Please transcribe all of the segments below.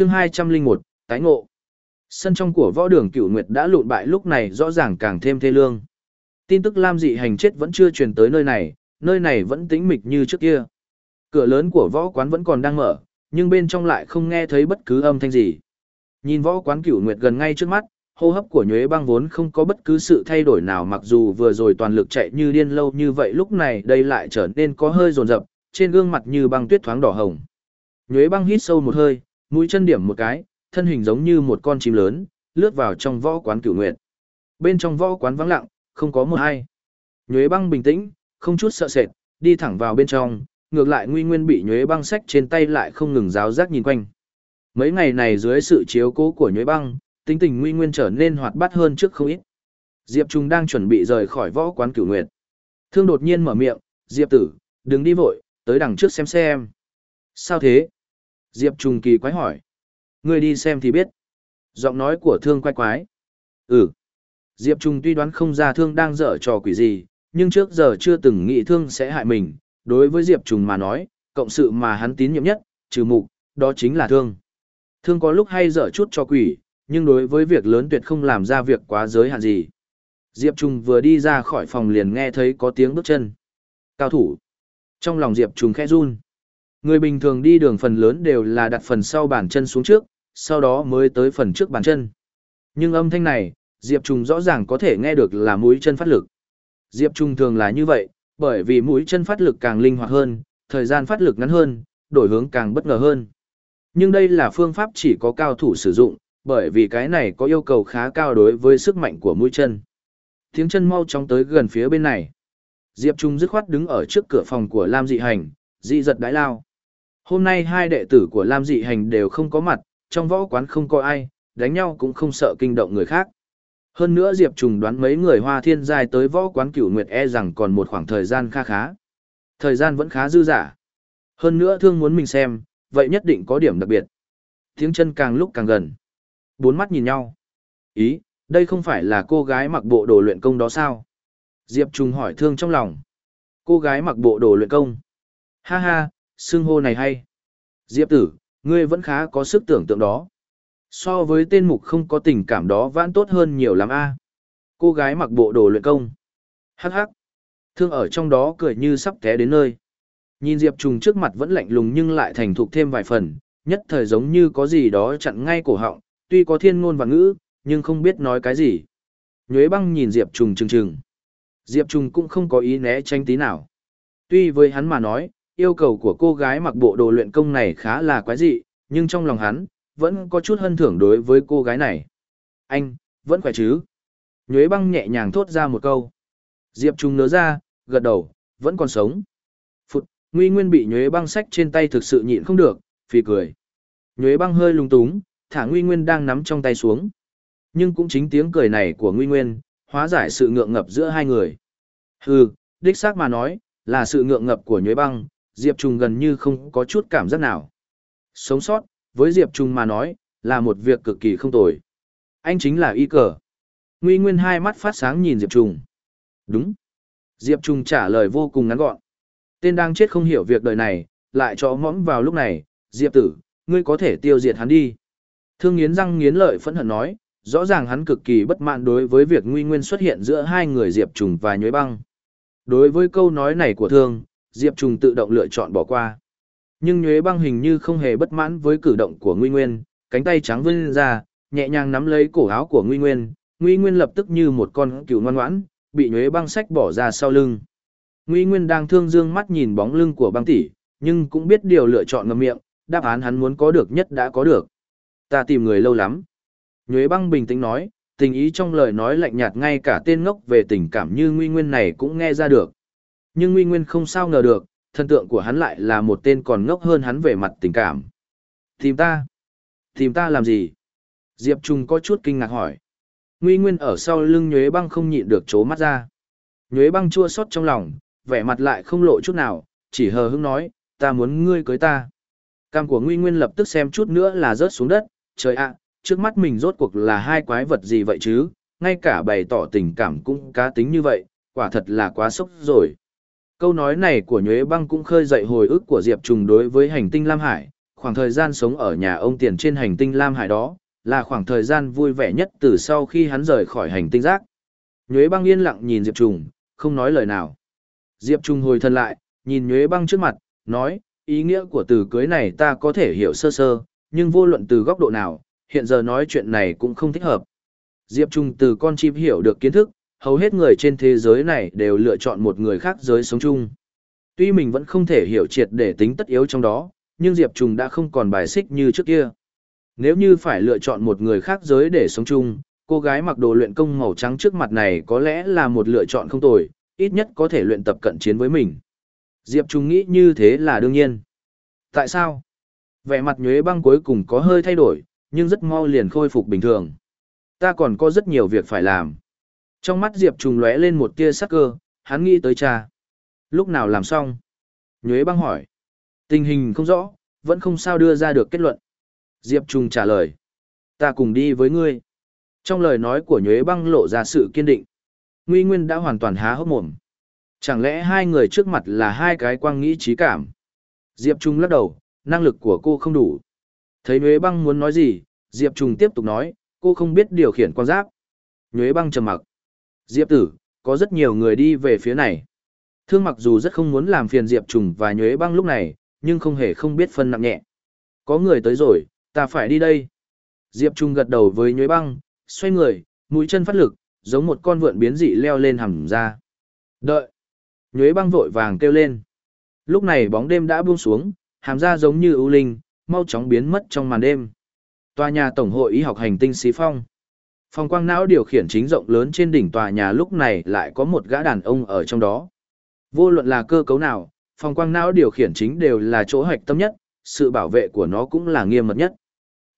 chương 201, tái ngộ. Sân trong của võ đường cửu nguyệt đã lụn bại lúc này rõ ràng càng thêm thê lương. Tin tức Lam dị hành chết vẫn chưa truyền tới nơi này, nơi này vẫn tĩnh mịch như trước kia. Cửa lớn của võ quán vẫn còn đang mở, nhưng bên trong lại không nghe thấy bất cứ âm thanh gì. Nhìn võ quán cửu nguyệt gần ngay trước mắt, hô hấp của nhuế băng vốn không có bất cứ sự thay đổi nào mặc dù vừa rồi toàn lực chạy như điên lâu như vậy lúc này đây lại trở nên có hơi rồn rập, trên gương mặt như băng tuyết thoáng đỏ hồng. Nhuế băng hít sâu một hơi, mũi chân điểm một cái, thân hình giống như một con chim lớn, lướt vào trong võ quán cửu nguyệt. Bên trong võ quán vắng lặng, không có một ai. Nhuế băng bình tĩnh, không chút sợ sệt, đi thẳng vào bên trong, ngược lại nguy nguyên bị nhuế băng sách trên tay lại không ngừng giáo giác nhìn quanh. Mấy ngày này dưới sự chiếu cố của nhuế băng, tính tình nguy nguyên trở nên hoạt bát hơn trước không ít. Diệp Trung đang chuẩn bị rời khỏi võ quán cửu nguyệt. Thương đột nhiên mở miệng, Diệp tử, đừng đi vội, tới đằng trước xem xem. Sao thế? Diệp Trung kỳ quái hỏi. Ngươi đi xem thì biết. Giọng nói của thương quái quái. Ừ. Diệp Trung tuy đoán không ra thương đang dở trò quỷ gì, nhưng trước giờ chưa từng nghĩ thương sẽ hại mình. Đối với Diệp Trung mà nói, cộng sự mà hắn tín nhiệm nhất, trừ mục, đó chính là thương. Thương có lúc hay dở chút cho quỷ, nhưng đối với việc lớn tuyệt không làm ra việc quá giới hạn gì. Diệp Trung vừa đi ra khỏi phòng liền nghe thấy có tiếng bước chân. Cao thủ. Trong lòng Diệp Trung khẽ run. Người bình thường đi đường phần lớn đều là đặt phần sau bàn chân xuống trước, sau đó mới tới phần trước bàn chân. Nhưng âm thanh này, Diệp Trung rõ ràng có thể nghe được là mũi chân phát lực. Diệp Trung thường là như vậy, bởi vì mũi chân phát lực càng linh hoạt hơn, thời gian phát lực ngắn hơn, đổi hướng càng bất ngờ hơn. Nhưng đây là phương pháp chỉ có cao thủ sử dụng, bởi vì cái này có yêu cầu khá cao đối với sức mạnh của mũi chân. Tiếng chân mau chóng tới gần phía bên này. Diệp Trung dứt khoát đứng ở trước cửa phòng của Lam Dị Hành, dị giật đái lao. Hôm nay hai đệ tử của Lam Dị Hành đều không có mặt, trong võ quán không có ai, đánh nhau cũng không sợ kinh động người khác. Hơn nữa Diệp Trùng đoán mấy người hoa thiên Giai tới võ quán cửu nguyệt e rằng còn một khoảng thời gian kha khá. Thời gian vẫn khá dư giả. Hơn nữa thương muốn mình xem, vậy nhất định có điểm đặc biệt. Tiếng chân càng lúc càng gần. Bốn mắt nhìn nhau. Ý, đây không phải là cô gái mặc bộ đồ luyện công đó sao? Diệp Trùng hỏi thương trong lòng. Cô gái mặc bộ đồ luyện công. Ha ha, xưng hô này hay. Diệp tử, ngươi vẫn khá có sức tưởng tượng đó. So với tên mục không có tình cảm đó vẫn tốt hơn nhiều lắm a. À? Cô gái mặc bộ đồ luyện công. Hắc hắc. Thương ở trong đó cười như sắp té đến nơi. Nhìn Diệp Trùng trước mặt vẫn lạnh lùng nhưng lại thành thục thêm vài phần, nhất thời giống như có gì đó chặn ngay cổ họng, tuy có thiên ngôn và ngữ, nhưng không biết nói cái gì. Nhuế băng nhìn Diệp Trùng trừng trừng. Diệp Trùng cũng không có ý né tránh tí nào. Tuy với hắn mà nói, yêu cầu của cô gái mặc bộ đồ luyện công này khá là quái dị, nhưng trong lòng hắn, vẫn có chút hân thưởng đối với cô gái này. Anh, vẫn khỏe chứ? Nhuế băng nhẹ nhàng thốt ra một câu. Diệp Trung nớ ra, gật đầu, vẫn còn sống. Phụt, Nguy Nguyên bị Nhuế băng sách trên tay thực sự nhịn không được, phì cười. Nhuế băng hơi lung túng, thả Nguy Nguyên đang nắm trong tay xuống. Nhưng cũng chính tiếng cười này của Nguy Nguyên, hóa giải sự ngượng ngập giữa hai người. Hừ, đích xác mà nói, là sự ngượng ngập của Nhuế băng, Diệp Trung gần như không có chút cảm giác nào. Sống sót, với Diệp Trung mà nói, là một việc cực kỳ không tồi. Anh chính là y cờ. Nguy Nguyên hai mắt phát sáng nhìn Diệp Trung. Đúng. Diệp Trung trả lời vô cùng ngắn gọn. Tên đang chết không hiểu việc đời này, lại cho mõm vào lúc này, Diệp tử, ngươi có thể tiêu diệt hắn đi. Thương nghiến răng nghiến lợi phẫn hận nói, rõ ràng hắn cực kỳ bất mãn đối với việc nguy nguyên xuất hiện giữa hai người Diệp Trùng và Nhuế Băng. Đối với câu nói này của Thương, Diệp Trùng tự động lựa chọn bỏ qua. Nhưng Nhuế Băng hình như không hề bất mãn với cử động của Nguy Nguyên, cánh tay trắng vươn ra, nhẹ nhàng nắm lấy cổ áo của Nguy Nguyên, Nguy Nguyên lập tức như một con cừu ngoan ngoãn, bị Nhuế Băng sách bỏ ra sau lưng. Nguy Nguyên đang thương dương mắt nhìn bóng lưng của băng tỷ, nhưng cũng biết điều lựa chọn ngậm miệng, đáp án hắn muốn có được nhất đã có được. Ta tìm người lâu lắm. Nhuế Băng bình tĩnh nói, tình ý trong lời nói lạnh nhạt ngay cả tên ngốc về tình cảm như Nguy Nguyên này cũng nghe ra được. Nhưng Nguy Nguyên không sao ngờ được, thân tượng của hắn lại là một tên còn ngốc hơn hắn về mặt tình cảm. Tìm ta? Tìm ta làm gì? Diệp Trung có chút kinh ngạc hỏi. Nguy Nguyên ở sau lưng Nhuế Băng không nhịn được chố mắt ra. Nhuế Băng chua xót trong lòng, vẻ mặt lại không lộ chút nào, chỉ hờ hững nói, ta muốn ngươi cưới ta. Cam của Nguy Nguyên lập tức xem chút nữa là rớt xuống đất, trời ạ, trước mắt mình rốt cuộc là hai quái vật gì vậy chứ, ngay cả bày tỏ tình cảm cũng cá tính như vậy, quả thật là quá sốc rồi. Câu nói này của Nhuế Băng cũng khơi dậy hồi ức của Diệp Trùng đối với hành tinh Lam Hải, khoảng thời gian sống ở nhà ông tiền trên hành tinh Lam Hải đó, là khoảng thời gian vui vẻ nhất từ sau khi hắn rời khỏi hành tinh rác. Nhuế băng yên lặng nhìn Diệp Trùng, không nói lời nào. Diệp Trùng hồi thân lại, nhìn Nhuế băng trước mặt, nói, ý nghĩa của từ cưới này ta có thể hiểu sơ sơ, nhưng vô luận từ góc độ nào, hiện giờ nói chuyện này cũng không thích hợp. Diệp Trung từ con chim hiểu được kiến thức, hầu hết người trên thế giới này đều lựa chọn một người khác giới sống chung. Tuy mình vẫn không thể hiểu triệt để tính tất yếu trong đó, nhưng Diệp Trung đã không còn bài xích như trước kia. Nếu như phải lựa chọn một người khác giới để sống chung, cô gái mặc đồ luyện công màu trắng trước mặt này có lẽ là một lựa chọn không tồi, ít nhất có thể luyện tập cận chiến với mình. Diệp Trung nghĩ như thế là đương nhiên. Tại sao? Vẻ mặt nhuế băng cuối cùng có hơi thay đổi, nhưng rất mau liền khôi phục bình thường. Ta còn có rất nhiều việc phải làm. Trong mắt Diệp Trùng lóe lên một tia sắc cơ, hắn nghĩ tới cha. Lúc nào làm xong? Nhuế băng hỏi. Tình hình không rõ, vẫn không sao đưa ra được kết luận. Diệp Trùng trả lời. Ta cùng đi với ngươi. Trong lời nói của Nhuế băng lộ ra sự kiên định. Nguy Nguyên đã hoàn toàn há hốc mồm. Chẳng lẽ hai người trước mặt là hai cái quang nghĩ trí cảm? Diệp Trung lắc đầu, năng lực của cô không đủ. Thấy Nhuế băng muốn nói gì, Diệp Trung tiếp tục nói, cô không biết điều khiển quan giáp. Nhuế băng trầm mặc. Diệp tử, có rất nhiều người đi về phía này. Thương mặc dù rất không muốn làm phiền Diệp Trùng và Nhuế băng lúc này, nhưng không hề không biết phân nặng nhẹ. Có người tới rồi, ta phải đi đây. Diệp Trung gật đầu với Nhuế băng, xoay người, mũi chân phát lực, giống một con vượn biến dị leo lên hầm ra. Đợi. Nhuế băng vội vàng kêu lên. Lúc này bóng đêm đã buông xuống, hàm ra giống như ưu linh, mau chóng biến mất trong màn đêm. Tòa nhà Tổng hội y học hành tinh Xí Phong. Phòng quang não điều khiển chính rộng lớn trên đỉnh tòa nhà lúc này lại có một gã đàn ông ở trong đó. Vô luận là cơ cấu nào, phòng quang não điều khiển chính đều là chỗ hạch tâm nhất, sự bảo vệ của nó cũng là nghiêm mật nhất.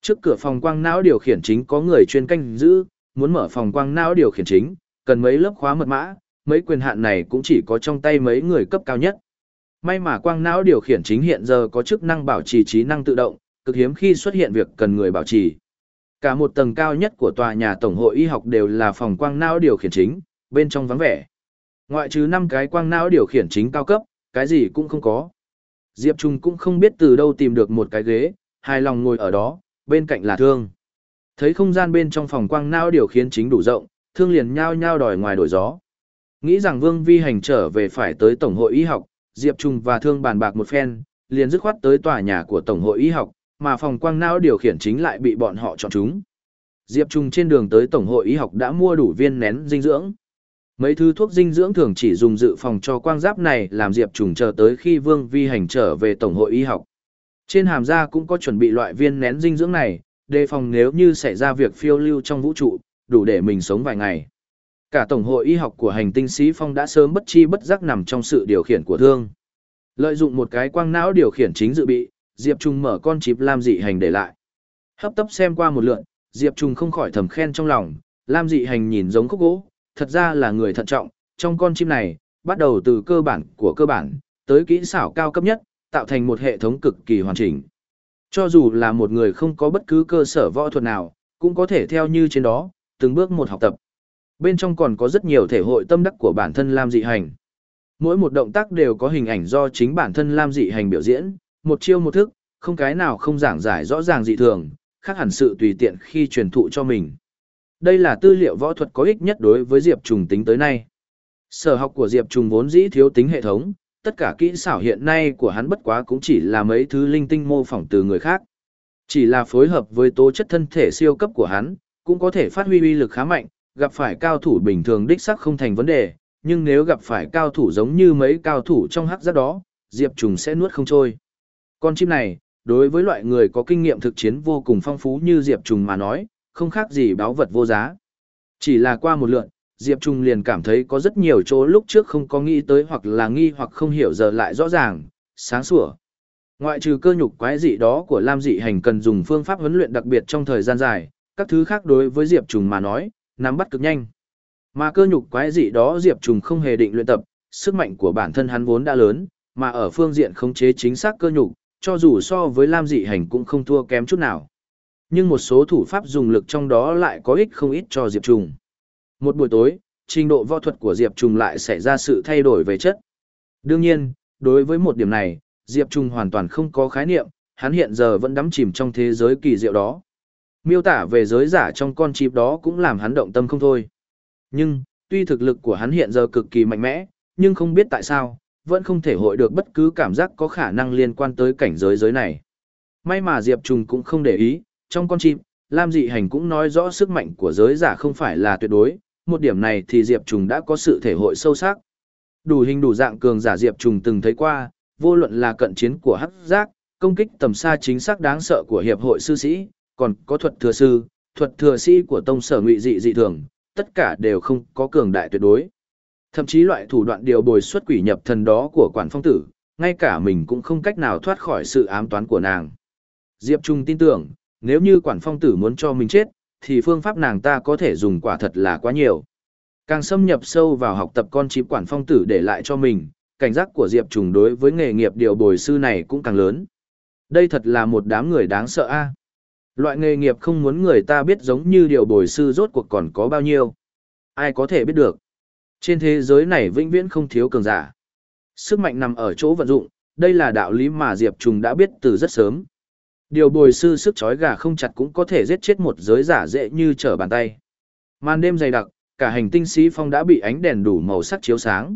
Trước cửa phòng quang não điều khiển chính có người chuyên canh giữ, muốn mở phòng quang não điều khiển chính, cần mấy lớp khóa mật mã, mấy quyền hạn này cũng chỉ có trong tay mấy người cấp cao nhất. May mà quang não điều khiển chính hiện giờ có chức năng bảo trì trí năng tự động, cực hiếm khi xuất hiện việc cần người bảo trì. Cả một tầng cao nhất của tòa nhà tổng hội y học đều là phòng quang não điều khiển chính, bên trong vắng vẻ. Ngoại trừ năm cái quang não điều khiển chính cao cấp, cái gì cũng không có. Diệp Trung cũng không biết từ đâu tìm được một cái ghế, hài lòng ngồi ở đó, bên cạnh là thương. Thấy không gian bên trong phòng quang não điều khiển chính đủ rộng, thương liền nhao nhao đòi ngoài đổi gió. Nghĩ rằng Vương Vi Hành trở về phải tới Tổng hội y học, Diệp Trung và Thương bàn bạc một phen, liền dứt khoát tới tòa nhà của Tổng hội y học, mà phòng quang não điều khiển chính lại bị bọn họ chọn chúng. Diệp Trung trên đường tới Tổng hội y học đã mua đủ viên nén dinh dưỡng. Mấy thứ thuốc dinh dưỡng thường chỉ dùng dự phòng cho quang giáp này làm Diệp Trung chờ tới khi Vương Vi Hành trở về Tổng hội y học. Trên hàm da cũng có chuẩn bị loại viên nén dinh dưỡng này, đề phòng nếu như xảy ra việc phiêu lưu trong vũ trụ, đủ để mình sống vài ngày. Cả Tổng hội y học của hành tinh Sĩ Phong đã sớm bất chi bất giác nằm trong sự điều khiển của thương. Lợi dụng một cái quang não điều khiển chính dự bị, Diệp Trung mở con chip Lam dị hành để lại. Hấp tấp xem qua một lượt, Diệp Trung không khỏi thầm khen trong lòng, Lam dị hành nhìn giống khúc gỗ, thật ra là người thận trọng, trong con chim này, bắt đầu từ cơ bản của cơ bản, tới kỹ xảo cao cấp nhất, tạo thành một hệ thống cực kỳ hoàn chỉnh. Cho dù là một người không có bất cứ cơ sở võ thuật nào, cũng có thể theo như trên đó, từng bước một học tập. Bên trong còn có rất nhiều thể hội tâm đắc của bản thân Lam dị hành. Mỗi một động tác đều có hình ảnh do chính bản thân Lam dị hành biểu diễn, một chiêu một thức, không cái nào không giảng giải rõ ràng dị thường, khác hẳn sự tùy tiện khi truyền thụ cho mình. Đây là tư liệu võ thuật có ích nhất đối với Diệp Trùng tính tới nay. Sở học của Diệp Trùng vốn dĩ thiếu tính hệ thống, tất cả kỹ xảo hiện nay của hắn bất quá cũng chỉ là mấy thứ linh tinh mô phỏng từ người khác. Chỉ là phối hợp với tố chất thân thể siêu cấp của hắn, cũng có thể phát huy uy lực khá mạnh, gặp phải cao thủ bình thường đích sắc không thành vấn đề, nhưng nếu gặp phải cao thủ giống như mấy cao thủ trong hắc giác đó, Diệp Trùng sẽ nuốt không trôi. Con chim này, đối với loại người có kinh nghiệm thực chiến vô cùng phong phú như Diệp Trùng mà nói, không khác gì báo vật vô giá. Chỉ là qua một lượn, Diệp Trùng liền cảm thấy có rất nhiều chỗ lúc trước không có nghĩ tới hoặc là nghi hoặc không hiểu giờ lại rõ ràng, sáng sủa. Ngoại trừ cơ nhục quái dị đó của Lam dị hành cần dùng phương pháp huấn luyện đặc biệt trong thời gian dài, các thứ khác đối với Diệp Trùng mà nói, nắm bắt cực nhanh. Mà cơ nhục quái dị đó Diệp Trùng không hề định luyện tập, sức mạnh của bản thân hắn vốn đã lớn, mà ở phương diện khống chế chính xác cơ nhục, cho dù so với Lam dị hành cũng không thua kém chút nào. Nhưng một số thủ pháp dùng lực trong đó lại có ích không ít cho Diệp Trùng. Một buổi tối, trình độ võ thuật của Diệp Trùng lại xảy ra sự thay đổi về chất. Đương nhiên, đối với một điểm này, Diệp Trùng hoàn toàn không có khái niệm, hắn hiện giờ vẫn đắm chìm trong thế giới kỳ diệu đó. Miêu tả về giới giả trong con chip đó cũng làm hắn động tâm không thôi. Nhưng, tuy thực lực của hắn hiện giờ cực kỳ mạnh mẽ, nhưng không biết tại sao, vẫn không thể hội được bất cứ cảm giác có khả năng liên quan tới cảnh giới giới này. May mà Diệp Trùng cũng không để ý, trong con chim, Lam Dị Hành cũng nói rõ sức mạnh của giới giả không phải là tuyệt đối, một điểm này thì Diệp Trùng đã có sự thể hội sâu sắc. Đủ hình đủ dạng cường giả Diệp Trùng từng thấy qua, vô luận là cận chiến của hắc giác, công kích tầm xa chính xác đáng sợ của hiệp hội sư sĩ, còn có thuật thừa sư, thuật thừa sĩ của tông sở ngụy dị dị thường, tất cả đều không có cường đại tuyệt đối. Thậm chí loại thủ đoạn điều bồi xuất quỷ nhập thần đó của quản phong tử, ngay cả mình cũng không cách nào thoát khỏi sự ám toán của nàng. Diệp Trung tin tưởng, nếu như quản phong tử muốn cho mình chết, thì phương pháp nàng ta có thể dùng quả thật là quá nhiều. Càng xâm nhập sâu vào học tập con chip quản phong tử để lại cho mình, cảnh giác của Diệp Trùng đối với nghề nghiệp điều bồi sư này cũng càng lớn. Đây thật là một đám người đáng sợ a. Loại nghề nghiệp không muốn người ta biết giống như điều bồi sư rốt cuộc còn có bao nhiêu. Ai có thể biết được. Trên thế giới này vĩnh viễn không thiếu cường giả. Sức mạnh nằm ở chỗ vận dụng, đây là đạo lý mà Diệp Trùng đã biết từ rất sớm. Điều bồi sư sức chói gà không chặt cũng có thể giết chết một giới giả dễ như trở bàn tay. Màn đêm dày đặc, cả hành tinh sĩ phong đã bị ánh đèn đủ màu sắc chiếu sáng.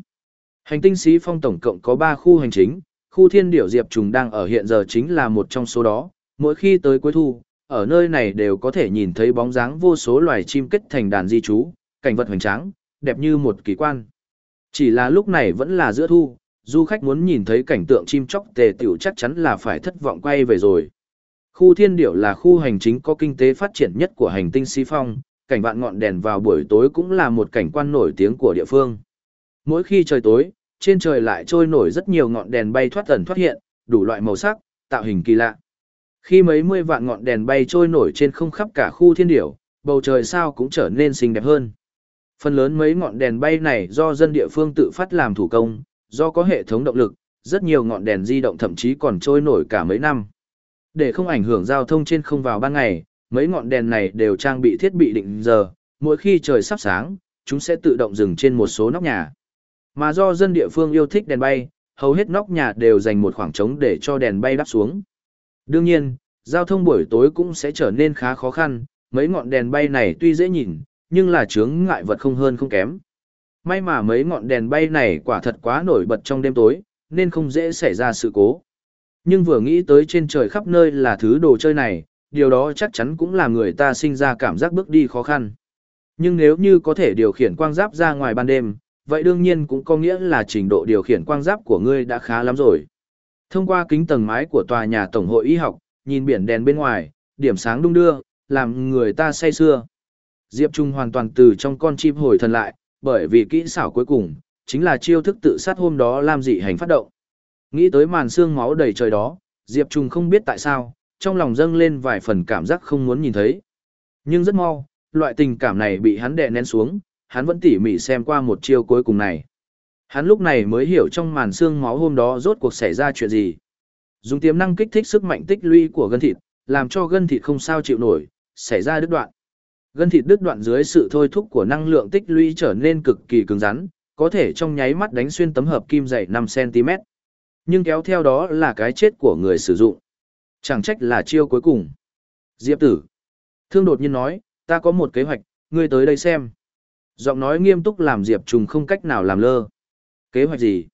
Hành tinh sĩ phong tổng cộng có 3 khu hành chính, khu thiên điểu diệp trùng đang ở hiện giờ chính là một trong số đó. Mỗi khi tới cuối thu, ở nơi này đều có thể nhìn thấy bóng dáng vô số loài chim kết thành đàn di trú, cảnh vật hoành tráng, đẹp như một kỳ quan. Chỉ là lúc này vẫn là giữa thu, du khách muốn nhìn thấy cảnh tượng chim chóc tề tiểu chắc chắn là phải thất vọng quay về rồi. Khu thiên điểu là khu hành chính có kinh tế phát triển nhất của hành tinh Si Phong, cảnh vạn ngọn đèn vào buổi tối cũng là một cảnh quan nổi tiếng của địa phương. Mỗi khi trời tối, trên trời lại trôi nổi rất nhiều ngọn đèn bay thoát ẩn thoát hiện, đủ loại màu sắc, tạo hình kỳ lạ. Khi mấy mươi vạn ngọn đèn bay trôi nổi trên không khắp cả khu thiên điểu, bầu trời sao cũng trở nên xinh đẹp hơn. Phần lớn mấy ngọn đèn bay này do dân địa phương tự phát làm thủ công, do có hệ thống động lực, rất nhiều ngọn đèn di động thậm chí còn trôi nổi cả mấy năm. Để không ảnh hưởng giao thông trên không vào ban ngày, mấy ngọn đèn này đều trang bị thiết bị định giờ, mỗi khi trời sắp sáng, chúng sẽ tự động dừng trên một số nóc nhà. Mà do dân địa phương yêu thích đèn bay, hầu hết nóc nhà đều dành một khoảng trống để cho đèn bay đáp xuống. Đương nhiên, giao thông buổi tối cũng sẽ trở nên khá khó khăn, mấy ngọn đèn bay này tuy dễ nhìn, nhưng là chướng ngại vật không hơn không kém. May mà mấy ngọn đèn bay này quả thật quá nổi bật trong đêm tối, nên không dễ xảy ra sự cố. Nhưng vừa nghĩ tới trên trời khắp nơi là thứ đồ chơi này, điều đó chắc chắn cũng làm người ta sinh ra cảm giác bước đi khó khăn. Nhưng nếu như có thể điều khiển quang giáp ra ngoài ban đêm, vậy đương nhiên cũng có nghĩa là trình độ điều khiển quang giáp của ngươi đã khá lắm rồi. Thông qua kính tầng mái của tòa nhà Tổng hội Y học, nhìn biển đèn bên ngoài, điểm sáng đung đưa, làm người ta say sưa. Diệp Trung hoàn toàn từ trong con chim hồi thần lại, bởi vì kỹ xảo cuối cùng, chính là chiêu thức tự sát hôm đó làm dị hành phát động. Nghĩ tới màn xương máu đầy trời đó, Diệp Trung không biết tại sao, trong lòng dâng lên vài phần cảm giác không muốn nhìn thấy. Nhưng rất mau, loại tình cảm này bị hắn đè nén xuống, hắn vẫn tỉ mỉ xem qua một chiêu cuối cùng này. Hắn lúc này mới hiểu trong màn xương máu hôm đó rốt cuộc xảy ra chuyện gì. Dùng tiềm năng kích thích sức mạnh tích lũy của gân thịt, làm cho gân thịt không sao chịu nổi, xảy ra đứt đoạn. Gân thịt đứt đoạn dưới sự thôi thúc của năng lượng tích lũy trở nên cực kỳ cứng rắn, có thể trong nháy mắt đánh xuyên tấm hợp kim dày 5cm. Nhưng kéo theo đó là cái chết của người sử dụng. Chẳng trách là chiêu cuối cùng. Diệp tử. Thương đột nhiên nói, ta có một kế hoạch, ngươi tới đây xem. Giọng nói nghiêm túc làm Diệp Trùng không cách nào làm lơ. Kế hoạch gì?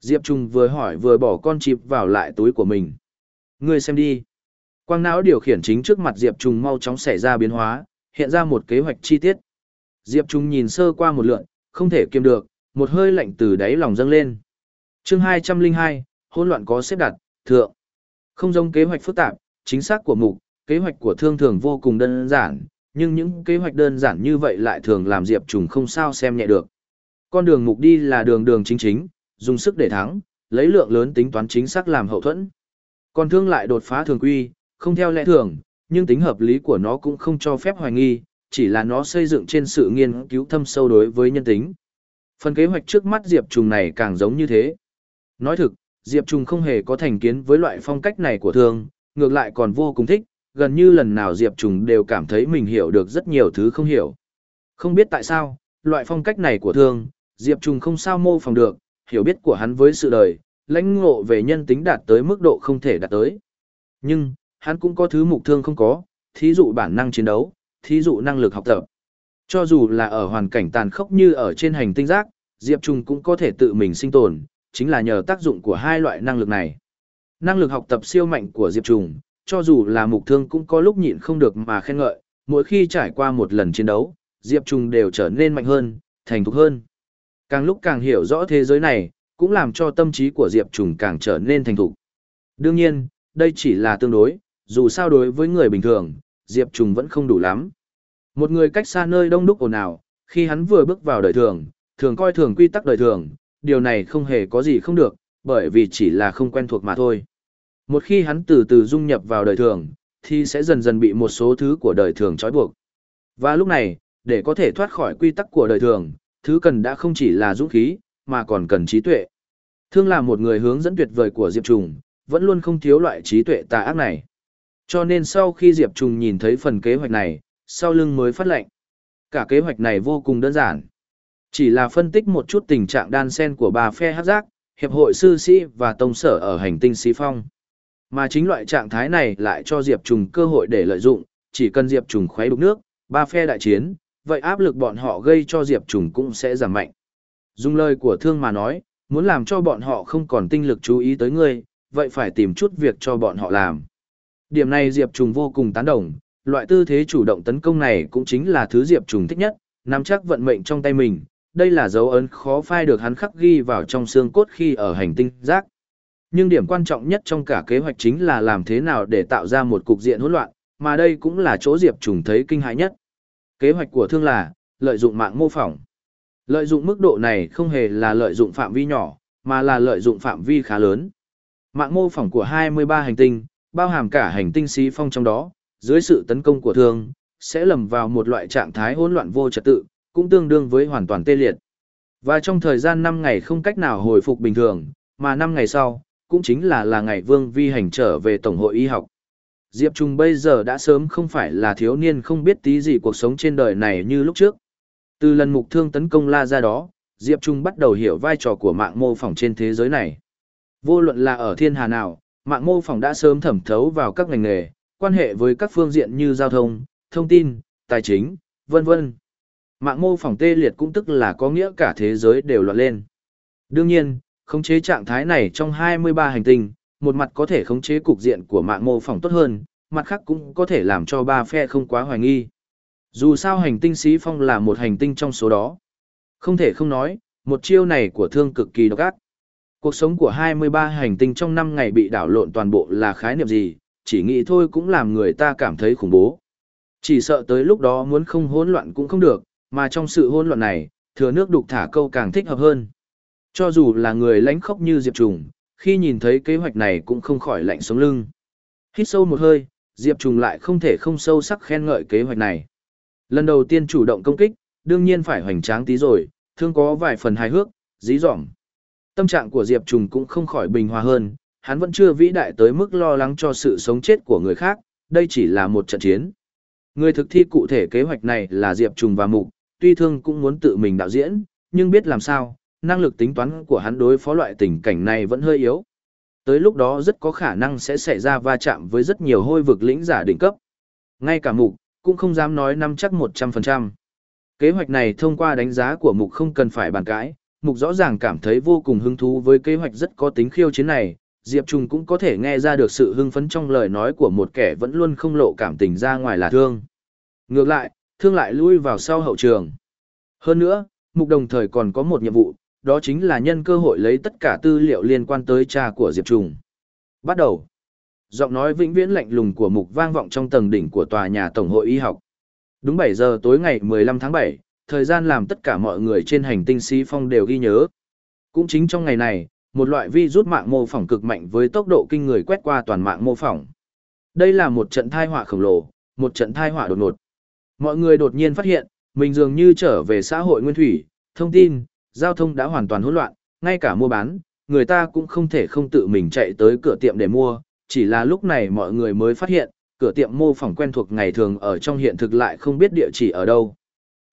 Diệp Trùng vừa hỏi vừa bỏ con chịp vào lại túi của mình. Ngươi xem đi. Quang não điều khiển chính trước mặt Diệp Trùng mau chóng xảy ra biến hóa, hiện ra một kế hoạch chi tiết. Diệp Trung nhìn sơ qua một lượn, không thể kiềm được, một hơi lạnh từ đáy lòng dâng lên. chương 202, hỗn loạn có xếp đặt, thượng. Không giống kế hoạch phức tạp, chính xác của mục, kế hoạch của thương thường vô cùng đơn giản, nhưng những kế hoạch đơn giản như vậy lại thường làm Diệp Trùng không sao xem nhẹ được. Con đường mục đi là đường đường chính chính, dùng sức để thắng, lấy lượng lớn tính toán chính xác làm hậu thuẫn. Còn thương lại đột phá thường quy, không theo lẽ thường, nhưng tính hợp lý của nó cũng không cho phép hoài nghi, chỉ là nó xây dựng trên sự nghiên cứu thâm sâu đối với nhân tính. Phần kế hoạch trước mắt Diệp Trùng này càng giống như thế. Nói thực, Diệp Trùng không hề có thành kiến với loại phong cách này của thương, ngược lại còn vô cùng thích, gần như lần nào Diệp Trùng đều cảm thấy mình hiểu được rất nhiều thứ không hiểu. Không biết tại sao, loại phong cách này của thương, Diệp Trùng không sao mô phỏng được, hiểu biết của hắn với sự đời, lãnh ngộ về nhân tính đạt tới mức độ không thể đạt tới. Nhưng, hắn cũng có thứ mục thương không có, thí dụ bản năng chiến đấu, thí dụ năng lực học tập. Cho dù là ở hoàn cảnh tàn khốc như ở trên hành tinh rác, Diệp Trung cũng có thể tự mình sinh tồn, chính là nhờ tác dụng của hai loại năng lực này. Năng lực học tập siêu mạnh của Diệp Trung, cho dù là mục thương cũng có lúc nhịn không được mà khen ngợi, mỗi khi trải qua một lần chiến đấu, Diệp Trung đều trở nên mạnh hơn, thành thục hơn. Càng lúc càng hiểu rõ thế giới này, cũng làm cho tâm trí của Diệp Trung càng trở nên thành thục. Đương nhiên, đây chỉ là tương đối, dù sao đối với người bình thường, Diệp Trung vẫn không đủ lắm. Một người cách xa nơi đông đúc ồn ào, khi hắn vừa bước vào đời thường, thường coi thường quy tắc đời thường, điều này không hề có gì không được, bởi vì chỉ là không quen thuộc mà thôi. Một khi hắn từ từ dung nhập vào đời thường, thì sẽ dần dần bị một số thứ của đời thường trói buộc. Và lúc này, để có thể thoát khỏi quy tắc của đời thường, thứ cần đã không chỉ là dũng khí, mà còn cần trí tuệ. Thương là một người hướng dẫn tuyệt vời của Diệp Trùng, vẫn luôn không thiếu loại trí tuệ tà ác này. Cho nên sau khi Diệp Trùng nhìn thấy phần kế hoạch này, sau lưng mới phát lệnh. Cả kế hoạch này vô cùng đơn giản. Chỉ là phân tích một chút tình trạng đan sen của bà phe hát giác, hiệp hội sư sĩ và tông sở ở hành tinh xí phong. Mà chính loại trạng thái này lại cho Diệp Trùng cơ hội để lợi dụng, chỉ cần Diệp Trùng khuấy đục nước, ba phe đại chiến, vậy áp lực bọn họ gây cho Diệp Trùng cũng sẽ giảm mạnh. Dùng lời của thương mà nói, muốn làm cho bọn họ không còn tinh lực chú ý tới ngươi, vậy phải tìm chút việc cho bọn họ làm. Điểm này Diệp Trùng vô cùng tán đồng, loại tư thế chủ động tấn công này cũng chính là thứ Diệp Trùng thích nhất, nắm chắc vận mệnh trong tay mình, đây là dấu ấn khó phai được hắn khắc ghi vào trong xương cốt khi ở hành tinh giác. Nhưng điểm quan trọng nhất trong cả kế hoạch chính là làm thế nào để tạo ra một cục diện hỗn loạn, mà đây cũng là chỗ Diệp Trùng thấy kinh hãi nhất. Kế hoạch của thương là lợi dụng mạng mô phỏng. Lợi dụng mức độ này không hề là lợi dụng phạm vi nhỏ, mà là lợi dụng phạm vi khá lớn. Mạng mô phỏng của 23 hành tinh, bao hàm cả hành tinh xí phong trong đó, dưới sự tấn công của thương, sẽ lầm vào một loại trạng thái hỗn loạn vô trật tự, cũng tương đương với hoàn toàn tê liệt. Và trong thời gian 5 ngày không cách nào hồi phục bình thường, mà 5 ngày sau, cũng chính là là ngày Vương Vi hành trở về Tổng hội y học. Diệp Trung bây giờ đã sớm không phải là thiếu niên không biết tí gì cuộc sống trên đời này như lúc trước. Từ lần mục thương tấn công la ra đó, Diệp Trung bắt đầu hiểu vai trò của mạng mô phỏng trên thế giới này. Vô luận là ở thiên hà nào, mạng mô phỏng đã sớm thẩm thấu vào các ngành nghề, quan hệ với các phương diện như giao thông, thông tin, tài chính, vân vân. Mạng mô phỏng tê liệt cũng tức là có nghĩa cả thế giới đều loạn lên. Đương nhiên, khống chế trạng thái này trong 23 hành tinh, một mặt có thể khống chế cục diện của mạng mô phỏng tốt hơn, mặt khác cũng có thể làm cho ba phe không quá hoài nghi. Dù sao hành tinh xí phong là một hành tinh trong số đó. Không thể không nói, một chiêu này của thương cực kỳ độc ác. Cuộc sống của 23 hành tinh trong 5 ngày bị đảo lộn toàn bộ là khái niệm gì, chỉ nghĩ thôi cũng làm người ta cảm thấy khủng bố. Chỉ sợ tới lúc đó muốn không hỗn loạn cũng không được, mà trong sự hỗn loạn này, thừa nước đục thả câu càng thích hợp hơn. Cho dù là người lãnh khốc như Diệp Trùng, khi nhìn thấy kế hoạch này cũng không khỏi lạnh sống lưng. Hít sâu một hơi, Diệp Trùng lại không thể không sâu sắc khen ngợi kế hoạch này. Lần đầu tiên chủ động công kích, đương nhiên phải hoành tráng tí rồi, thương có vài phần hài hước, dí dỏm. Tâm trạng của Diệp Trùng cũng không khỏi bình hòa hơn, hắn vẫn chưa vĩ đại tới mức lo lắng cho sự sống chết của người khác, đây chỉ là một trận chiến. Người thực thi cụ thể kế hoạch này là Diệp Trùng và Mục, tuy thương cũng muốn tự mình đạo diễn, nhưng biết làm sao, năng lực tính toán của hắn đối phó loại tình cảnh này vẫn hơi yếu. Tới lúc đó rất có khả năng sẽ xảy ra va chạm với rất nhiều hôi vực lĩnh giả đỉnh cấp. Ngay cả Mục, cũng không dám nói năm chắc 100%. Kế hoạch này thông qua đánh giá của Mục không cần phải bàn cãi, Mục rõ ràng cảm thấy vô cùng hứng thú với kế hoạch rất có tính khiêu chiến này, Diệp Trung cũng có thể nghe ra được sự hưng phấn trong lời nói của một kẻ vẫn luôn không lộ cảm tình ra ngoài là thương. Ngược lại, thương lại lui vào sau hậu trường. Hơn nữa, Mục đồng thời còn có một nhiệm vụ, đó chính là nhân cơ hội lấy tất cả tư liệu liên quan tới cha của Diệp Trung. Bắt đầu. Giọng nói vĩnh viễn lạnh lùng của Mục vang vọng trong tầng đỉnh của tòa nhà Tổng hội Y học. Đúng bảy giờ tối ngày 15 tháng 7, thời gian làm tất cả mọi người trên hành tinh xí Phong đều ghi nhớ. Cũng chính trong ngày này, một loại vi rút mạng mô phỏng cực mạnh với tốc độ kinh người quét qua toàn mạng mô phỏng. Đây là một trận thai họa khổng lồ, một trận thai họa đột ngột. Mọi người đột nhiên phát hiện, mình dường như trở về xã hội nguyên thủy, thông tin, giao thông đã hoàn toàn hỗn loạn, ngay cả mua bán, người ta cũng không thể không tự mình chạy tới cửa tiệm để mua, chỉ là lúc này mọi người mới phát hiện, cửa tiệm mô phỏng quen thuộc ngày thường ở trong hiện thực lại không biết địa chỉ ở đâu.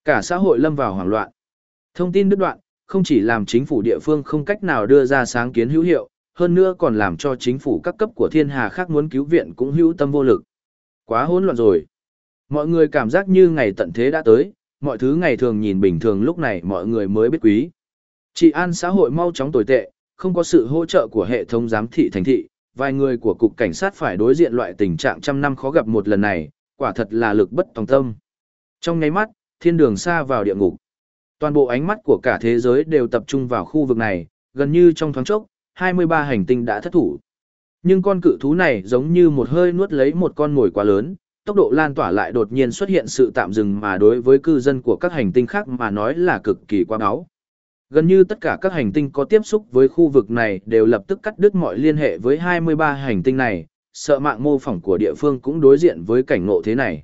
Cả xã hội lâm vào hoảng loạn. Thông tin đứt đoạn, không chỉ làm chính phủ địa phương không cách nào đưa ra sáng kiến hữu hiệu, hơn nữa còn làm cho chính phủ các cấp của thiên hà khác muốn cứu viện cũng hữu tâm vô lực. Quá hỗn loạn rồi. Mọi người cảm giác như ngày tận thế đã tới, mọi thứ ngày thường nhìn bình thường lúc này mọi người mới biết quý. Trị an xã hội mau chóng tồi tệ, không có sự hỗ trợ của hệ thống giám thị thành thị, vài người của cục cảnh sát phải đối diện loại tình trạng trăm năm khó gặp một lần này, quả thật là lực bất tòng tâm. Trong nháy mắt, thiên đường xa vào địa ngục. Toàn bộ ánh mắt của cả thế giới đều tập trung vào khu vực này, gần như trong thoáng chốc, 23 hành tinh đã thất thủ. Nhưng con cự thú này giống như một hơi nuốt lấy một con mồi quá lớn, tốc độ lan tỏa lại đột nhiên xuất hiện sự tạm dừng mà đối với cư dân của các hành tinh khác mà nói là cực kỳ quá báo. Gần như tất cả các hành tinh có tiếp xúc với khu vực này đều lập tức cắt đứt mọi liên hệ với 23 hành tinh này, sợ mạng mô phỏng của địa phương cũng đối diện với cảnh ngộ thế này.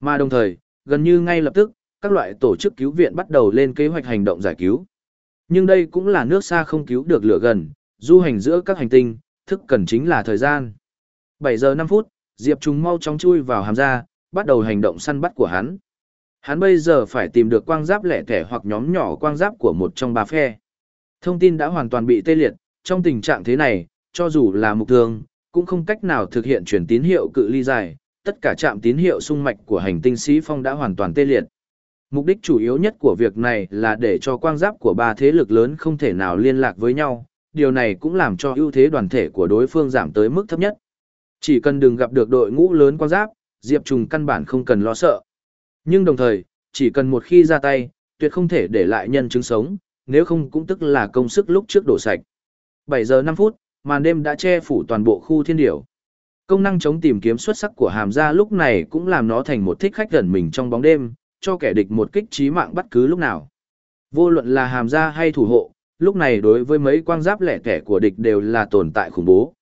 Mà đồng thời, gần như ngay lập tức, các loại tổ chức cứu viện bắt đầu lên kế hoạch hành động giải cứu. Nhưng đây cũng là nước xa không cứu được lửa gần, du hành giữa các hành tinh, thức cần chính là thời gian. 7 giờ 5 phút, Diệp Trùng mau chóng chui vào hàm ra, bắt đầu hành động săn bắt của hắn. Hắn bây giờ phải tìm được quang giáp lẻ thẻ hoặc nhóm nhỏ quang giáp của một trong ba phe. Thông tin đã hoàn toàn bị tê liệt, trong tình trạng thế này, cho dù là mục thương, cũng không cách nào thực hiện truyền tín hiệu cự ly dài, tất cả trạm tín hiệu sung mạch của hành tinh sĩ phong đã hoàn toàn tê liệt. Mục đích chủ yếu nhất của việc này là để cho quang giáp của ba thế lực lớn không thể nào liên lạc với nhau, điều này cũng làm cho ưu thế đoàn thể của đối phương giảm tới mức thấp nhất. Chỉ cần đừng gặp được đội ngũ lớn quang giáp, Diệp Trùng căn bản không cần lo sợ. Nhưng đồng thời, chỉ cần một khi ra tay, tuyệt không thể để lại nhân chứng sống, nếu không cũng tức là công sức lúc trước đổ sạch. 7 giờ 5 phút, màn đêm đã che phủ toàn bộ khu thiên điểu. Công năng chống tìm kiếm xuất sắc của hàm gia lúc này cũng làm nó thành một thích khách gần mình trong bóng đêm, cho kẻ địch một kích trí mạng bất cứ lúc nào. Vô luận là hàm gia hay thủ hộ, lúc này đối với mấy quang giáp lẻ tẻ của địch đều là tồn tại khủng bố.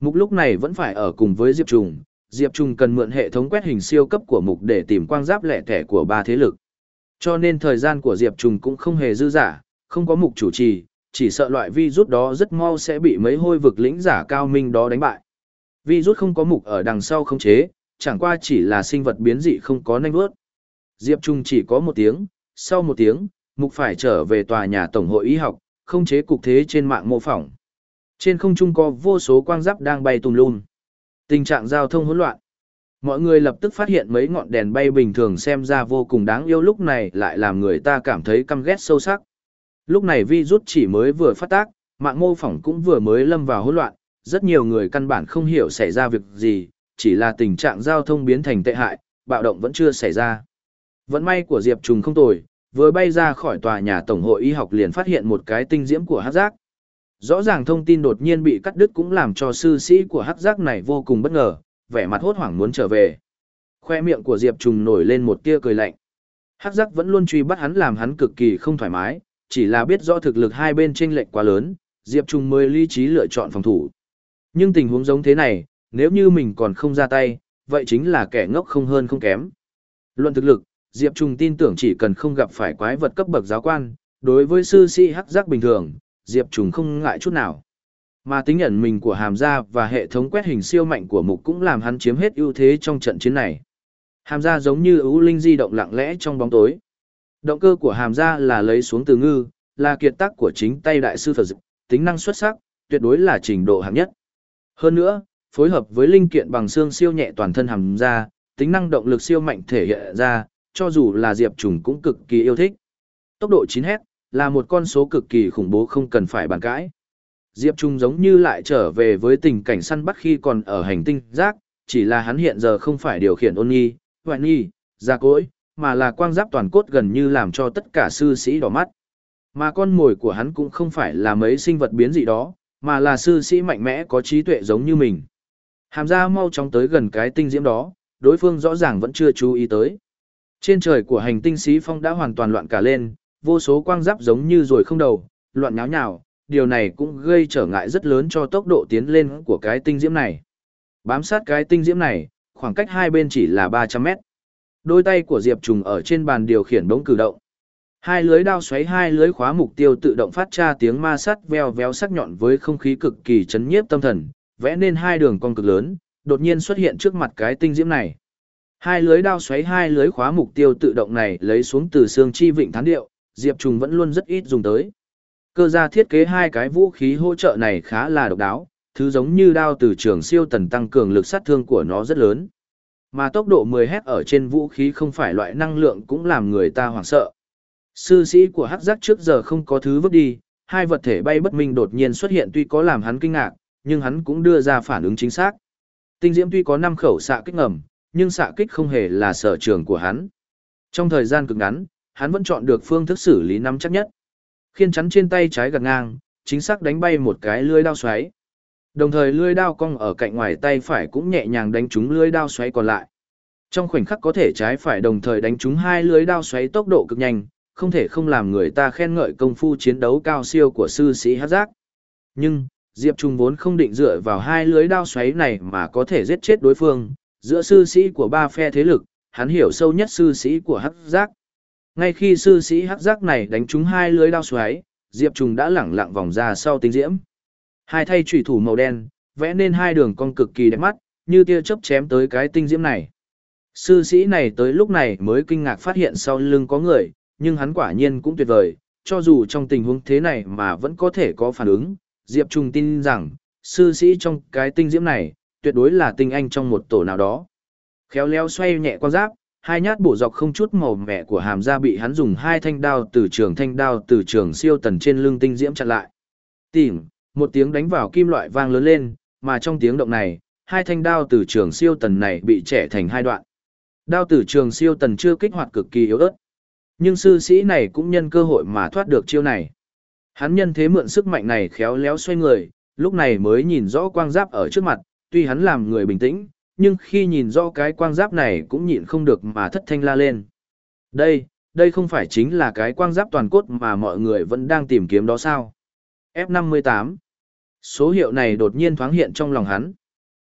Mục lúc này vẫn phải ở cùng với Diệp Trùng, Diệp Trùng cần mượn hệ thống quét hình siêu cấp của mục để tìm quang giáp lẻ tẻ của ba thế lực. Cho nên thời gian của Diệp Trùng cũng không hề dư giả, không có mục chủ trì, chỉ sợ loại vi rút đó rất mau sẽ bị mấy hôi vực lĩnh giả cao minh đó đánh bại. Vi rút không có mục ở đằng sau không chế, chẳng qua chỉ là sinh vật biến dị không có nanh vớt. Diệp Trung chỉ có một tiếng, sau một tiếng, mục phải trở về tòa nhà Tổng hội y học, không chế cục thế trên mạng mô phỏng. Trên không trung có vô số quang giáp đang bay tùm lum. Tình trạng giao thông hỗn loạn. Mọi người lập tức phát hiện mấy ngọn đèn bay bình thường xem ra vô cùng đáng yêu lúc này lại làm người ta cảm thấy căm ghét sâu sắc. Lúc này vi rút chỉ mới vừa phát tác, mạng mô phỏng cũng vừa mới lâm vào hỗn loạn, rất nhiều người căn bản không hiểu xảy ra việc gì, chỉ là tình trạng giao thông biến thành tệ hại, bạo động vẫn chưa xảy ra. Vận may của Diệp Trùng không tồi, vừa bay ra khỏi tòa nhà Tổng hội y học liền phát hiện một cái tinh diễm của hắc giác. Rõ ràng thông tin đột nhiên bị cắt đứt cũng làm cho sư sĩ của hắc giác này vô cùng bất ngờ, vẻ mặt hốt hoảng muốn trở về. Khoe miệng của Diệp Trùng nổi lên một tia cười lạnh. Hắc giác vẫn luôn truy bắt hắn làm hắn cực kỳ không thoải mái, chỉ là biết rõ thực lực hai bên chênh lệch quá lớn, Diệp Trùng mới lý trí lựa chọn phòng thủ. Nhưng tình huống giống thế này, nếu như mình còn không ra tay, vậy chính là kẻ ngốc không hơn không kém. Luận thực lực, Diệp Trùng tin tưởng chỉ cần không gặp phải quái vật cấp bậc giáo quan, đối với sư sĩ hắc giác bình thường, Diệp Trùng không ngại chút nào. Mà tính ẩn mình của hàm gia và hệ thống quét hình siêu mạnh của mục cũng làm hắn chiếm hết ưu thế trong trận chiến này. Hàm gia giống như ưu linh di động lặng lẽ trong bóng tối. Động cơ của hàm gia là lấy xuống từ ngư, là kiệt tác của chính tay đại sư Phật dịch, tính năng xuất sắc, tuyệt đối là trình độ hạng nhất. Hơn nữa, phối hợp với linh kiện bằng xương siêu nhẹ toàn thân hàm gia, tính năng động lực siêu mạnh thể hiện ra, cho dù là Diệp Trùng cũng cực kỳ yêu thích. Tốc độ 9 hét, là một con số cực kỳ khủng bố không cần phải bàn cãi. Diệp Trung giống như lại trở về với tình cảnh săn bắt khi còn ở hành tinh giác, chỉ là hắn hiện giờ không phải điều khiển ôn nhi, hoài nhi, ra cối, mà là quang giáp toàn cốt gần như làm cho tất cả sư sĩ đỏ mắt. Mà con mồi của hắn cũng không phải là mấy sinh vật biến dị đó, mà là sư sĩ mạnh mẽ có trí tuệ giống như mình. Hàm ra mau chóng tới gần cái tinh diễm đó, đối phương rõ ràng vẫn chưa chú ý tới. Trên trời của hành tinh xí phong đã hoàn toàn loạn cả lên, vô số quang giáp giống như rồi không đầu, loạn nháo nhào, điều này cũng gây trở ngại rất lớn cho tốc độ tiến lên của cái tinh diễm này. Bám sát cái tinh diễm này, khoảng cách hai bên chỉ là 300 mét. Đôi tay của Diệp Trùng ở trên bàn điều khiển bỗng cử động. Hai lưới đao xoáy hai lưới khóa mục tiêu tự động phát ra tiếng ma sát veo véo sắc nhọn với không khí cực kỳ chấn nhiếp tâm thần, vẽ nên hai đường cong cực lớn, đột nhiên xuất hiện trước mặt cái tinh diễm này. Hai lưới đao xoáy hai lưới khóa mục tiêu tự động này lấy xuống từ xương chi vịnh thán điệu, Diệp Trùng vẫn luôn rất ít dùng tới. Cơ gia thiết kế hai cái vũ khí hỗ trợ này khá là độc đáo, thứ giống như đao từ trường siêu tần tăng cường lực sát thương của nó rất lớn. Mà tốc độ 10 hét ở trên vũ khí không phải loại năng lượng cũng làm người ta hoảng sợ. Sư sĩ của hắc giác trước giờ không có thứ vứt đi, hai vật thể bay bất minh đột nhiên xuất hiện tuy có làm hắn kinh ngạc, nhưng hắn cũng đưa ra phản ứng chính xác. Tinh diễm tuy có 5 khẩu xạ kích ngầm, nhưng xạ kích không hề là sở trường của hắn. Trong thời gian cực ngắn, hắn vẫn chọn được phương thức xử lý nắm chắc nhất. Khiên chắn trên tay trái gạt ngang, chính xác đánh bay một cái lưới đao xoáy. Đồng thời lưới đao cong ở cạnh ngoài tay phải cũng nhẹ nhàng đánh trúng lưới đao xoáy còn lại. Trong khoảnh khắc có thể trái phải đồng thời đánh trúng hai lưới đao xoáy tốc độ cực nhanh, không thể không làm người ta khen ngợi công phu chiến đấu cao siêu của sư sĩ hát giác. Nhưng, Diệp Trung vốn không định dựa vào hai lưới đao xoáy này mà có thể giết chết đối phương, giữa sư sĩ của ba phe thế lực, hắn hiểu sâu nhất sư sĩ của hắc giác. Ngay khi sư sĩ hắc giác này đánh trúng hai lưới đao xoáy, Diệp Trung đã lẳng lặng vòng ra sau tinh diễm. Hai thay chủy thủ màu đen, vẽ nên hai đường cong cực kỳ đẹp mắt, như tia chớp chém tới cái tinh diễm này. Sư sĩ này tới lúc này mới kinh ngạc phát hiện sau lưng có người, nhưng hắn quả nhiên cũng tuyệt vời, cho dù trong tình huống thế này mà vẫn có thể có phản ứng. Diệp Trung tin rằng, sư sĩ trong cái tinh diễm này, tuyệt đối là tinh anh trong một tổ nào đó. Khéo léo xoay nhẹ qua giáp, hai nhát bổ dọc không chút màu mẻ của hàm da bị hắn dùng hai thanh đao từ trường thanh đao từ trường siêu tần trên lưng tinh diễm chặn lại. Tìm, một tiếng đánh vào kim loại vang lớn lên, mà trong tiếng động này, hai thanh đao từ trường siêu tần này bị trẻ thành hai đoạn. Đao từ trường siêu tần chưa kích hoạt cực kỳ yếu ớt. Nhưng sư sĩ này cũng nhân cơ hội mà thoát được chiêu này. Hắn nhân thế mượn sức mạnh này khéo léo xoay người, lúc này mới nhìn rõ quang giáp ở trước mặt, tuy hắn làm người bình tĩnh, nhưng khi nhìn rõ cái quang giáp này cũng nhịn không được mà thất thanh la lên. Đây, đây không phải chính là cái quang giáp toàn cốt mà mọi người vẫn đang tìm kiếm đó sao? F58 Số hiệu này đột nhiên thoáng hiện trong lòng hắn.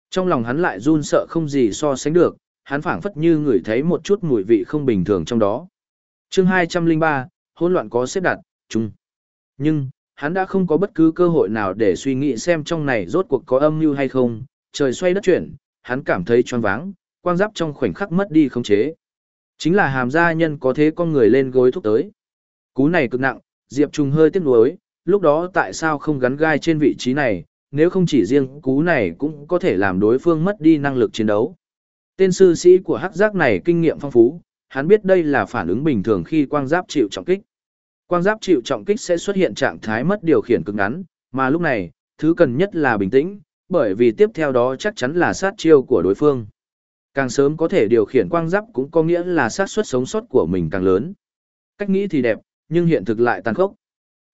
Trong lòng hắn lại run sợ không gì so sánh được, hắn phảng phất như ngửi thấy một chút mùi vị không bình thường trong đó. chương 203, hỗn loạn có xếp đặt, chung. Nhưng, hắn đã không có bất cứ cơ hội nào để suy nghĩ xem trong này rốt cuộc có âm mưu hay không, trời xoay đất chuyển, hắn cảm thấy choáng váng, quang giáp trong khoảnh khắc mất đi khống chế. Chính là hàm gia nhân có thế con người lên gối thúc tới. Cú này cực nặng, Diệp Trùng hơi tiếc nuối, lúc đó tại sao không gắn gai trên vị trí này, nếu không chỉ riêng cú này cũng có thể làm đối phương mất đi năng lực chiến đấu. Tên sư sĩ của hắc giác này kinh nghiệm phong phú, hắn biết đây là phản ứng bình thường khi quang giáp chịu trọng kích. Quang giáp chịu trọng kích sẽ xuất hiện trạng thái mất điều khiển cực ngắn, mà lúc này, thứ cần nhất là bình tĩnh, bởi vì tiếp theo đó chắc chắn là sát chiêu của đối phương. Càng sớm có thể điều khiển quang giáp cũng có nghĩa là sát suất sống sót của mình càng lớn. Cách nghĩ thì đẹp, nhưng hiện thực lại tàn khốc.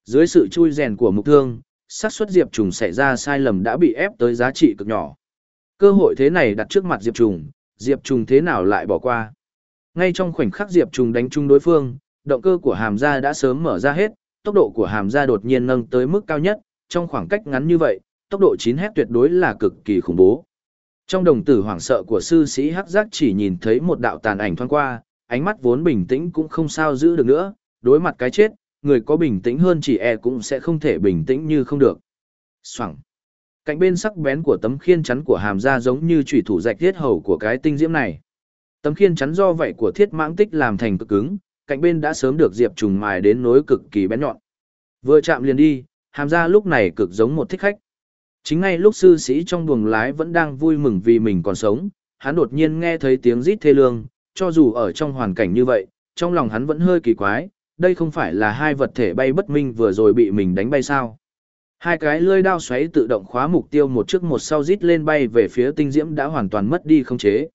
Dưới sự chui rèn của mục thương, xác suất Diệp Trùng xảy ra sai lầm đã bị ép tới giá trị cực nhỏ. Cơ hội thế này đặt trước mặt Diệp Trùng, Diệp Trùng thế nào lại bỏ qua. Ngay trong khoảnh khắc Diệp Trùng đánh trúng đối phương, động cơ của hàm da đã sớm mở ra hết, tốc độ của hàm da đột nhiên nâng tới mức cao nhất, trong khoảng cách ngắn như vậy, tốc độ 9 hét tuyệt đối là cực kỳ khủng bố. Trong đồng tử hoảng sợ của sư sĩ Hắc Giác chỉ nhìn thấy một đạo tàn ảnh thoáng qua, ánh mắt vốn bình tĩnh cũng không sao giữ được nữa, đối mặt cái chết, người có bình tĩnh hơn chỉ e cũng sẽ không thể bình tĩnh như không được. Soảng. Cạnh bên sắc bén của tấm khiên chắn của hàm ra giống như chủy thủ rạch thiết hầu của cái tinh diễm này. Tấm khiên chắn do vậy của thiết mãng tích làm thành cực cứng, cạnh bên đã sớm được diệp trùng mài đến nối cực kỳ bén nhọn. Vừa chạm liền đi, hàm ra lúc này cực giống một thích khách. Chính ngay lúc sư sĩ trong buồng lái vẫn đang vui mừng vì mình còn sống, hắn đột nhiên nghe thấy tiếng rít thê lương, cho dù ở trong hoàn cảnh như vậy, trong lòng hắn vẫn hơi kỳ quái, đây không phải là hai vật thể bay bất minh vừa rồi bị mình đánh bay sao. Hai cái lưỡi đao xoáy tự động khóa mục tiêu một trước một sau rít lên bay về phía tinh diễm đã hoàn toàn mất đi không chế.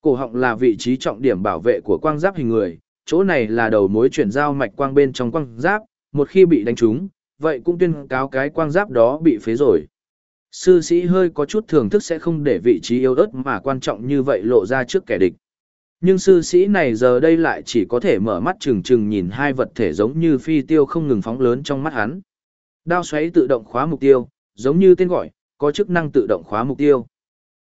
Cổ họng là vị trí trọng điểm bảo vệ của quang giáp hình người, chỗ này là đầu mối chuyển giao mạch quang bên trong quang giáp, một khi bị đánh trúng, vậy cũng tuyên cáo cái quang giáp đó bị phế rồi. Sư sĩ hơi có chút thưởng thức sẽ không để vị trí yếu ớt mà quan trọng như vậy lộ ra trước kẻ địch. Nhưng sư sĩ này giờ đây lại chỉ có thể mở mắt trừng trừng nhìn hai vật thể giống như phi tiêu không ngừng phóng lớn trong mắt hắn. Đao xoáy tự động khóa mục tiêu, giống như tên gọi, có chức năng tự động khóa mục tiêu.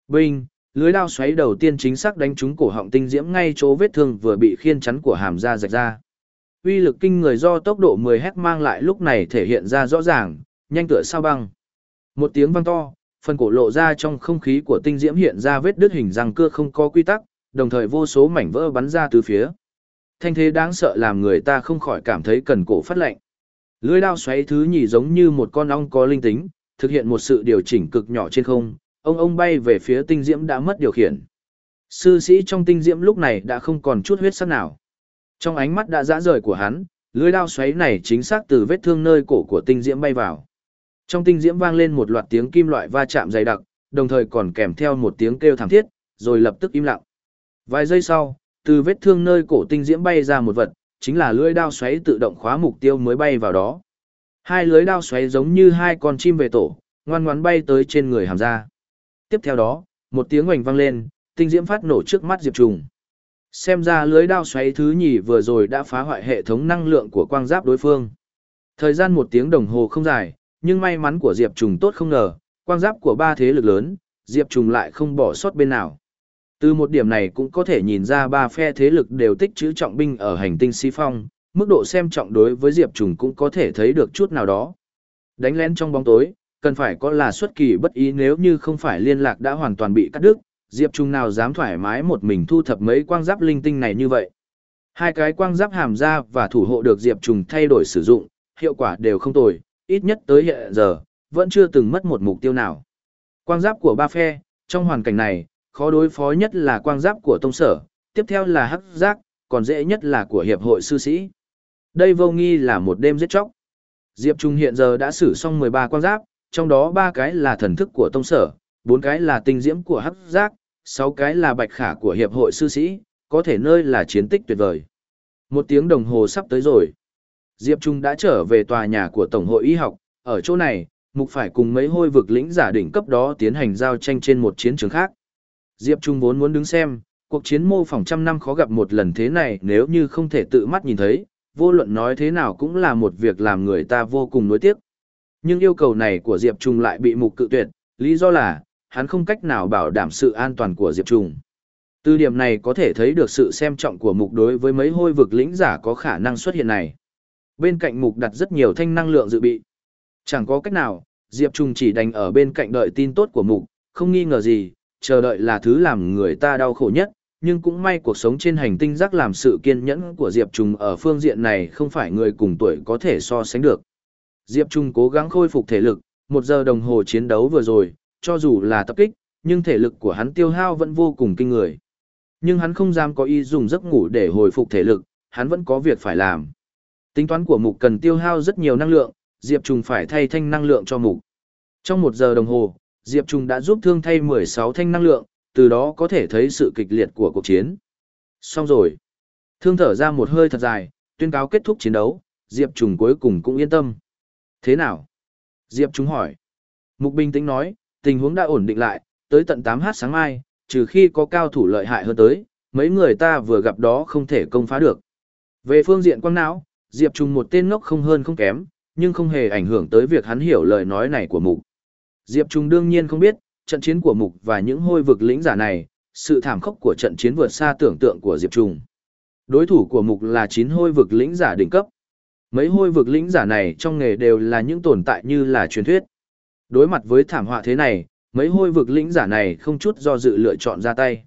Binh, lưới đao xoáy đầu tiên chính xác đánh trúng cổ họng tinh diễm ngay chỗ vết thương vừa bị khiên chắn của hàm da rạch ra. Uy lực kinh người do tốc độ 10 hét mang lại lúc này thể hiện ra rõ ràng, nhanh tựa sao băng. Một tiếng vang to, phần cổ lộ ra trong không khí của tinh diễm hiện ra vết đứt hình răng cưa không có quy tắc, đồng thời vô số mảnh vỡ bắn ra từ phía. Thanh thế đáng sợ làm người ta không khỏi cảm thấy cần cổ phát lạnh. Lưới đao xoáy thứ nhì giống như một con ong có linh tính, thực hiện một sự điều chỉnh cực nhỏ trên không, ông ông bay về phía tinh diễm đã mất điều khiển. Sư sĩ trong tinh diễm lúc này đã không còn chút huyết sắc nào. Trong ánh mắt đã dã rời của hắn, lưới đao xoáy này chính xác từ vết thương nơi cổ của tinh diễm bay vào. Trong tinh diễm vang lên một loạt tiếng kim loại va chạm dày đặc, đồng thời còn kèm theo một tiếng kêu thảm thiết, rồi lập tức im lặng. Vài giây sau, từ vết thương nơi cổ tinh diễm bay ra một vật, chính là lưỡi đao xoáy tự động khóa mục tiêu mới bay vào đó. Hai lưới đao xoáy giống như hai con chim về tổ, ngoan ngoãn bay tới trên người hàm ra. Tiếp theo đó, một tiếng oành vang lên, tinh diễm phát nổ trước mắt Diệp Trùng. Xem ra lưới đao xoáy thứ nhì vừa rồi đã phá hoại hệ thống năng lượng của quang giáp đối phương. Thời gian một tiếng đồng hồ không dài, nhưng may mắn của Diệp Trùng tốt không ngờ, quang giáp của ba thế lực lớn, Diệp Trùng lại không bỏ sót bên nào. Từ một điểm này cũng có thể nhìn ra ba phe thế lực đều tích trữ trọng binh ở hành tinh Si Phong, mức độ xem trọng đối với Diệp Trùng cũng có thể thấy được chút nào đó. Đánh lén trong bóng tối, cần phải có là xuất kỳ bất ý nếu như không phải liên lạc đã hoàn toàn bị cắt đứt, Diệp Trùng nào dám thoải mái một mình thu thập mấy quang giáp linh tinh này như vậy. Hai cái quang giáp hàm ra và thủ hộ được Diệp Trùng thay đổi sử dụng, hiệu quả đều không tồi, ít nhất tới hiện giờ, vẫn chưa từng mất một mục tiêu nào. Quang giáp của ba phe, trong hoàn cảnh này, khó đối phó nhất là quang giáp của tông sở, tiếp theo là hắc giác, còn dễ nhất là của hiệp hội sư sĩ. Đây vô nghi là một đêm giết chóc. Diệp Trung hiện giờ đã xử xong 13 quang giáp, trong đó ba cái là thần thức của tông sở, bốn cái là tinh diễm của hắc giác, sáu cái là bạch khả của hiệp hội sư sĩ, có thể nơi là chiến tích tuyệt vời. Một tiếng đồng hồ sắp tới rồi. Diệp Trung đã trở về tòa nhà của Tổng hội Y học, ở chỗ này, mục phải cùng mấy hôi vực lĩnh giả đỉnh cấp đó tiến hành giao tranh trên một chiến trường khác. Diệp Trung vốn muốn đứng xem, cuộc chiến mô phỏng trăm năm khó gặp một lần thế này nếu như không thể tự mắt nhìn thấy, vô luận nói thế nào cũng là một việc làm người ta vô cùng nuối tiếc. Nhưng yêu cầu này của Diệp Trung lại bị mục cự tuyệt, lý do là, hắn không cách nào bảo đảm sự an toàn của Diệp Trung. Từ điểm này có thể thấy được sự xem trọng của mục đối với mấy hôi vực lĩnh giả có khả năng xuất hiện này. Bên cạnh mục đặt rất nhiều thanh năng lượng dự bị. Chẳng có cách nào, Diệp Trung chỉ đành ở bên cạnh đợi tin tốt của mục, không nghi ngờ gì, chờ đợi là thứ làm người ta đau khổ nhất, nhưng cũng may cuộc sống trên hành tinh rắc làm sự kiên nhẫn của Diệp Trung ở phương diện này không phải người cùng tuổi có thể so sánh được. Diệp Trung cố gắng khôi phục thể lực, một giờ đồng hồ chiến đấu vừa rồi, cho dù là tập kích, nhưng thể lực của hắn tiêu hao vẫn vô cùng kinh người. Nhưng hắn không dám có ý dùng giấc ngủ để hồi phục thể lực, hắn vẫn có việc phải làm. Tính toán của mục cần tiêu hao rất nhiều năng lượng, Diệp trùng phải thay thanh năng lượng cho mục. Trong một giờ đồng hồ, Diệp trùng đã giúp thương thay 16 thanh năng lượng, từ đó có thể thấy sự kịch liệt của cuộc chiến. Xong rồi. Thương thở ra một hơi thật dài, tuyên cáo kết thúc chiến đấu, Diệp trùng cuối cùng cũng yên tâm. Thế nào? Diệp trùng hỏi. Mục bình tĩnh nói, tình huống đã ổn định lại, tới tận 8h sáng mai, trừ khi có cao thủ lợi hại hơn tới, mấy người ta vừa gặp đó không thể công phá được. Về phương diện quang não, Diệp Trung một tên ngốc không hơn không kém, nhưng không hề ảnh hưởng tới việc hắn hiểu lời nói này của mục. Diệp Trung đương nhiên không biết, trận chiến của mục và những hôi vực lĩnh giả này, sự thảm khốc của trận chiến vượt xa tưởng tượng của Diệp Trung. Đối thủ của mục là chín hôi vực lĩnh giả đỉnh cấp. Mấy hôi vực lĩnh giả này trong nghề đều là những tồn tại như là truyền thuyết. Đối mặt với thảm họa thế này, mấy hôi vực lĩnh giả này không chút do dự lựa chọn ra tay.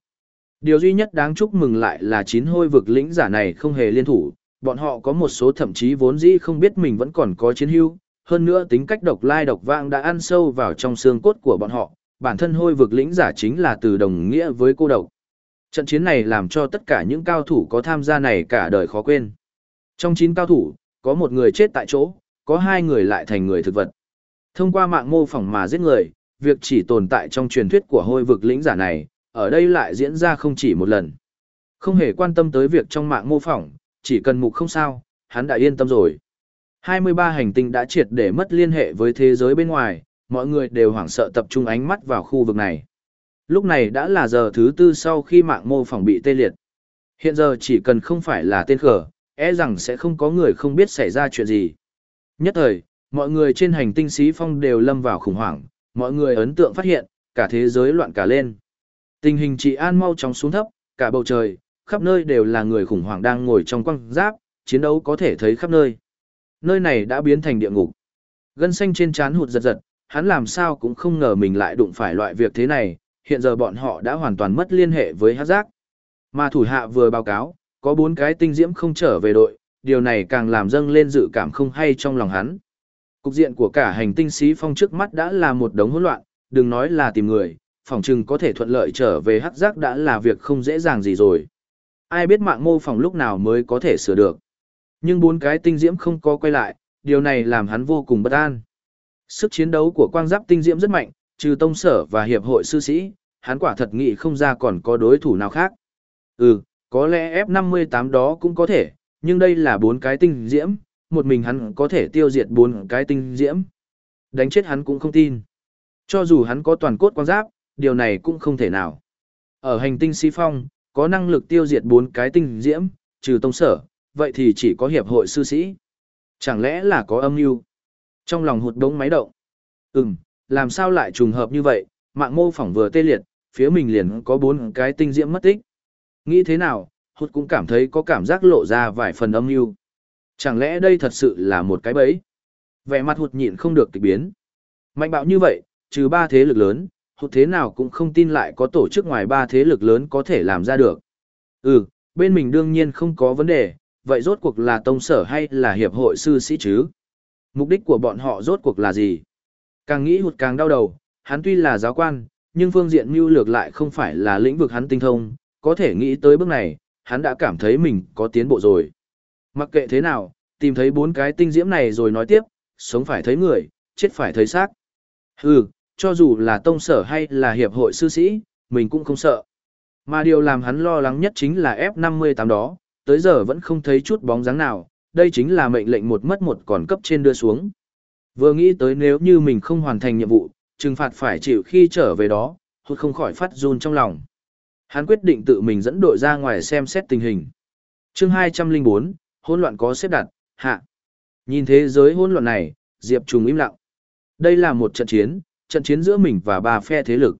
Điều duy nhất đáng chúc mừng lại là chín hôi vực lĩnh giả này không hề liên thủ, bọn họ có một số thậm chí vốn dĩ không biết mình vẫn còn có chiến hưu, hơn nữa tính cách độc lai độc vang đã ăn sâu vào trong xương cốt của bọn họ, bản thân hôi vực lĩnh giả chính là từ đồng nghĩa với cô độc. Trận chiến này làm cho tất cả những cao thủ có tham gia này cả đời khó quên. Trong 9 cao thủ, có một người chết tại chỗ, có hai người lại thành người thực vật. Thông qua mạng mô phỏng mà giết người, việc chỉ tồn tại trong truyền thuyết của hôi vực lĩnh giả này, ở đây lại diễn ra không chỉ một lần. Không hề quan tâm tới việc trong mạng mô phỏng, chỉ cần mục không sao, hắn đã yên tâm rồi. 23 hành tinh đã triệt để mất liên hệ với thế giới bên ngoài, mọi người đều hoảng sợ tập trung ánh mắt vào khu vực này. Lúc này đã là giờ thứ tư sau khi mạng mô phỏng bị tê liệt. Hiện giờ chỉ cần không phải là tên khở, e rằng sẽ không có người không biết xảy ra chuyện gì. Nhất thời, mọi người trên hành tinh xí phong đều lâm vào khủng hoảng, mọi người ấn tượng phát hiện, cả thế giới loạn cả lên. Tình hình trị an mau chóng xuống thấp, cả bầu trời, khắp nơi đều là người khủng hoảng đang ngồi trong quăng giáp, chiến đấu có thể thấy khắp nơi. Nơi này đã biến thành địa ngục. Gân xanh trên trán hụt giật giật, hắn làm sao cũng không ngờ mình lại đụng phải loại việc thế này, hiện giờ bọn họ đã hoàn toàn mất liên hệ với hát giác. Mà thủ hạ vừa báo cáo, có bốn cái tinh diễm không trở về đội, điều này càng làm dâng lên dự cảm không hay trong lòng hắn. Cục diện của cả hành tinh xí phong trước mắt đã là một đống hỗn loạn, đừng nói là tìm người, phòng trừng có thể thuận lợi trở về hắc giác đã là việc không dễ dàng gì rồi. Ai biết mạng mô phỏng lúc nào mới có thể sửa được. Nhưng bốn cái tinh diễm không có quay lại, điều này làm hắn vô cùng bất an. Sức chiến đấu của quang giáp tinh diễm rất mạnh, trừ tông sở và hiệp hội sư sĩ, hắn quả thật nghĩ không ra còn có đối thủ nào khác. Ừ, có lẽ F58 đó cũng có thể, nhưng đây là bốn cái tinh diễm, một mình hắn có thể tiêu diệt bốn cái tinh diễm. Đánh chết hắn cũng không tin. Cho dù hắn có toàn cốt quang giáp, điều này cũng không thể nào. Ở hành tinh Si Phong, có năng lực tiêu diệt bốn cái tinh diễm, trừ tông sở, vậy thì chỉ có hiệp hội sư sĩ. Chẳng lẽ là có âm mưu? Trong lòng hụt đống máy động. Ừm, làm sao lại trùng hợp như vậy, mạng mô phỏng vừa tê liệt, phía mình liền có bốn cái tinh diễm mất tích. Nghĩ thế nào, hụt cũng cảm thấy có cảm giác lộ ra vài phần âm mưu. Chẳng lẽ đây thật sự là một cái bẫy? Vẻ mặt hụt nhịn không được kịch biến. Mạnh bạo như vậy, trừ ba thế lực lớn, hụt thế nào cũng không tin lại có tổ chức ngoài ba thế lực lớn có thể làm ra được. Ừ, bên mình đương nhiên không có vấn đề, vậy rốt cuộc là tông sở hay là hiệp hội sư sĩ chứ? Mục đích của bọn họ rốt cuộc là gì? Càng nghĩ hụt càng đau đầu, hắn tuy là giáo quan, nhưng phương diện mưu lược lại không phải là lĩnh vực hắn tinh thông, có thể nghĩ tới bước này, hắn đã cảm thấy mình có tiến bộ rồi. Mặc kệ thế nào, tìm thấy bốn cái tinh diễm này rồi nói tiếp, sống phải thấy người, chết phải thấy xác. Hừ, cho dù là tông sở hay là hiệp hội sư sĩ, mình cũng không sợ. Mà điều làm hắn lo lắng nhất chính là F58 đó, tới giờ vẫn không thấy chút bóng dáng nào, đây chính là mệnh lệnh một mất một còn cấp trên đưa xuống. Vừa nghĩ tới nếu như mình không hoàn thành nhiệm vụ, trừng phạt phải chịu khi trở về đó, hụt không khỏi phát run trong lòng. Hắn quyết định tự mình dẫn đội ra ngoài xem xét tình hình. chương 204, hỗn loạn có xếp đặt, hạ. Nhìn thế giới hỗn loạn này, Diệp Trùng im lặng. Đây là một trận chiến, trận chiến giữa mình và ba phe thế lực.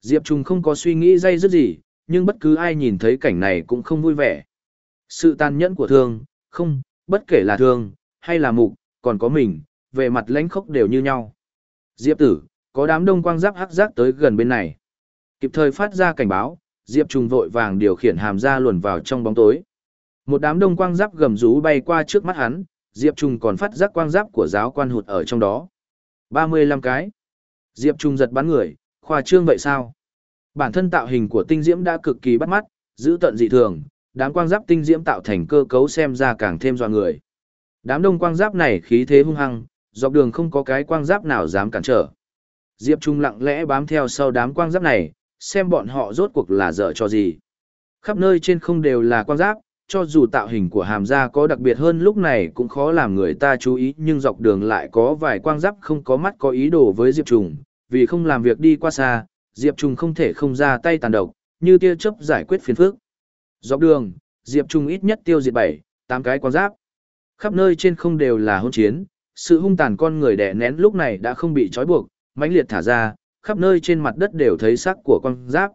Diệp Trung không có suy nghĩ dây dứt gì, nhưng bất cứ ai nhìn thấy cảnh này cũng không vui vẻ. Sự tàn nhẫn của thương, không, bất kể là thương, hay là mục, còn có mình, về mặt lãnh khốc đều như nhau. Diệp tử, có đám đông quang giáp hắc giác tới gần bên này. Kịp thời phát ra cảnh báo, Diệp Trung vội vàng điều khiển hàm ra luồn vào trong bóng tối. Một đám đông quang giáp gầm rú bay qua trước mắt hắn, Diệp Trung còn phát giác quang giáp của giáo quan hụt ở trong đó. 35 cái. Diệp Trung giật bắn người, khoa trương vậy sao? Bản thân tạo hình của tinh diễm đã cực kỳ bắt mắt, giữ tận dị thường, đám quang giáp tinh diễm tạo thành cơ cấu xem ra càng thêm dọa người. Đám đông quang giáp này khí thế hung hăng, dọc đường không có cái quang giáp nào dám cản trở. Diệp Trung lặng lẽ bám theo sau đám quang giáp này, xem bọn họ rốt cuộc là dở cho gì. Khắp nơi trên không đều là quang giáp, cho dù tạo hình của hàm da có đặc biệt hơn lúc này cũng khó làm người ta chú ý nhưng dọc đường lại có vài quang giáp không có mắt có ý đồ với Diệp trùng vì không làm việc đi qua xa, Diệp trùng không thể không ra tay tàn độc, như tia chớp giải quyết phiền phức. Dọc đường, Diệp trùng ít nhất tiêu diệt 7, 8 cái quang giáp. Khắp nơi trên không đều là hôn chiến, sự hung tàn con người đè nén lúc này đã không bị trói buộc, mãnh liệt thả ra, khắp nơi trên mặt đất đều thấy sắc của quang giáp.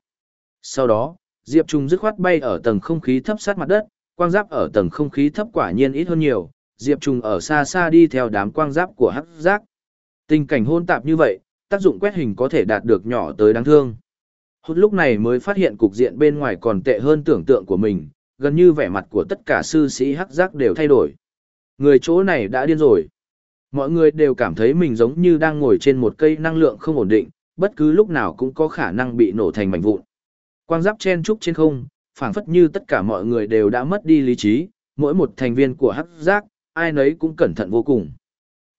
Sau đó, Diệp Trung dứt khoát bay ở tầng không khí thấp sát mặt đất, quang giáp ở tầng không khí thấp quả nhiên ít hơn nhiều, Diệp Trung ở xa xa đi theo đám quang giáp của hắc giác. Tình cảnh hôn tạp như vậy, tác dụng quét hình có thể đạt được nhỏ tới đáng thương. Hút lúc này mới phát hiện cục diện bên ngoài còn tệ hơn tưởng tượng của mình, gần như vẻ mặt của tất cả sư sĩ hắc giác đều thay đổi. Người chỗ này đã điên rồi. Mọi người đều cảm thấy mình giống như đang ngồi trên một cây năng lượng không ổn định, bất cứ lúc nào cũng có khả năng bị nổ thành mảnh vụn. Quang giáp chen trúc trên không, phảng phất như tất cả mọi người đều đã mất đi lý trí, mỗi một thành viên của hắc giác, ai nấy cũng cẩn thận vô cùng.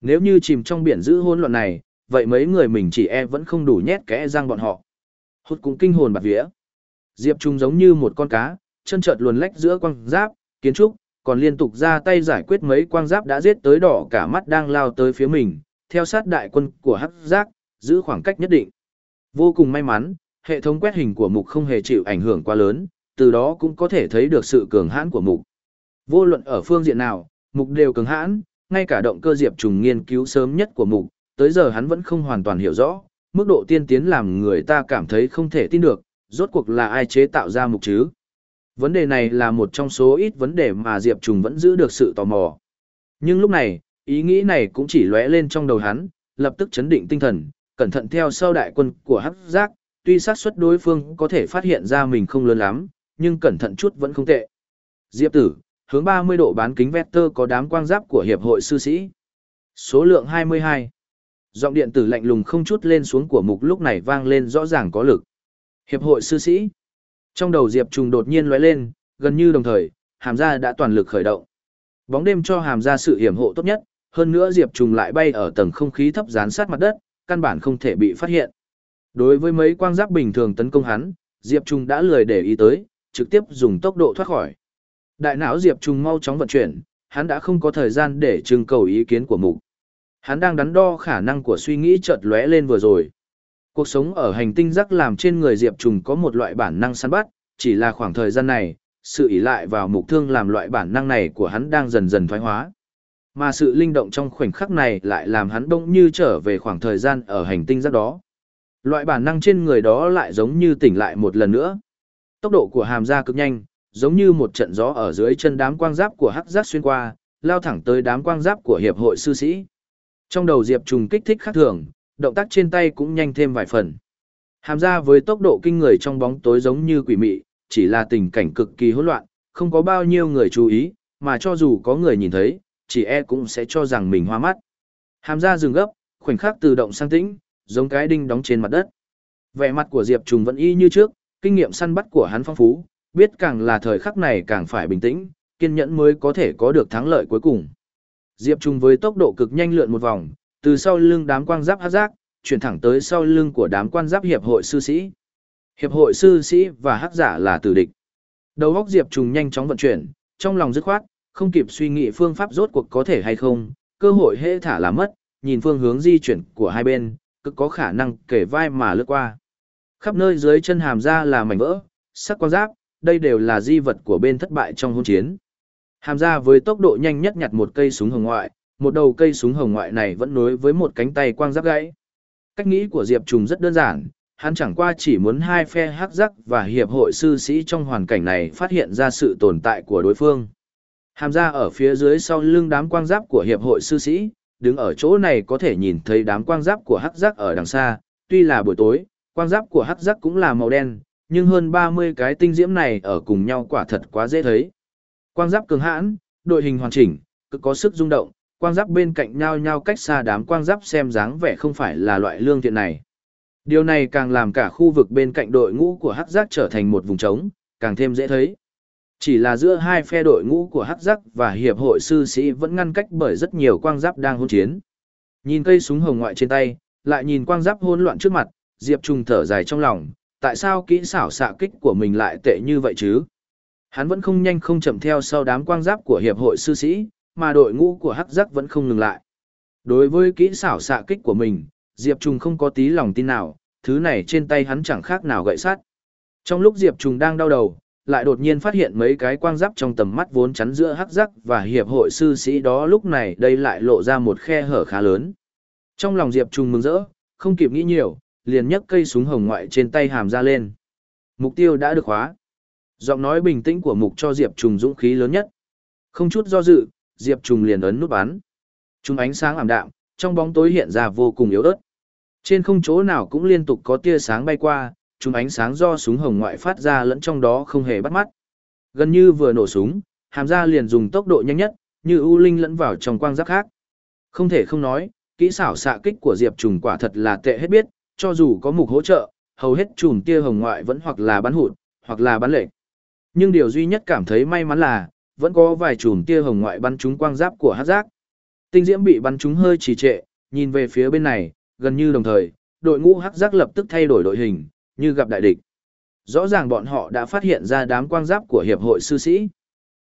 Nếu như chìm trong biển giữ hỗn loạn này, vậy mấy người mình chỉ e vẫn không đủ nhét kẽ răng bọn họ. Hút cũng kinh hồn bạt vía. Diệp Trung giống như một con cá, chân chợt luồn lách giữa quang giáp, kiến trúc, còn liên tục ra tay giải quyết mấy quang giáp đã giết tới đỏ cả mắt đang lao tới phía mình, theo sát đại quân của hắc giác, giữ khoảng cách nhất định. Vô cùng may mắn, hệ thống quét hình của mục không hề chịu ảnh hưởng quá lớn, từ đó cũng có thể thấy được sự cường hãn của mục. Vô luận ở phương diện nào, mục đều cường hãn, ngay cả động cơ diệp trùng nghiên cứu sớm nhất của mục, tới giờ hắn vẫn không hoàn toàn hiểu rõ, mức độ tiên tiến làm người ta cảm thấy không thể tin được, rốt cuộc là ai chế tạo ra mục chứ. Vấn đề này là một trong số ít vấn đề mà Diệp Trùng vẫn giữ được sự tò mò. Nhưng lúc này, ý nghĩ này cũng chỉ lóe lên trong đầu hắn, lập tức chấn định tinh thần, cẩn thận theo sau đại quân của Hắc Giác, tuy xác suất đối phương có thể phát hiện ra mình không lớn lắm, nhưng cẩn thận chút vẫn không tệ. Diệp tử, hướng 30 độ bán kính vector có đám quang giáp của hiệp hội sư sĩ. Số lượng 22. Giọng điện tử lạnh lùng không chút lên xuống của mục lúc này vang lên rõ ràng có lực. Hiệp hội sư sĩ. Trong đầu Diệp Trùng đột nhiên lóe lên, gần như đồng thời, hàm gia đã toàn lực khởi động. Bóng đêm cho hàm gia sự hiểm hộ tốt nhất, hơn nữa Diệp Trùng lại bay ở tầng không khí thấp dán sát mặt đất, căn bản không thể bị phát hiện. Đối với mấy quang giáp bình thường tấn công hắn, Diệp Trùng đã lười để ý tới, trực tiếp dùng tốc độ thoát khỏi. Đại não Diệp Trung mau chóng vận chuyển, hắn đã không có thời gian để trưng cầu ý kiến của mục. Hắn đang đắn đo khả năng của suy nghĩ chợt lóe lên vừa rồi. Cuộc sống ở hành tinh rắc làm trên người Diệp Trùng có một loại bản năng săn bắt, chỉ là khoảng thời gian này, sự ỷ lại vào mục thương làm loại bản năng này của hắn đang dần dần thoái hóa. Mà sự linh động trong khoảnh khắc này lại làm hắn đông như trở về khoảng thời gian ở hành tinh rắc đó. Loại bản năng trên người đó lại giống như tỉnh lại một lần nữa. Tốc độ của hàm ra cực nhanh, giống như một trận gió ở dưới chân đám quang giáp của hắc giác xuyên qua, lao thẳng tới đám quang giáp của hiệp hội sư sĩ. Trong đầu Diệp Trùng kích thích khác thường, động tác trên tay cũng nhanh thêm vài phần. Hàm ra với tốc độ kinh người trong bóng tối giống như quỷ mị, chỉ là tình cảnh cực kỳ hỗn loạn, không có bao nhiêu người chú ý, mà cho dù có người nhìn thấy, chỉ e cũng sẽ cho rằng mình hoa mắt. Hàm ra dừng gấp, khoảnh khắc tự động sang tĩnh, giống cái đinh đóng trên mặt đất. Vẻ mặt của Diệp Trùng vẫn y như trước, kinh nghiệm săn bắt của hắn phong phú, biết càng là thời khắc này càng phải bình tĩnh, kiên nhẫn mới có thể có được thắng lợi cuối cùng. Diệp Trung với tốc độ cực nhanh lượn một vòng, từ sau lưng đám quang giáp hắc giác, chuyển thẳng tới sau lưng của đám quan giáp hiệp hội sư sĩ. Hiệp hội sư sĩ và hắc giả là tử địch. Đầu óc Diệp Trung nhanh chóng vận chuyển, trong lòng dứt khoát, không kịp suy nghĩ phương pháp rốt cuộc có thể hay không, cơ hội hễ thả là mất, nhìn phương hướng di chuyển của hai bên, cực có khả năng kể vai mà lướt qua. Khắp nơi dưới chân hàm ra là mảnh vỡ, sắc quang giáp, đây đều là di vật của bên thất bại trong hôn chiến. Hàm ra với tốc độ nhanh nhất nhặt một cây súng hồng ngoại, một đầu cây súng hồng ngoại này vẫn nối với một cánh tay quang giáp gãy. Cách nghĩ của Diệp Trùng rất đơn giản, hắn chẳng qua chỉ muốn hai phe hắc giác và hiệp hội sư sĩ trong hoàn cảnh này phát hiện ra sự tồn tại của đối phương. Hàm ra ở phía dưới sau lưng đám quang giáp của hiệp hội sư sĩ, đứng ở chỗ này có thể nhìn thấy đám quang giáp của hắc giác ở đằng xa, tuy là buổi tối, quang giáp của hắc giác cũng là màu đen, nhưng hơn 30 cái tinh diễm này ở cùng nhau quả thật quá dễ thấy. Quang giáp cường hãn, đội hình hoàn chỉnh, cực có sức rung động, quang giáp bên cạnh nhau nhau cách xa đám quang giáp xem dáng vẻ không phải là loại lương thiện này. Điều này càng làm cả khu vực bên cạnh đội ngũ của hắc giác trở thành một vùng trống, càng thêm dễ thấy. Chỉ là giữa hai phe đội ngũ của hắc giác và hiệp hội sư sĩ vẫn ngăn cách bởi rất nhiều quang giáp đang hôn chiến. Nhìn cây súng hồng ngoại trên tay, lại nhìn quang giáp hỗn loạn trước mặt, Diệp Trung thở dài trong lòng, tại sao kỹ xảo xạ kích của mình lại tệ như vậy chứ? Hắn vẫn không nhanh không chậm theo sau đám quang giáp của hiệp hội sư sĩ, mà đội ngũ của hắc giác vẫn không ngừng lại. Đối với kỹ xảo xạ kích của mình, Diệp Trung không có tí lòng tin nào, thứ này trên tay hắn chẳng khác nào gậy sắt. Trong lúc Diệp Trung đang đau đầu, lại đột nhiên phát hiện mấy cái quang giáp trong tầm mắt vốn chắn giữa hắc giác và hiệp hội sư sĩ đó lúc này đây lại lộ ra một khe hở khá lớn. Trong lòng Diệp Trung mừng rỡ, không kịp nghĩ nhiều, liền nhấc cây súng hồng ngoại trên tay hàm ra lên. Mục tiêu đã được khóa. Giọng nói bình tĩnh của mục cho Diệp Trùng dũng khí lớn nhất. Không chút do dự, Diệp Trùng liền ấn nút bắn. Chúng ánh sáng ảm đạm, trong bóng tối hiện ra vô cùng yếu ớt. Trên không chỗ nào cũng liên tục có tia sáng bay qua, chúng ánh sáng do súng hồng ngoại phát ra lẫn trong đó không hề bắt mắt. Gần như vừa nổ súng, hàm ra liền dùng tốc độ nhanh nhất, như u linh lẫn vào trong quang giáp khác. Không thể không nói, kỹ xảo xạ kích của Diệp Trùng quả thật là tệ hết biết, cho dù có mục hỗ trợ, hầu hết chùm tia hồng ngoại vẫn hoặc là bắn hụt, hoặc là bắn lệch. Nhưng điều duy nhất cảm thấy may mắn là, vẫn có vài chùm tia hồng ngoại bắn trúng quang giáp của hát giác. Tinh diễm bị bắn trúng hơi trì trệ, nhìn về phía bên này, gần như đồng thời, đội ngũ hắc giác lập tức thay đổi đội hình, như gặp đại địch. Rõ ràng bọn họ đã phát hiện ra đám quang giáp của hiệp hội sư sĩ.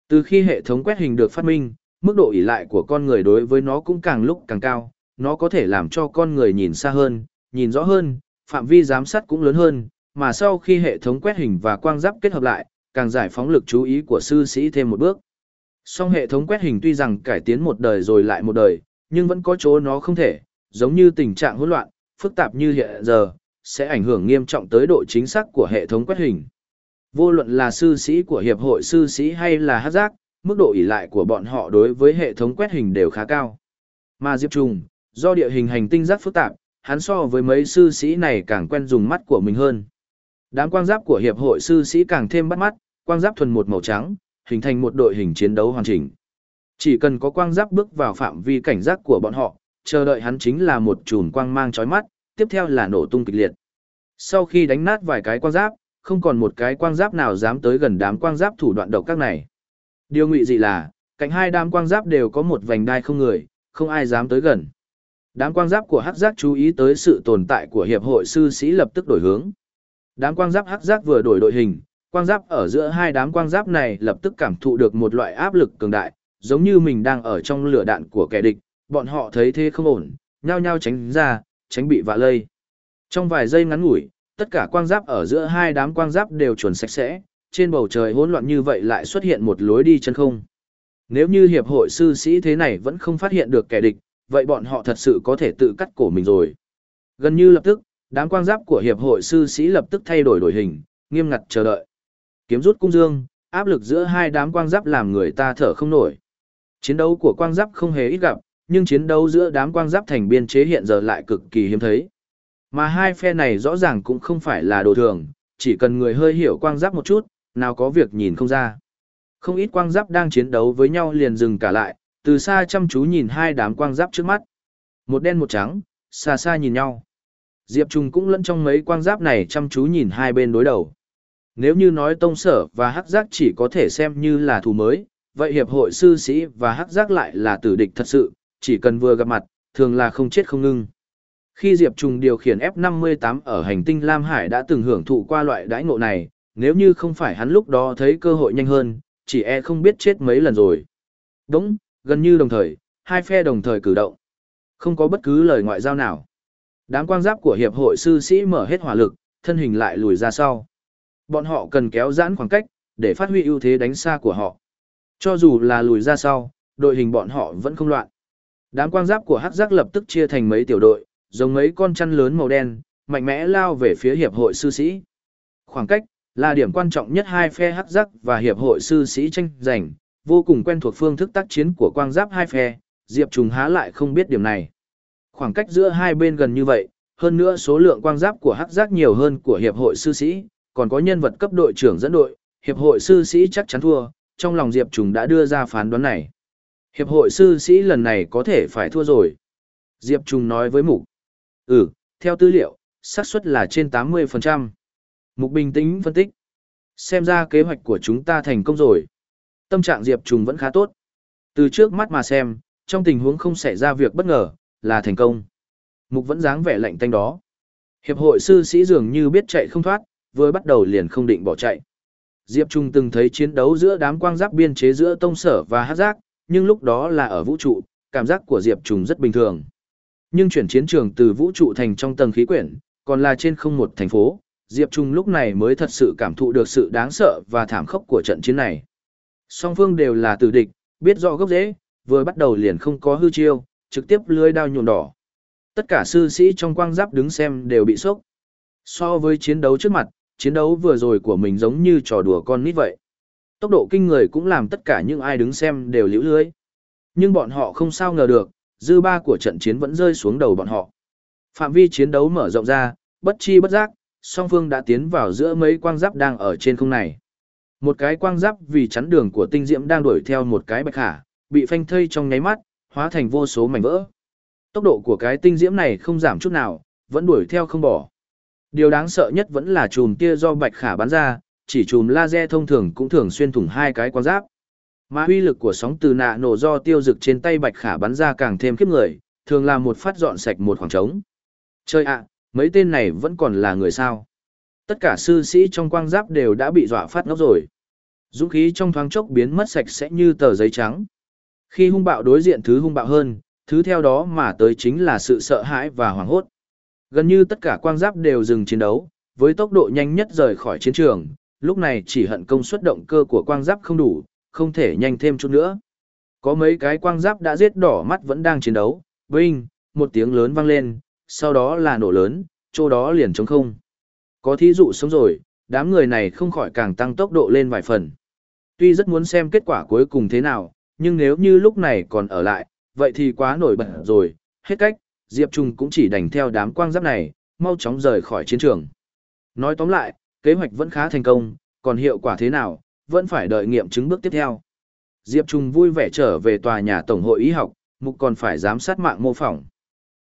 Từ khi hệ thống quét hình được phát minh, mức độ ỷ lại của con người đối với nó cũng càng lúc càng cao, nó có thể làm cho con người nhìn xa hơn, nhìn rõ hơn, phạm vi giám sát cũng lớn hơn, mà sau khi hệ thống quét hình và quang giáp kết hợp lại, càng giải phóng lực chú ý của sư sĩ thêm một bước. Song hệ thống quét hình tuy rằng cải tiến một đời rồi lại một đời, nhưng vẫn có chỗ nó không thể, giống như tình trạng hỗn loạn, phức tạp như hiện giờ, sẽ ảnh hưởng nghiêm trọng tới độ chính xác của hệ thống quét hình. Vô luận là sư sĩ của hiệp hội sư sĩ hay là hát giác, mức độ ỷ lại của bọn họ đối với hệ thống quét hình đều khá cao. Mà Diệp Trùng, do địa hình hành tinh rất phức tạp, hắn so với mấy sư sĩ này càng quen dùng mắt của mình hơn. Đám quang giáp của hiệp hội sư sĩ càng thêm bắt mắt, quang giáp thuần một màu trắng, hình thành một đội hình chiến đấu hoàn chỉnh. Chỉ cần có quang giáp bước vào phạm vi cảnh giác của bọn họ, chờ đợi hắn chính là một chùm quang mang chói mắt, tiếp theo là nổ tung kịch liệt. Sau khi đánh nát vài cái quang giáp, không còn một cái quang giáp nào dám tới gần đám quang giáp thủ đoạn độc các này. Điều ngụy dị là, cạnh hai đám quang giáp đều có một vành đai không người, không ai dám tới gần. Đám quang giáp của hắc giác chú ý tới sự tồn tại của hiệp hội sư sĩ lập tức đổi hướng. Đám quang giáp hắc giác vừa đổi đội hình, quang giáp ở giữa hai đám quang giáp này lập tức cảm thụ được một loại áp lực cường đại, giống như mình đang ở trong lửa đạn của kẻ địch, bọn họ thấy thế không ổn, nhao nhao tránh ra, tránh bị vạ lây. Trong vài giây ngắn ngủi, tất cả quang giáp ở giữa hai đám quang giáp đều chuẩn sạch sẽ, trên bầu trời hỗn loạn như vậy lại xuất hiện một lối đi chân không. Nếu như hiệp hội sư sĩ thế này vẫn không phát hiện được kẻ địch, vậy bọn họ thật sự có thể tự cắt cổ mình rồi. Gần như lập tức, đám quang giáp của hiệp hội sư sĩ lập tức thay đổi đổi hình, nghiêm ngặt chờ đợi. Kiếm rút cung dương, áp lực giữa hai đám quang giáp làm người ta thở không nổi. Chiến đấu của quang giáp không hề ít gặp, nhưng chiến đấu giữa đám quang giáp thành biên chế hiện giờ lại cực kỳ hiếm thấy. Mà hai phe này rõ ràng cũng không phải là đồ thường, chỉ cần người hơi hiểu quang giáp một chút, nào có việc nhìn không ra. Không ít quang giáp đang chiến đấu với nhau liền dừng cả lại, từ xa chăm chú nhìn hai đám quang giáp trước mắt. Một đen một trắng, xa xa nhìn nhau. Diệp Trung cũng lẫn trong mấy quang giáp này chăm chú nhìn hai bên đối đầu. Nếu như nói tông sở và hắc giác chỉ có thể xem như là thù mới, vậy hiệp hội sư sĩ và hắc giác lại là tử địch thật sự, chỉ cần vừa gặp mặt, thường là không chết không ngưng. Khi Diệp Trung điều khiển F-58 ở hành tinh Lam Hải đã từng hưởng thụ qua loại đãi ngộ này, nếu như không phải hắn lúc đó thấy cơ hội nhanh hơn, chỉ e không biết chết mấy lần rồi. Đúng, gần như đồng thời, hai phe đồng thời cử động. Không có bất cứ lời ngoại giao nào. Đám quang giáp của hiệp hội sư sĩ mở hết hỏa lực, thân hình lại lùi ra sau. Bọn họ cần kéo giãn khoảng cách, để phát huy ưu thế đánh xa của họ. Cho dù là lùi ra sau, đội hình bọn họ vẫn không loạn. Đám quang giáp của hắc giác lập tức chia thành mấy tiểu đội, giống mấy con chăn lớn màu đen, mạnh mẽ lao về phía hiệp hội sư sĩ. Khoảng cách là điểm quan trọng nhất hai phe hắc giác và hiệp hội sư sĩ tranh giành, vô cùng quen thuộc phương thức tác chiến của quang giáp hai phe, Diệp Trùng há lại không biết điểm này. Khoảng cách giữa hai bên gần như vậy, hơn nữa số lượng quang giáp của hắc giác nhiều hơn của hiệp hội sư sĩ, còn có nhân vật cấp đội trưởng dẫn đội, hiệp hội sư sĩ chắc chắn thua, trong lòng Diệp Trùng đã đưa ra phán đoán này. Hiệp hội sư sĩ lần này có thể phải thua rồi. Diệp Trùng nói với Mục. Ừ, theo tư liệu, xác suất là trên 80%. Mục bình tĩnh phân tích. Xem ra kế hoạch của chúng ta thành công rồi. Tâm trạng Diệp Trùng vẫn khá tốt. Từ trước mắt mà xem, trong tình huống không xảy ra việc bất ngờ, là thành công. Mục vẫn dáng vẻ lạnh tanh đó. Hiệp hội sư sĩ dường như biết chạy không thoát, vừa bắt đầu liền không định bỏ chạy. Diệp Trung từng thấy chiến đấu giữa đám quang giáp biên chế giữa tông sở và hát giác, nhưng lúc đó là ở vũ trụ, cảm giác của Diệp Trung rất bình thường. Nhưng chuyển chiến trường từ vũ trụ thành trong tầng khí quyển, còn là trên không một thành phố, Diệp Trung lúc này mới thật sự cảm thụ được sự đáng sợ và thảm khốc của trận chiến này. Song phương đều là tử địch, biết rõ gốc rễ, vừa bắt đầu liền không có hư chiêu, trực tiếp lưới đao nhuộm đỏ. Tất cả sư sĩ trong quang giáp đứng xem đều bị sốc. So với chiến đấu trước mặt, chiến đấu vừa rồi của mình giống như trò đùa con nít vậy. Tốc độ kinh người cũng làm tất cả những ai đứng xem đều liễu lưới. Nhưng bọn họ không sao ngờ được, dư ba của trận chiến vẫn rơi xuống đầu bọn họ. Phạm vi chiến đấu mở rộng ra, bất chi bất giác, song phương đã tiến vào giữa mấy quang giáp đang ở trên không này. Một cái quang giáp vì chắn đường của tinh diễm đang đuổi theo một cái bạch khả, bị phanh thây trong nháy mắt, hóa thành vô số mảnh vỡ. Tốc độ của cái tinh diễm này không giảm chút nào, vẫn đuổi theo không bỏ. Điều đáng sợ nhất vẫn là chùm tia do bạch khả bắn ra, chỉ chùm laser thông thường cũng thường xuyên thủng hai cái quang giáp. Mà uy lực của sóng từ nạ nổ do tiêu dực trên tay bạch khả bắn ra càng thêm khiếp người, thường là một phát dọn sạch một khoảng trống. Chơi ạ, mấy tên này vẫn còn là người sao. Tất cả sư sĩ trong quang giáp đều đã bị dọa phát ngốc rồi. Dũng khí trong thoáng chốc biến mất sạch sẽ như tờ giấy trắng. Khi hung bạo đối diện thứ hung bạo hơn, thứ theo đó mà tới chính là sự sợ hãi và hoảng hốt. Gần như tất cả quang giáp đều dừng chiến đấu, với tốc độ nhanh nhất rời khỏi chiến trường, lúc này chỉ hận công suất động cơ của quang giáp không đủ, không thể nhanh thêm chút nữa. Có mấy cái quang giáp đã giết đỏ mắt vẫn đang chiến đấu, vinh, một tiếng lớn vang lên, sau đó là nổ lớn, chỗ đó liền trống không. Có thí dụ sống rồi, đám người này không khỏi càng tăng tốc độ lên vài phần. Tuy rất muốn xem kết quả cuối cùng thế nào, nhưng nếu như lúc này còn ở lại, vậy thì quá nổi bật rồi, hết cách, Diệp Trung cũng chỉ đành theo đám quang giáp này, mau chóng rời khỏi chiến trường. Nói tóm lại, kế hoạch vẫn khá thành công, còn hiệu quả thế nào, vẫn phải đợi nghiệm chứng bước tiếp theo. Diệp Trung vui vẻ trở về tòa nhà Tổng hội Y học, mục còn phải giám sát mạng mô phỏng.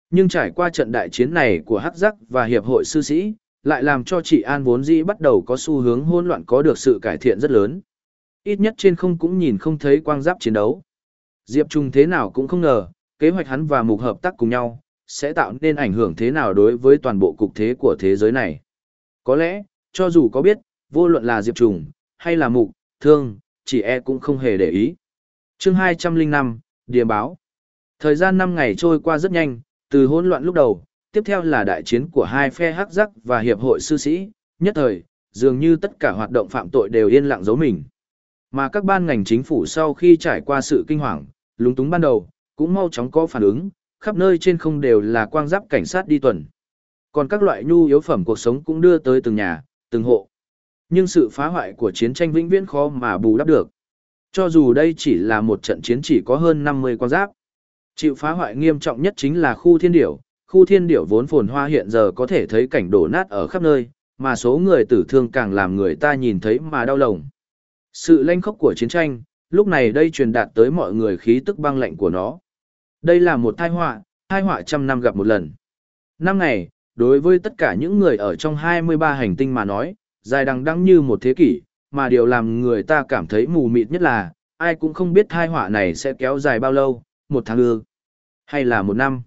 Nhưng trải qua trận đại chiến này của Hắc Giác và Hiệp hội Sư Sĩ, lại làm cho chị An vốn dĩ bắt đầu có xu hướng hỗn loạn có được sự cải thiện rất lớn. Ít nhất trên không cũng nhìn không thấy quang giáp chiến đấu. Diệp Trung thế nào cũng không ngờ, kế hoạch hắn và mục hợp tác cùng nhau, sẽ tạo nên ảnh hưởng thế nào đối với toàn bộ cục thế của thế giới này. Có lẽ, cho dù có biết, vô luận là Diệp Trùng, hay là mục, thương, chỉ e cũng không hề để ý. chương 205, Điềm báo. Thời gian 5 ngày trôi qua rất nhanh, từ hỗn loạn lúc đầu, tiếp theo là đại chiến của hai phe hắc giác và hiệp hội sư sĩ, nhất thời, dường như tất cả hoạt động phạm tội đều yên lặng giấu mình. Mà các ban ngành chính phủ sau khi trải qua sự kinh hoàng, lúng túng ban đầu, cũng mau chóng có phản ứng, khắp nơi trên không đều là quang giáp cảnh sát đi tuần. Còn các loại nhu yếu phẩm cuộc sống cũng đưa tới từng nhà, từng hộ. Nhưng sự phá hoại của chiến tranh vĩnh viễn khó mà bù đắp được. Cho dù đây chỉ là một trận chiến chỉ có hơn 50 quang giáp. Chịu phá hoại nghiêm trọng nhất chính là khu thiên điểu, khu thiên điểu vốn phồn hoa hiện giờ có thể thấy cảnh đổ nát ở khắp nơi, mà số người tử thương càng làm người ta nhìn thấy mà đau lòng. Sự lanh khốc của chiến tranh, lúc này đây truyền đạt tới mọi người khí tức băng lạnh của nó. Đây là một tai họa, tai họa trăm năm gặp một lần. Năm ngày, đối với tất cả những người ở trong 23 hành tinh mà nói, dài đằng đẵng như một thế kỷ, mà điều làm người ta cảm thấy mù mịt nhất là, ai cũng không biết tai họa này sẽ kéo dài bao lâu, một tháng ư, hay là một năm.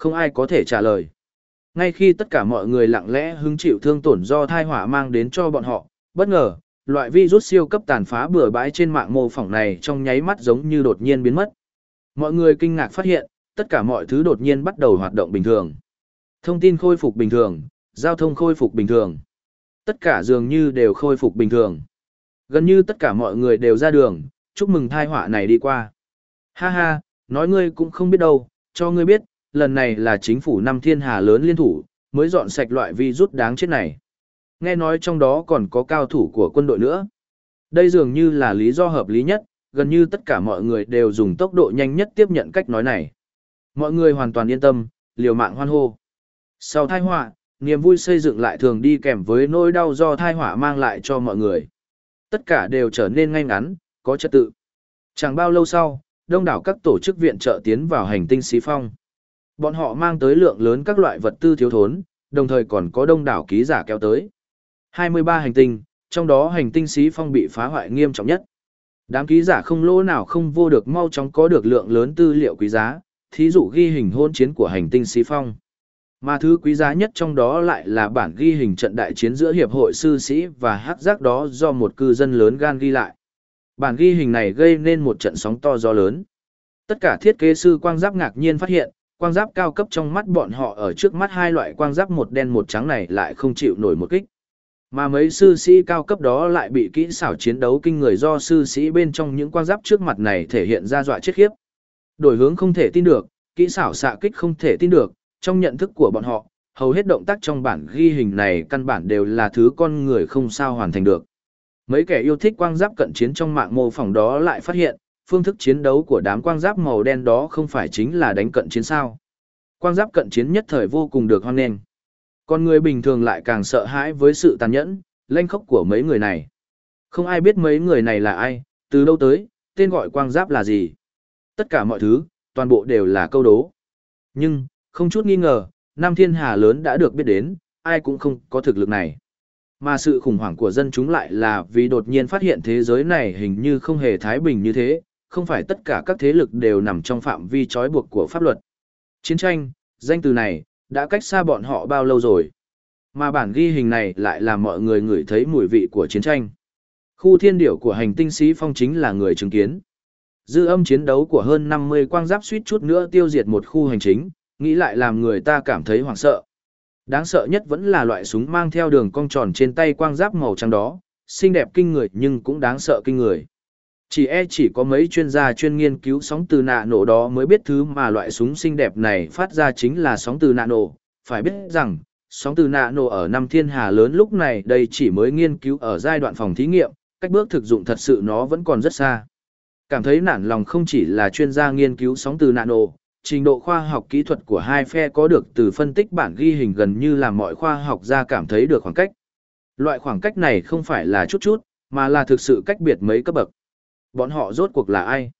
Không ai có thể trả lời. Ngay khi tất cả mọi người lặng lẽ hứng chịu thương tổn do thai họa mang đến cho bọn họ, bất ngờ, loại virus siêu cấp tàn phá bừa bãi trên mạng mô phỏng này trong nháy mắt giống như đột nhiên biến mất. Mọi người kinh ngạc phát hiện, tất cả mọi thứ đột nhiên bắt đầu hoạt động bình thường. Thông tin khôi phục bình thường, giao thông khôi phục bình thường. Tất cả dường như đều khôi phục bình thường. Gần như tất cả mọi người đều ra đường, chúc mừng thai họa này đi qua. Ha ha, nói ngươi cũng không biết đâu, cho ngươi biết, lần này là chính phủ năm thiên hà lớn liên thủ, mới dọn sạch loại virus đáng chết này. Nghe nói trong đó còn có cao thủ của quân đội nữa. Đây dường như là lý do hợp lý nhất, gần như tất cả mọi người đều dùng tốc độ nhanh nhất tiếp nhận cách nói này. Mọi người hoàn toàn yên tâm, liều mạng hoan hô. Sau thai họa, niềm vui xây dựng lại thường đi kèm với nỗi đau do thai họa mang lại cho mọi người. Tất cả đều trở nên ngay ngắn, có trật tự. Chẳng bao lâu sau, đông đảo các tổ chức viện trợ tiến vào hành tinh xí phong. Bọn họ mang tới lượng lớn các loại vật tư thiếu thốn, đồng thời còn có đông đảo ký giả kéo tới. 23 hành tinh, trong đó hành tinh xí phong bị phá hoại nghiêm trọng nhất. Đám ký giả không lỗ nào không vô được mau chóng có được lượng lớn tư liệu quý giá, thí dụ ghi hình hôn chiến của hành tinh xí phong. Mà thứ quý giá nhất trong đó lại là bản ghi hình trận đại chiến giữa hiệp hội sư sĩ và hắc giác đó do một cư dân lớn gan ghi lại. Bản ghi hình này gây nên một trận sóng to gió lớn. Tất cả thiết kế sư quang giáp ngạc nhiên phát hiện, quang giáp cao cấp trong mắt bọn họ ở trước mắt hai loại quang giáp một đen một trắng này lại không chịu nổi một kích. Mà mấy sư sĩ cao cấp đó lại bị kỹ xảo chiến đấu kinh người do sư sĩ bên trong những quang giáp trước mặt này thể hiện ra dọa chết khiếp. Đổi hướng không thể tin được, kỹ xảo xạ kích không thể tin được, trong nhận thức của bọn họ, hầu hết động tác trong bản ghi hình này căn bản đều là thứ con người không sao hoàn thành được. Mấy kẻ yêu thích quang giáp cận chiến trong mạng mô phỏng đó lại phát hiện, phương thức chiến đấu của đám quang giáp màu đen đó không phải chính là đánh cận chiến sao. Quang giáp cận chiến nhất thời vô cùng được hoan nghênh. Con người bình thường lại càng sợ hãi với sự tàn nhẫn, lanh khốc của mấy người này. Không ai biết mấy người này là ai, từ đâu tới, tên gọi quang giáp là gì. Tất cả mọi thứ, toàn bộ đều là câu đố. Nhưng, không chút nghi ngờ, Nam Thiên Hà lớn đã được biết đến, ai cũng không có thực lực này. Mà sự khủng hoảng của dân chúng lại là vì đột nhiên phát hiện thế giới này hình như không hề thái bình như thế, không phải tất cả các thế lực đều nằm trong phạm vi trói buộc của pháp luật. Chiến tranh, danh từ này, đã cách xa bọn họ bao lâu rồi. Mà bản ghi hình này lại làm mọi người ngửi thấy mùi vị của chiến tranh. Khu thiên điểu của hành tinh sĩ phong chính là người chứng kiến. Dư âm chiến đấu của hơn 50 quang giáp suýt chút nữa tiêu diệt một khu hành chính, nghĩ lại làm người ta cảm thấy hoảng sợ. Đáng sợ nhất vẫn là loại súng mang theo đường cong tròn trên tay quang giáp màu trắng đó, xinh đẹp kinh người nhưng cũng đáng sợ kinh người. Chỉ e chỉ có mấy chuyên gia chuyên nghiên cứu sóng từ nạ nổ đó mới biết thứ mà loại súng xinh đẹp này phát ra chính là sóng từ nạ nổ. Phải biết rằng, sóng từ nạ nổ ở năm thiên hà lớn lúc này đây chỉ mới nghiên cứu ở giai đoạn phòng thí nghiệm, cách bước thực dụng thật sự nó vẫn còn rất xa. Cảm thấy nản lòng không chỉ là chuyên gia nghiên cứu sóng từ nạ nổ, trình độ khoa học kỹ thuật của hai phe có được từ phân tích bản ghi hình gần như là mọi khoa học gia cảm thấy được khoảng cách. Loại khoảng cách này không phải là chút chút, mà là thực sự cách biệt mấy cấp bậc. Bọn họ rốt cuộc là ai?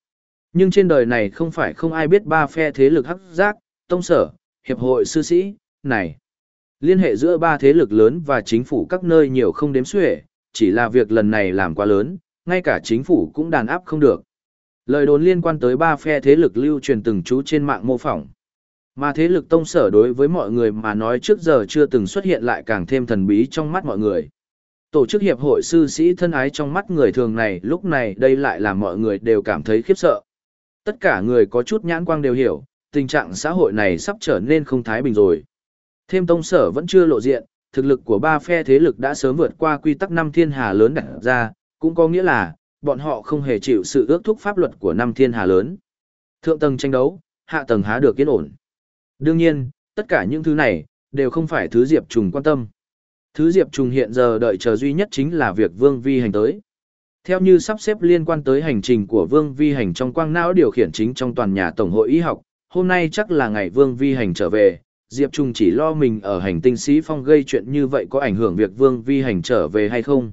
Nhưng trên đời này không phải không ai biết ba phe thế lực hắc giác, tông sở, hiệp hội sư sĩ, này. Liên hệ giữa ba thế lực lớn và chính phủ các nơi nhiều không đếm xuể, chỉ là việc lần này làm quá lớn, ngay cả chính phủ cũng đàn áp không được. Lời đồn liên quan tới ba phe thế lực lưu truyền từng chú trên mạng mô phỏng. Mà thế lực tông sở đối với mọi người mà nói trước giờ chưa từng xuất hiện lại càng thêm thần bí trong mắt mọi người. Tổ chức hiệp hội sư sĩ thân ái trong mắt người thường này lúc này đây lại làm mọi người đều cảm thấy khiếp sợ. Tất cả người có chút nhãn quang đều hiểu, tình trạng xã hội này sắp trở nên không thái bình rồi. Thêm tông sở vẫn chưa lộ diện, thực lực của ba phe thế lực đã sớm vượt qua quy tắc năm thiên hà lớn đặt ra, cũng có nghĩa là, bọn họ không hề chịu sự ước thúc pháp luật của năm thiên hà lớn. Thượng tầng tranh đấu, hạ tầng há được yên ổn. Đương nhiên, tất cả những thứ này, đều không phải thứ Diệp Trùng quan tâm. Thứ Diệp Trùng hiện giờ đợi chờ duy nhất chính là việc Vương Vi Hành tới. Theo như sắp xếp liên quan tới hành trình của Vương Vi Hành trong quang não điều khiển chính trong toàn nhà Tổng hội Y học, hôm nay chắc là ngày Vương Vi Hành trở về, Diệp Trung chỉ lo mình ở hành tinh sĩ phong gây chuyện như vậy có ảnh hưởng việc Vương Vi Hành trở về hay không.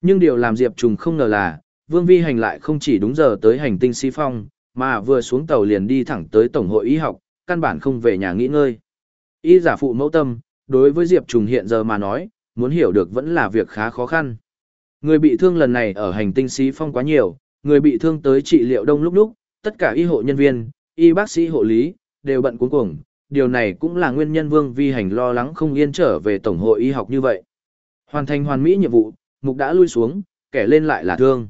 Nhưng điều làm Diệp Trung không ngờ là, Vương Vi Hành lại không chỉ đúng giờ tới hành tinh sĩ phong, mà vừa xuống tàu liền đi thẳng tới Tổng hội Y học, căn bản không về nhà nghỉ ngơi. Y giả phụ mẫu tâm, đối với Diệp Trùng hiện giờ mà nói, muốn hiểu được vẫn là việc khá khó khăn. Người bị thương lần này ở hành tinh xí phong quá nhiều, người bị thương tới trị liệu đông lúc lúc, tất cả y hộ nhân viên, y bác sĩ hộ lý, đều bận cuống cuồng. Điều này cũng là nguyên nhân Vương Vi Hành lo lắng không yên trở về Tổng hội y học như vậy. Hoàn thành hoàn mỹ nhiệm vụ, mục đã lui xuống, kẻ lên lại là thương.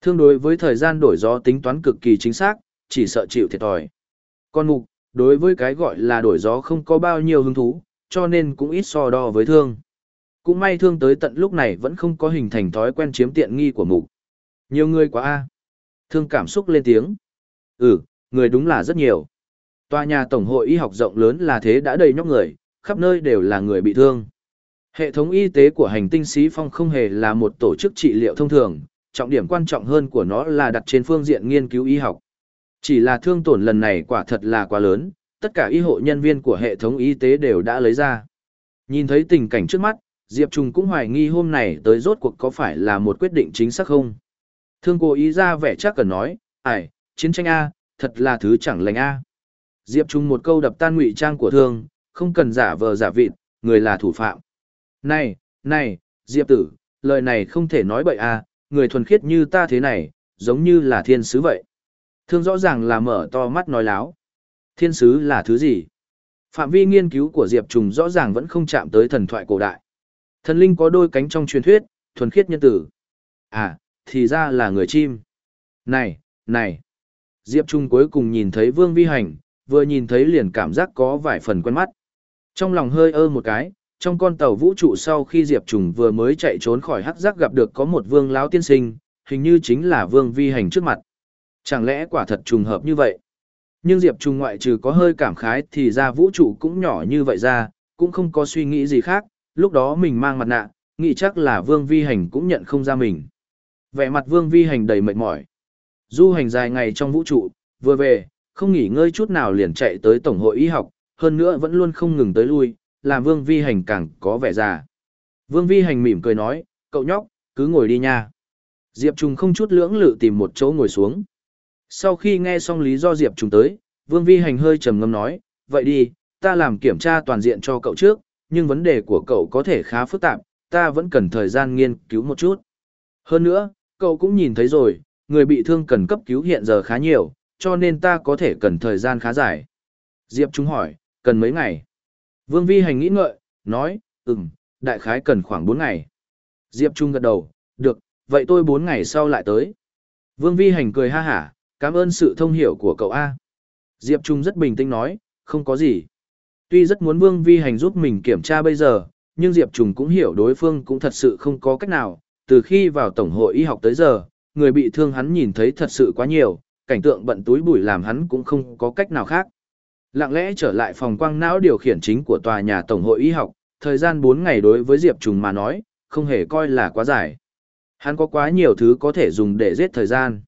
Thương đối với thời gian đổi gió tính toán cực kỳ chính xác, chỉ sợ chịu thiệt thòi. Còn mục, đối với cái gọi là đổi gió không có bao nhiêu hứng thú, cho nên cũng ít so đo với thương. Cũng may thương tới tận lúc này vẫn không có hình thành thói quen chiếm tiện nghi của mục. Nhiều người quá a Thương cảm xúc lên tiếng. Ừ, người đúng là rất nhiều. Tòa nhà tổng hội y học rộng lớn là thế đã đầy nhóc người, khắp nơi đều là người bị thương. Hệ thống y tế của hành tinh Xí Phong không hề là một tổ chức trị liệu thông thường, trọng điểm quan trọng hơn của nó là đặt trên phương diện nghiên cứu y học. Chỉ là thương tổn lần này quả thật là quá lớn, tất cả y hộ nhân viên của hệ thống y tế đều đã lấy ra. Nhìn thấy tình cảnh trước mắt, Diệp Trùng cũng hoài nghi hôm này tới rốt cuộc có phải là một quyết định chính xác không. Thương cố ý ra vẻ chắc cần nói, ải, chiến tranh A, thật là thứ chẳng lành A. Diệp Trùng một câu đập tan ngụy trang của thương, không cần giả vờ giả vịt, người là thủ phạm. Này, này, Diệp tử, lời này không thể nói bậy A, người thuần khiết như ta thế này, giống như là thiên sứ vậy. Thương rõ ràng là mở to mắt nói láo. Thiên sứ là thứ gì? Phạm vi nghiên cứu của Diệp Trùng rõ ràng vẫn không chạm tới thần thoại cổ đại. Thần linh có đôi cánh trong truyền thuyết, thuần khiết nhân tử. À, thì ra là người chim. Này, này. Diệp Trung cuối cùng nhìn thấy Vương Vi Hành, vừa nhìn thấy liền cảm giác có vài phần quen mắt. Trong lòng hơi ơ một cái, trong con tàu vũ trụ sau khi Diệp Trùng vừa mới chạy trốn khỏi hắc giác gặp được có một vương lão tiên sinh, hình như chính là Vương Vi Hành trước mặt. Chẳng lẽ quả thật trùng hợp như vậy? Nhưng Diệp Trung ngoại trừ có hơi cảm khái thì ra vũ trụ cũng nhỏ như vậy ra, cũng không có suy nghĩ gì khác, lúc đó mình mang mặt nạ, nghĩ chắc là Vương Vi Hành cũng nhận không ra mình. Vẻ mặt Vương Vi Hành đầy mệt mỏi. Du hành dài ngày trong vũ trụ, vừa về, không nghỉ ngơi chút nào liền chạy tới Tổng hội y học, hơn nữa vẫn luôn không ngừng tới lui, làm Vương Vi Hành càng có vẻ già. Vương Vi Hành mỉm cười nói, cậu nhóc, cứ ngồi đi nha. Diệp Trung không chút lưỡng lự tìm một chỗ ngồi xuống. Sau khi nghe xong lý do Diệp Trùng tới, Vương Vi Hành hơi trầm ngâm nói, vậy đi, ta làm kiểm tra toàn diện cho cậu trước, nhưng vấn đề của cậu có thể khá phức tạp, ta vẫn cần thời gian nghiên cứu một chút. Hơn nữa, cậu cũng nhìn thấy rồi, người bị thương cần cấp cứu hiện giờ khá nhiều, cho nên ta có thể cần thời gian khá dài. Diệp Trung hỏi, cần mấy ngày? Vương Vi Hành nghĩ ngợi, nói, ừm, đại khái cần khoảng 4 ngày. Diệp Trung gật đầu, được, vậy tôi 4 ngày sau lại tới. Vương Vi Hành cười ha hả, cảm ơn sự thông hiểu của cậu A. Diệp Trung rất bình tĩnh nói, không có gì. Tuy rất muốn Vương Vi Hành giúp mình kiểm tra bây giờ, nhưng Diệp Trùng cũng hiểu đối phương cũng thật sự không có cách nào, từ khi vào Tổng hội y học tới giờ, người bị thương hắn nhìn thấy thật sự quá nhiều, cảnh tượng bận túi bụi làm hắn cũng không có cách nào khác. Lặng lẽ trở lại phòng quang não điều khiển chính của tòa nhà Tổng hội y học, thời gian 4 ngày đối với Diệp Trùng mà nói, không hề coi là quá dài. Hắn có quá nhiều thứ có thể dùng để giết thời gian.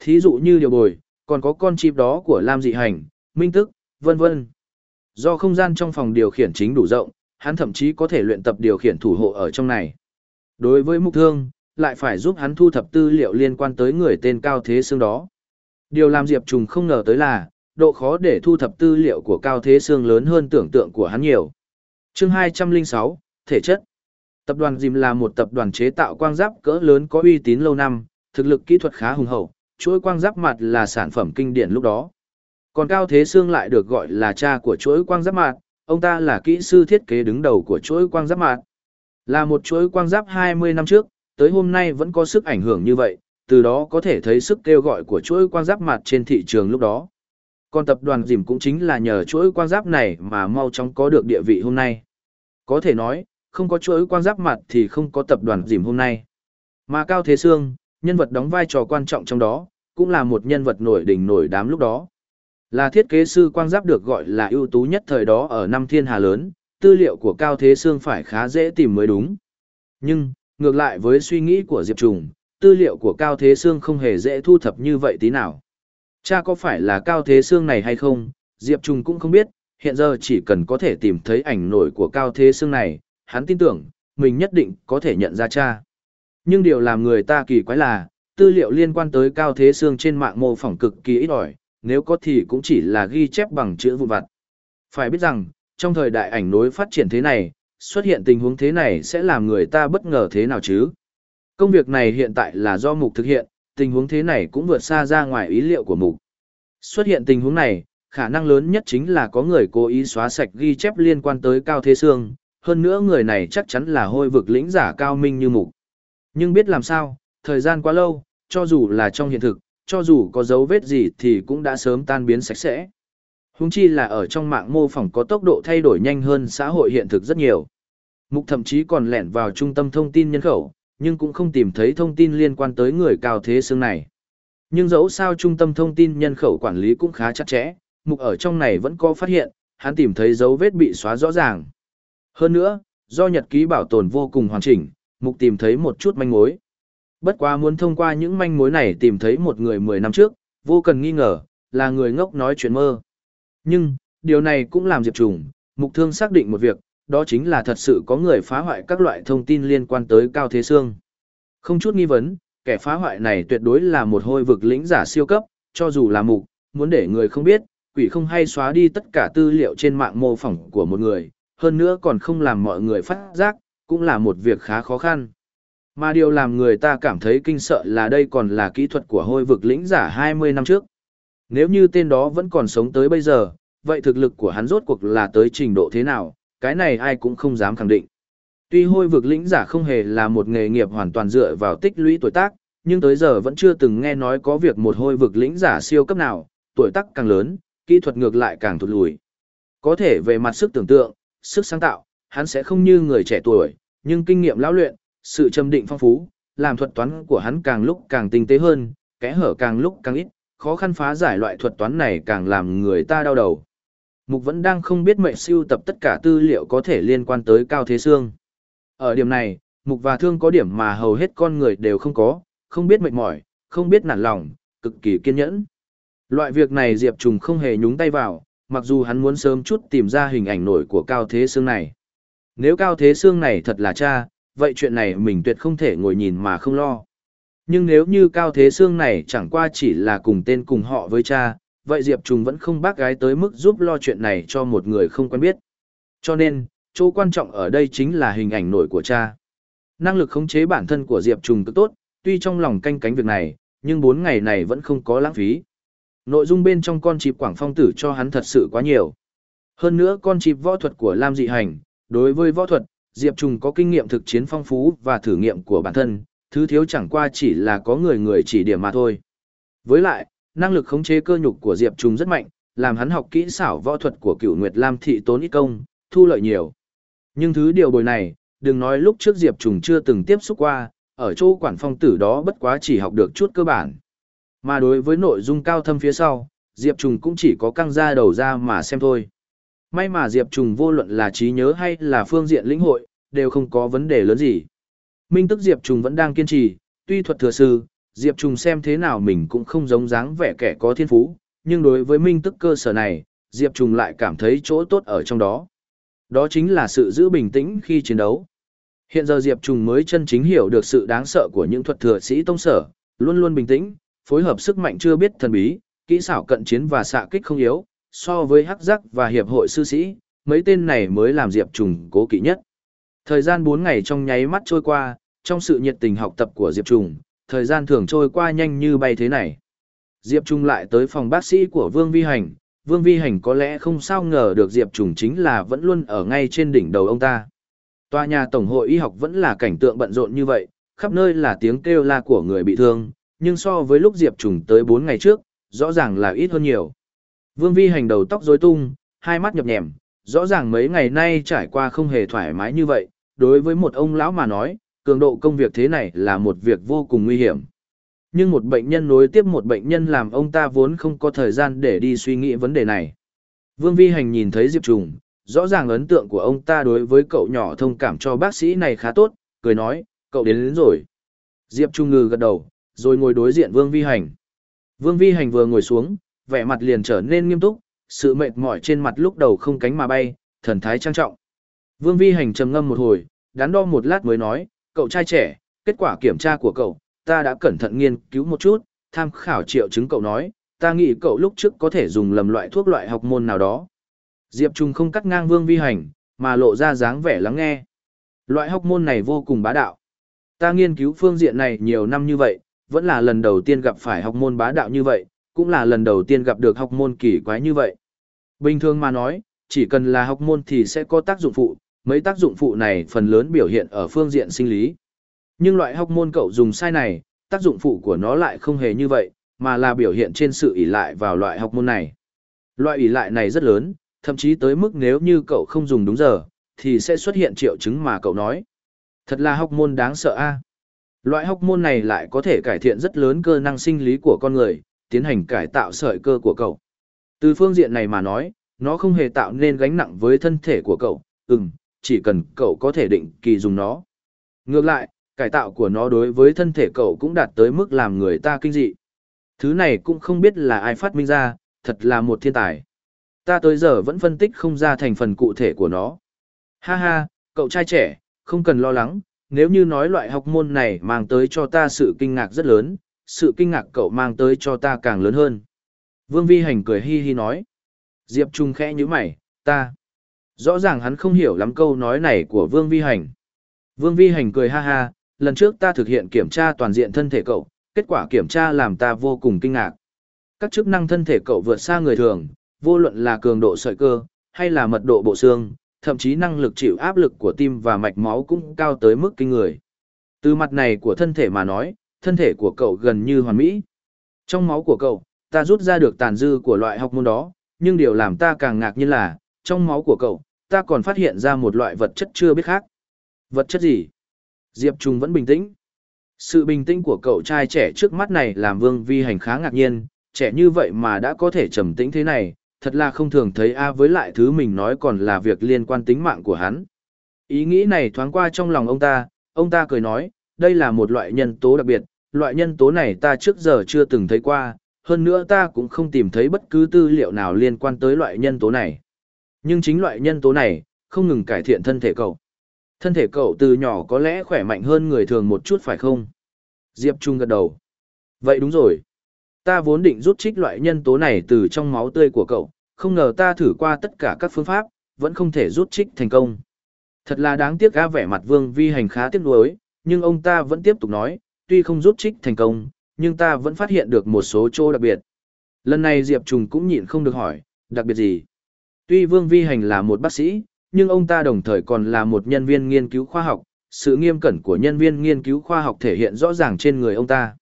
Thí dụ như điều bồi, còn có con chip đó của Lam Dị Hành, Minh Tức, vân vân. Do không gian trong phòng điều khiển chính đủ rộng, hắn thậm chí có thể luyện tập điều khiển thủ hộ ở trong này. Đối với mục thương, lại phải giúp hắn thu thập tư liệu liên quan tới người tên Cao Thế Sương đó. Điều làm Diệp Trùng không ngờ tới là, độ khó để thu thập tư liệu của Cao Thế Sương lớn hơn tưởng tượng của hắn nhiều. chương 206, Thể chất Tập đoàn Dìm là một tập đoàn chế tạo quang giáp cỡ lớn có uy tín lâu năm, thực lực kỹ thuật khá hùng hậu, chuỗi quang giáp mặt là sản phẩm kinh điển lúc đó. Còn Cao Thế Sương lại được gọi là cha của chuỗi quang giáp mặt, ông ta là kỹ sư thiết kế đứng đầu của chuỗi quang giáp mặt. Là một chuỗi quang giáp 20 năm trước, tới hôm nay vẫn có sức ảnh hưởng như vậy, từ đó có thể thấy sức kêu gọi của chuỗi quang giáp mặt trên thị trường lúc đó. Còn tập đoàn Dìm cũng chính là nhờ chuỗi quang giáp này mà mau chóng có được địa vị hôm nay. Có thể nói, không có chuỗi quang giáp mặt thì không có tập đoàn Dìm hôm nay. Mà Cao Thế Sương, nhân vật đóng vai trò quan trọng trong đó, cũng là một nhân vật nổi đỉnh nổi đám lúc đó. Là thiết kế sư quang giáp được gọi là ưu tú nhất thời đó ở năm thiên hà lớn, tư liệu của Cao Thế Sương phải khá dễ tìm mới đúng. Nhưng, ngược lại với suy nghĩ của Diệp Trùng, tư liệu của Cao Thế Sương không hề dễ thu thập như vậy tí nào. Cha có phải là Cao Thế Sương này hay không, Diệp Trùng cũng không biết, hiện giờ chỉ cần có thể tìm thấy ảnh nổi của Cao Thế Sương này, hắn tin tưởng, mình nhất định có thể nhận ra cha. Nhưng điều làm người ta kỳ quái là, tư liệu liên quan tới Cao Thế xương trên mạng mô phỏng cực kỳ ít ỏi, nếu có thì cũng chỉ là ghi chép bằng chữ vụn vặt. Phải biết rằng, trong thời đại ảnh nối phát triển thế này, xuất hiện tình huống thế này sẽ làm người ta bất ngờ thế nào chứ? Công việc này hiện tại là do mục thực hiện, tình huống thế này cũng vượt xa ra ngoài ý liệu của mục. Xuất hiện tình huống này, khả năng lớn nhất chính là có người cố ý xóa sạch ghi chép liên quan tới Cao Thế Sương, hơn nữa người này chắc chắn là hôi vực lĩnh giả cao minh như mục. Nhưng biết làm sao, thời gian quá lâu, cho dù là trong hiện thực, cho dù có dấu vết gì thì cũng đã sớm tan biến sạch sẽ. Hùng chi là ở trong mạng mô phỏng có tốc độ thay đổi nhanh hơn xã hội hiện thực rất nhiều. Mục thậm chí còn lẻn vào trung tâm thông tin nhân khẩu, nhưng cũng không tìm thấy thông tin liên quan tới người cao thế xương này. Nhưng dẫu sao trung tâm thông tin nhân khẩu quản lý cũng khá chặt chẽ, mục ở trong này vẫn có phát hiện, hắn tìm thấy dấu vết bị xóa rõ ràng. Hơn nữa, do nhật ký bảo tồn vô cùng hoàn chỉnh, mục tìm thấy một chút manh mối. Bất quá muốn thông qua những manh mối này tìm thấy một người 10 năm trước, vô cần nghi ngờ, là người ngốc nói chuyện mơ. Nhưng, điều này cũng làm Diệp Trùng, mục thương xác định một việc, đó chính là thật sự có người phá hoại các loại thông tin liên quan tới Cao Thế Sương. Không chút nghi vấn, kẻ phá hoại này tuyệt đối là một hôi vực lĩnh giả siêu cấp, cho dù là mục, muốn để người không biết, quỷ không hay xóa đi tất cả tư liệu trên mạng mô phỏng của một người, hơn nữa còn không làm mọi người phát giác, cũng là một việc khá khó khăn. Mà điều làm người ta cảm thấy kinh sợ là đây còn là kỹ thuật của hôi vực lĩnh giả 20 năm trước. Nếu như tên đó vẫn còn sống tới bây giờ, vậy thực lực của hắn rốt cuộc là tới trình độ thế nào, cái này ai cũng không dám khẳng định. Tuy hôi vực lĩnh giả không hề là một nghề nghiệp hoàn toàn dựa vào tích lũy tuổi tác, nhưng tới giờ vẫn chưa từng nghe nói có việc một hôi vực lĩnh giả siêu cấp nào, tuổi tác càng lớn, kỹ thuật ngược lại càng thụt lùi. Có thể về mặt sức tưởng tượng, sức sáng tạo, hắn sẽ không như người trẻ tuổi, nhưng kinh nghiệm lão luyện, sự trầm định phong phú, làm thuật toán của hắn càng lúc càng tinh tế hơn, kẽ hở càng lúc càng ít, khó khăn phá giải loại thuật toán này càng làm người ta đau đầu. Mục vẫn đang không biết mệnh siêu tập tất cả tư liệu có thể liên quan tới Cao Thế Sương. Ở điểm này, Mục và Thương có điểm mà hầu hết con người đều không có, không biết mệt mỏi, không biết nản lòng, cực kỳ kiên nhẫn. Loại việc này Diệp Trùng không hề nhúng tay vào, mặc dù hắn muốn sớm chút tìm ra hình ảnh nổi của Cao Thế Sương này. Nếu Cao Thế Sương này thật là cha, vậy chuyện này mình tuyệt không thể ngồi nhìn mà không lo. Nhưng nếu như Cao Thế Sương này chẳng qua chỉ là cùng tên cùng họ với cha, vậy Diệp Trùng vẫn không bác gái tới mức giúp lo chuyện này cho một người không quen biết. Cho nên, chỗ quan trọng ở đây chính là hình ảnh nổi của cha. Năng lực khống chế bản thân của Diệp Trùng cực tốt, tuy trong lòng canh cánh việc này, nhưng 4 ngày này vẫn không có lãng phí. Nội dung bên trong con chịp Quảng Phong tử cho hắn thật sự quá nhiều. Hơn nữa con chịp võ thuật của Lam Dị Hành, đối với võ thuật, Diệp Trùng có kinh nghiệm thực chiến phong phú và thử nghiệm của bản thân, thứ thiếu chẳng qua chỉ là có người người chỉ điểm mà thôi. Với lại, năng lực khống chế cơ nhục của Diệp Trùng rất mạnh, làm hắn học kỹ xảo võ thuật của Cửu Nguyệt Lam thị tốn ít công, thu lợi nhiều. Nhưng thứ điều bồi này, đừng nói lúc trước Diệp Trùng chưa từng tiếp xúc qua, ở chỗ quản phong tử đó bất quá chỉ học được chút cơ bản. Mà đối với nội dung cao thâm phía sau, Diệp Trùng cũng chỉ có căng ra đầu ra mà xem thôi. May mà Diệp Trùng vô luận là trí nhớ hay là phương diện lĩnh hội, đều không có vấn đề lớn gì. Minh tức Diệp Trùng vẫn đang kiên trì, tuy thuật thừa sư, Diệp Trùng xem thế nào mình cũng không giống dáng vẻ kẻ có thiên phú, nhưng đối với minh tức cơ sở này, Diệp Trùng lại cảm thấy chỗ tốt ở trong đó. Đó chính là sự giữ bình tĩnh khi chiến đấu. Hiện giờ Diệp Trùng mới chân chính hiểu được sự đáng sợ của những thuật thừa sĩ tông sở, luôn luôn bình tĩnh, phối hợp sức mạnh chưa biết thần bí, kỹ xảo cận chiến và xạ kích không yếu, so với hắc giác và hiệp hội sư sĩ, mấy tên này mới làm Diệp Trùng cố kỵ nhất. Thời gian 4 ngày trong nháy mắt trôi qua, trong sự nhiệt tình học tập của Diệp Trùng, thời gian thường trôi qua nhanh như bay thế này. Diệp Trùng lại tới phòng bác sĩ của Vương Vi Hành, Vương Vi Hành có lẽ không sao ngờ được Diệp Trùng chính là vẫn luôn ở ngay trên đỉnh đầu ông ta. Tòa nhà Tổng hội y học vẫn là cảnh tượng bận rộn như vậy, khắp nơi là tiếng kêu la của người bị thương, nhưng so với lúc Diệp Trùng tới 4 ngày trước, rõ ràng là ít hơn nhiều. Vương Vi Hành đầu tóc rối tung, hai mắt nhập nhèm, rõ ràng mấy ngày nay trải qua không hề thoải mái như vậy, đối với một ông lão mà nói, cường độ công việc thế này là một việc vô cùng nguy hiểm. Nhưng một bệnh nhân nối tiếp một bệnh nhân làm ông ta vốn không có thời gian để đi suy nghĩ vấn đề này. Vương Vi Hành nhìn thấy Diệp Trùng, rõ ràng ấn tượng của ông ta đối với cậu nhỏ thông cảm cho bác sĩ này khá tốt, cười nói, cậu đến, đến rồi. Diệp Trung ngừ gật đầu, rồi ngồi đối diện Vương Vi Hành. Vương Vi Hành vừa ngồi xuống, vẻ mặt liền trở nên nghiêm túc, sự mệt mỏi trên mặt lúc đầu không cánh mà bay, thần thái trang trọng. Vương Vi Hành trầm ngâm một hồi, đắn đo một lát mới nói, cậu trai trẻ, kết quả kiểm tra của cậu, ta đã cẩn thận nghiên cứu một chút, tham khảo triệu chứng cậu nói, ta nghĩ cậu lúc trước có thể dùng lầm loại thuốc loại học môn nào đó. Diệp Trung không cắt ngang Vương Vi Hành, mà lộ ra dáng vẻ lắng nghe. Loại học môn này vô cùng bá đạo. Ta nghiên cứu phương diện này nhiều năm như vậy, vẫn là lần đầu tiên gặp phải học môn bá đạo như vậy, cũng là lần đầu tiên gặp được học môn kỳ quái như vậy. Bình thường mà nói, chỉ cần là học môn thì sẽ có tác dụng phụ, mấy tác dụng phụ này phần lớn biểu hiện ở phương diện sinh lý. Nhưng loại học môn cậu dùng sai này, tác dụng phụ của nó lại không hề như vậy, mà là biểu hiện trên sự ỷ lại vào loại học môn này. Loại ỷ lại này rất lớn, thậm chí tới mức nếu như cậu không dùng đúng giờ, thì sẽ xuất hiện triệu chứng mà cậu nói. Thật là học môn đáng sợ a. Loại học môn này lại có thể cải thiện rất lớn cơ năng sinh lý của con người, tiến hành cải tạo sợi cơ của cậu. Từ phương diện này mà nói, nó không hề tạo nên gánh nặng với thân thể của cậu, ừm, chỉ cần cậu có thể định kỳ dùng nó. Ngược lại, cải tạo của nó đối với thân thể cậu cũng đạt tới mức làm người ta kinh dị. Thứ này cũng không biết là ai phát minh ra, thật là một thiên tài. Ta tới giờ vẫn phân tích không ra thành phần cụ thể của nó. Ha ha, cậu trai trẻ, không cần lo lắng, nếu như nói loại học môn này mang tới cho ta sự kinh ngạc rất lớn, sự kinh ngạc cậu mang tới cho ta càng lớn hơn. Vương Vi Hành cười hi hi nói. Diệp Trung khẽ như mày, ta. Rõ ràng hắn không hiểu lắm câu nói này của Vương Vi Hành. Vương Vi Hành cười ha ha, lần trước ta thực hiện kiểm tra toàn diện thân thể cậu, kết quả kiểm tra làm ta vô cùng kinh ngạc. Các chức năng thân thể cậu vượt xa người thường, vô luận là cường độ sợi cơ, hay là mật độ bộ xương, thậm chí năng lực chịu áp lực của tim và mạch máu cũng cao tới mức kinh người. Từ mặt này của thân thể mà nói, thân thể của cậu gần như hoàn mỹ. Trong máu của cậu, ta rút ra được tàn dư của loại học môn đó, nhưng điều làm ta càng ngạc nhiên là, trong máu của cậu, ta còn phát hiện ra một loại vật chất chưa biết khác. Vật chất gì? Diệp Trung vẫn bình tĩnh. Sự bình tĩnh của cậu trai trẻ trước mắt này làm Vương Vi Hành khá ngạc nhiên, trẻ như vậy mà đã có thể trầm tĩnh thế này, thật là không thường thấy a với lại thứ mình nói còn là việc liên quan tính mạng của hắn. Ý nghĩ này thoáng qua trong lòng ông ta, ông ta cười nói, đây là một loại nhân tố đặc biệt, loại nhân tố này ta trước giờ chưa từng thấy qua, hơn nữa ta cũng không tìm thấy bất cứ tư liệu nào liên quan tới loại nhân tố này. Nhưng chính loại nhân tố này, không ngừng cải thiện thân thể cậu. Thân thể cậu từ nhỏ có lẽ khỏe mạnh hơn người thường một chút phải không? Diệp Trung gật đầu. Vậy đúng rồi. Ta vốn định rút trích loại nhân tố này từ trong máu tươi của cậu, không ngờ ta thử qua tất cả các phương pháp, vẫn không thể rút trích thành công. Thật là đáng tiếc ga vẻ mặt vương vi hành khá tiếc nuối, nhưng ông ta vẫn tiếp tục nói, tuy không rút trích thành công, nhưng ta vẫn phát hiện được một số chỗ đặc biệt. Lần này Diệp Trùng cũng nhịn không được hỏi, đặc biệt gì? Tuy Vương Vi Hành là một bác sĩ, nhưng ông ta đồng thời còn là một nhân viên nghiên cứu khoa học, sự nghiêm cẩn của nhân viên nghiên cứu khoa học thể hiện rõ ràng trên người ông ta.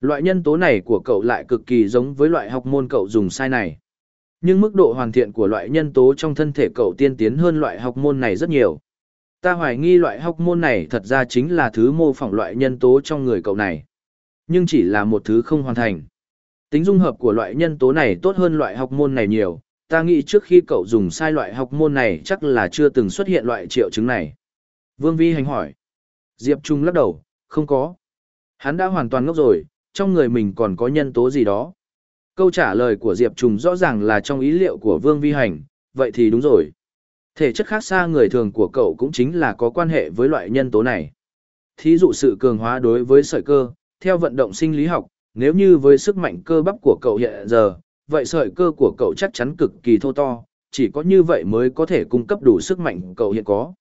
Loại nhân tố này của cậu lại cực kỳ giống với loại học môn cậu dùng sai này. Nhưng mức độ hoàn thiện của loại nhân tố trong thân thể cậu tiên tiến hơn loại học môn này rất nhiều. Ta hoài nghi loại học môn này thật ra chính là thứ mô phỏng loại nhân tố trong người cậu này. Nhưng chỉ là một thứ không hoàn thành. Tính dung hợp của loại nhân tố này tốt hơn loại học môn này nhiều. Ta nghĩ trước khi cậu dùng sai loại học môn này chắc là chưa từng xuất hiện loại triệu chứng này. Vương Vi Hành hỏi. Diệp Trung lắc đầu, không có. Hắn đã hoàn toàn ngốc rồi, trong người mình còn có nhân tố gì đó. Câu trả lời của Diệp Trùng rõ ràng là trong ý liệu của Vương Vi Hành, vậy thì đúng rồi. Thể chất khác xa người thường của cậu cũng chính là có quan hệ với loại nhân tố này. Thí dụ sự cường hóa đối với sợi cơ, theo vận động sinh lý học, nếu như với sức mạnh cơ bắp của cậu hiện giờ, vậy sợi cơ của cậu chắc chắn cực kỳ thô to, chỉ có như vậy mới có thể cung cấp đủ sức mạnh cậu hiện có.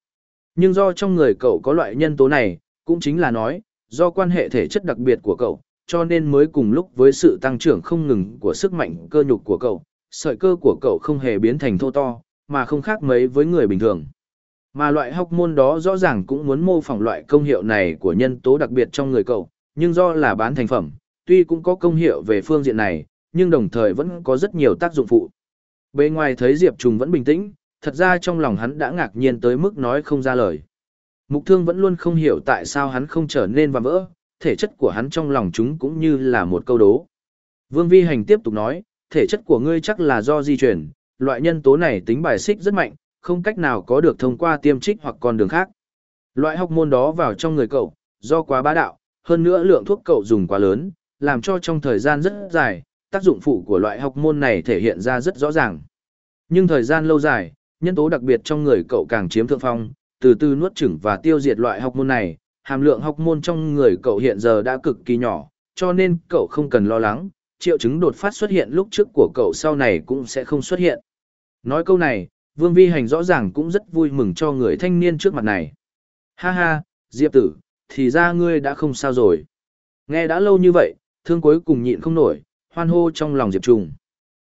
Nhưng do trong người cậu có loại nhân tố này, cũng chính là nói, do quan hệ thể chất đặc biệt của cậu, cho nên mới cùng lúc với sự tăng trưởng không ngừng của sức mạnh cơ nhục của cậu, sợi cơ của cậu không hề biến thành thô to, mà không khác mấy với người bình thường. Mà loại học môn đó rõ ràng cũng muốn mô phỏng loại công hiệu này của nhân tố đặc biệt trong người cậu, nhưng do là bán thành phẩm, tuy cũng có công hiệu về phương diện này, nhưng đồng thời vẫn có rất nhiều tác dụng phụ. Bề ngoài thấy Diệp Trùng vẫn bình tĩnh, thật ra trong lòng hắn đã ngạc nhiên tới mức nói không ra lời. Mục thương vẫn luôn không hiểu tại sao hắn không trở nên và vỡ, thể chất của hắn trong lòng chúng cũng như là một câu đố. Vương Vi Hành tiếp tục nói, thể chất của ngươi chắc là do di chuyển, loại nhân tố này tính bài xích rất mạnh, không cách nào có được thông qua tiêm trích hoặc con đường khác. Loại học môn đó vào trong người cậu, do quá bá đạo, hơn nữa lượng thuốc cậu dùng quá lớn, làm cho trong thời gian rất dài, tác dụng phụ của loại học môn này thể hiện ra rất rõ ràng. Nhưng thời gian lâu dài, nhân tố đặc biệt trong người cậu càng chiếm thượng phong, từ từ nuốt chửng và tiêu diệt loại học môn này, hàm lượng học môn trong người cậu hiện giờ đã cực kỳ nhỏ, cho nên cậu không cần lo lắng, triệu chứng đột phát xuất hiện lúc trước của cậu sau này cũng sẽ không xuất hiện. Nói câu này, Vương Vi Hành rõ ràng cũng rất vui mừng cho người thanh niên trước mặt này. Ha ha, Diệp tử, thì ra ngươi đã không sao rồi. Nghe đã lâu như vậy, thương cuối cùng nhịn không nổi, hoan hô trong lòng Diệp Trùng.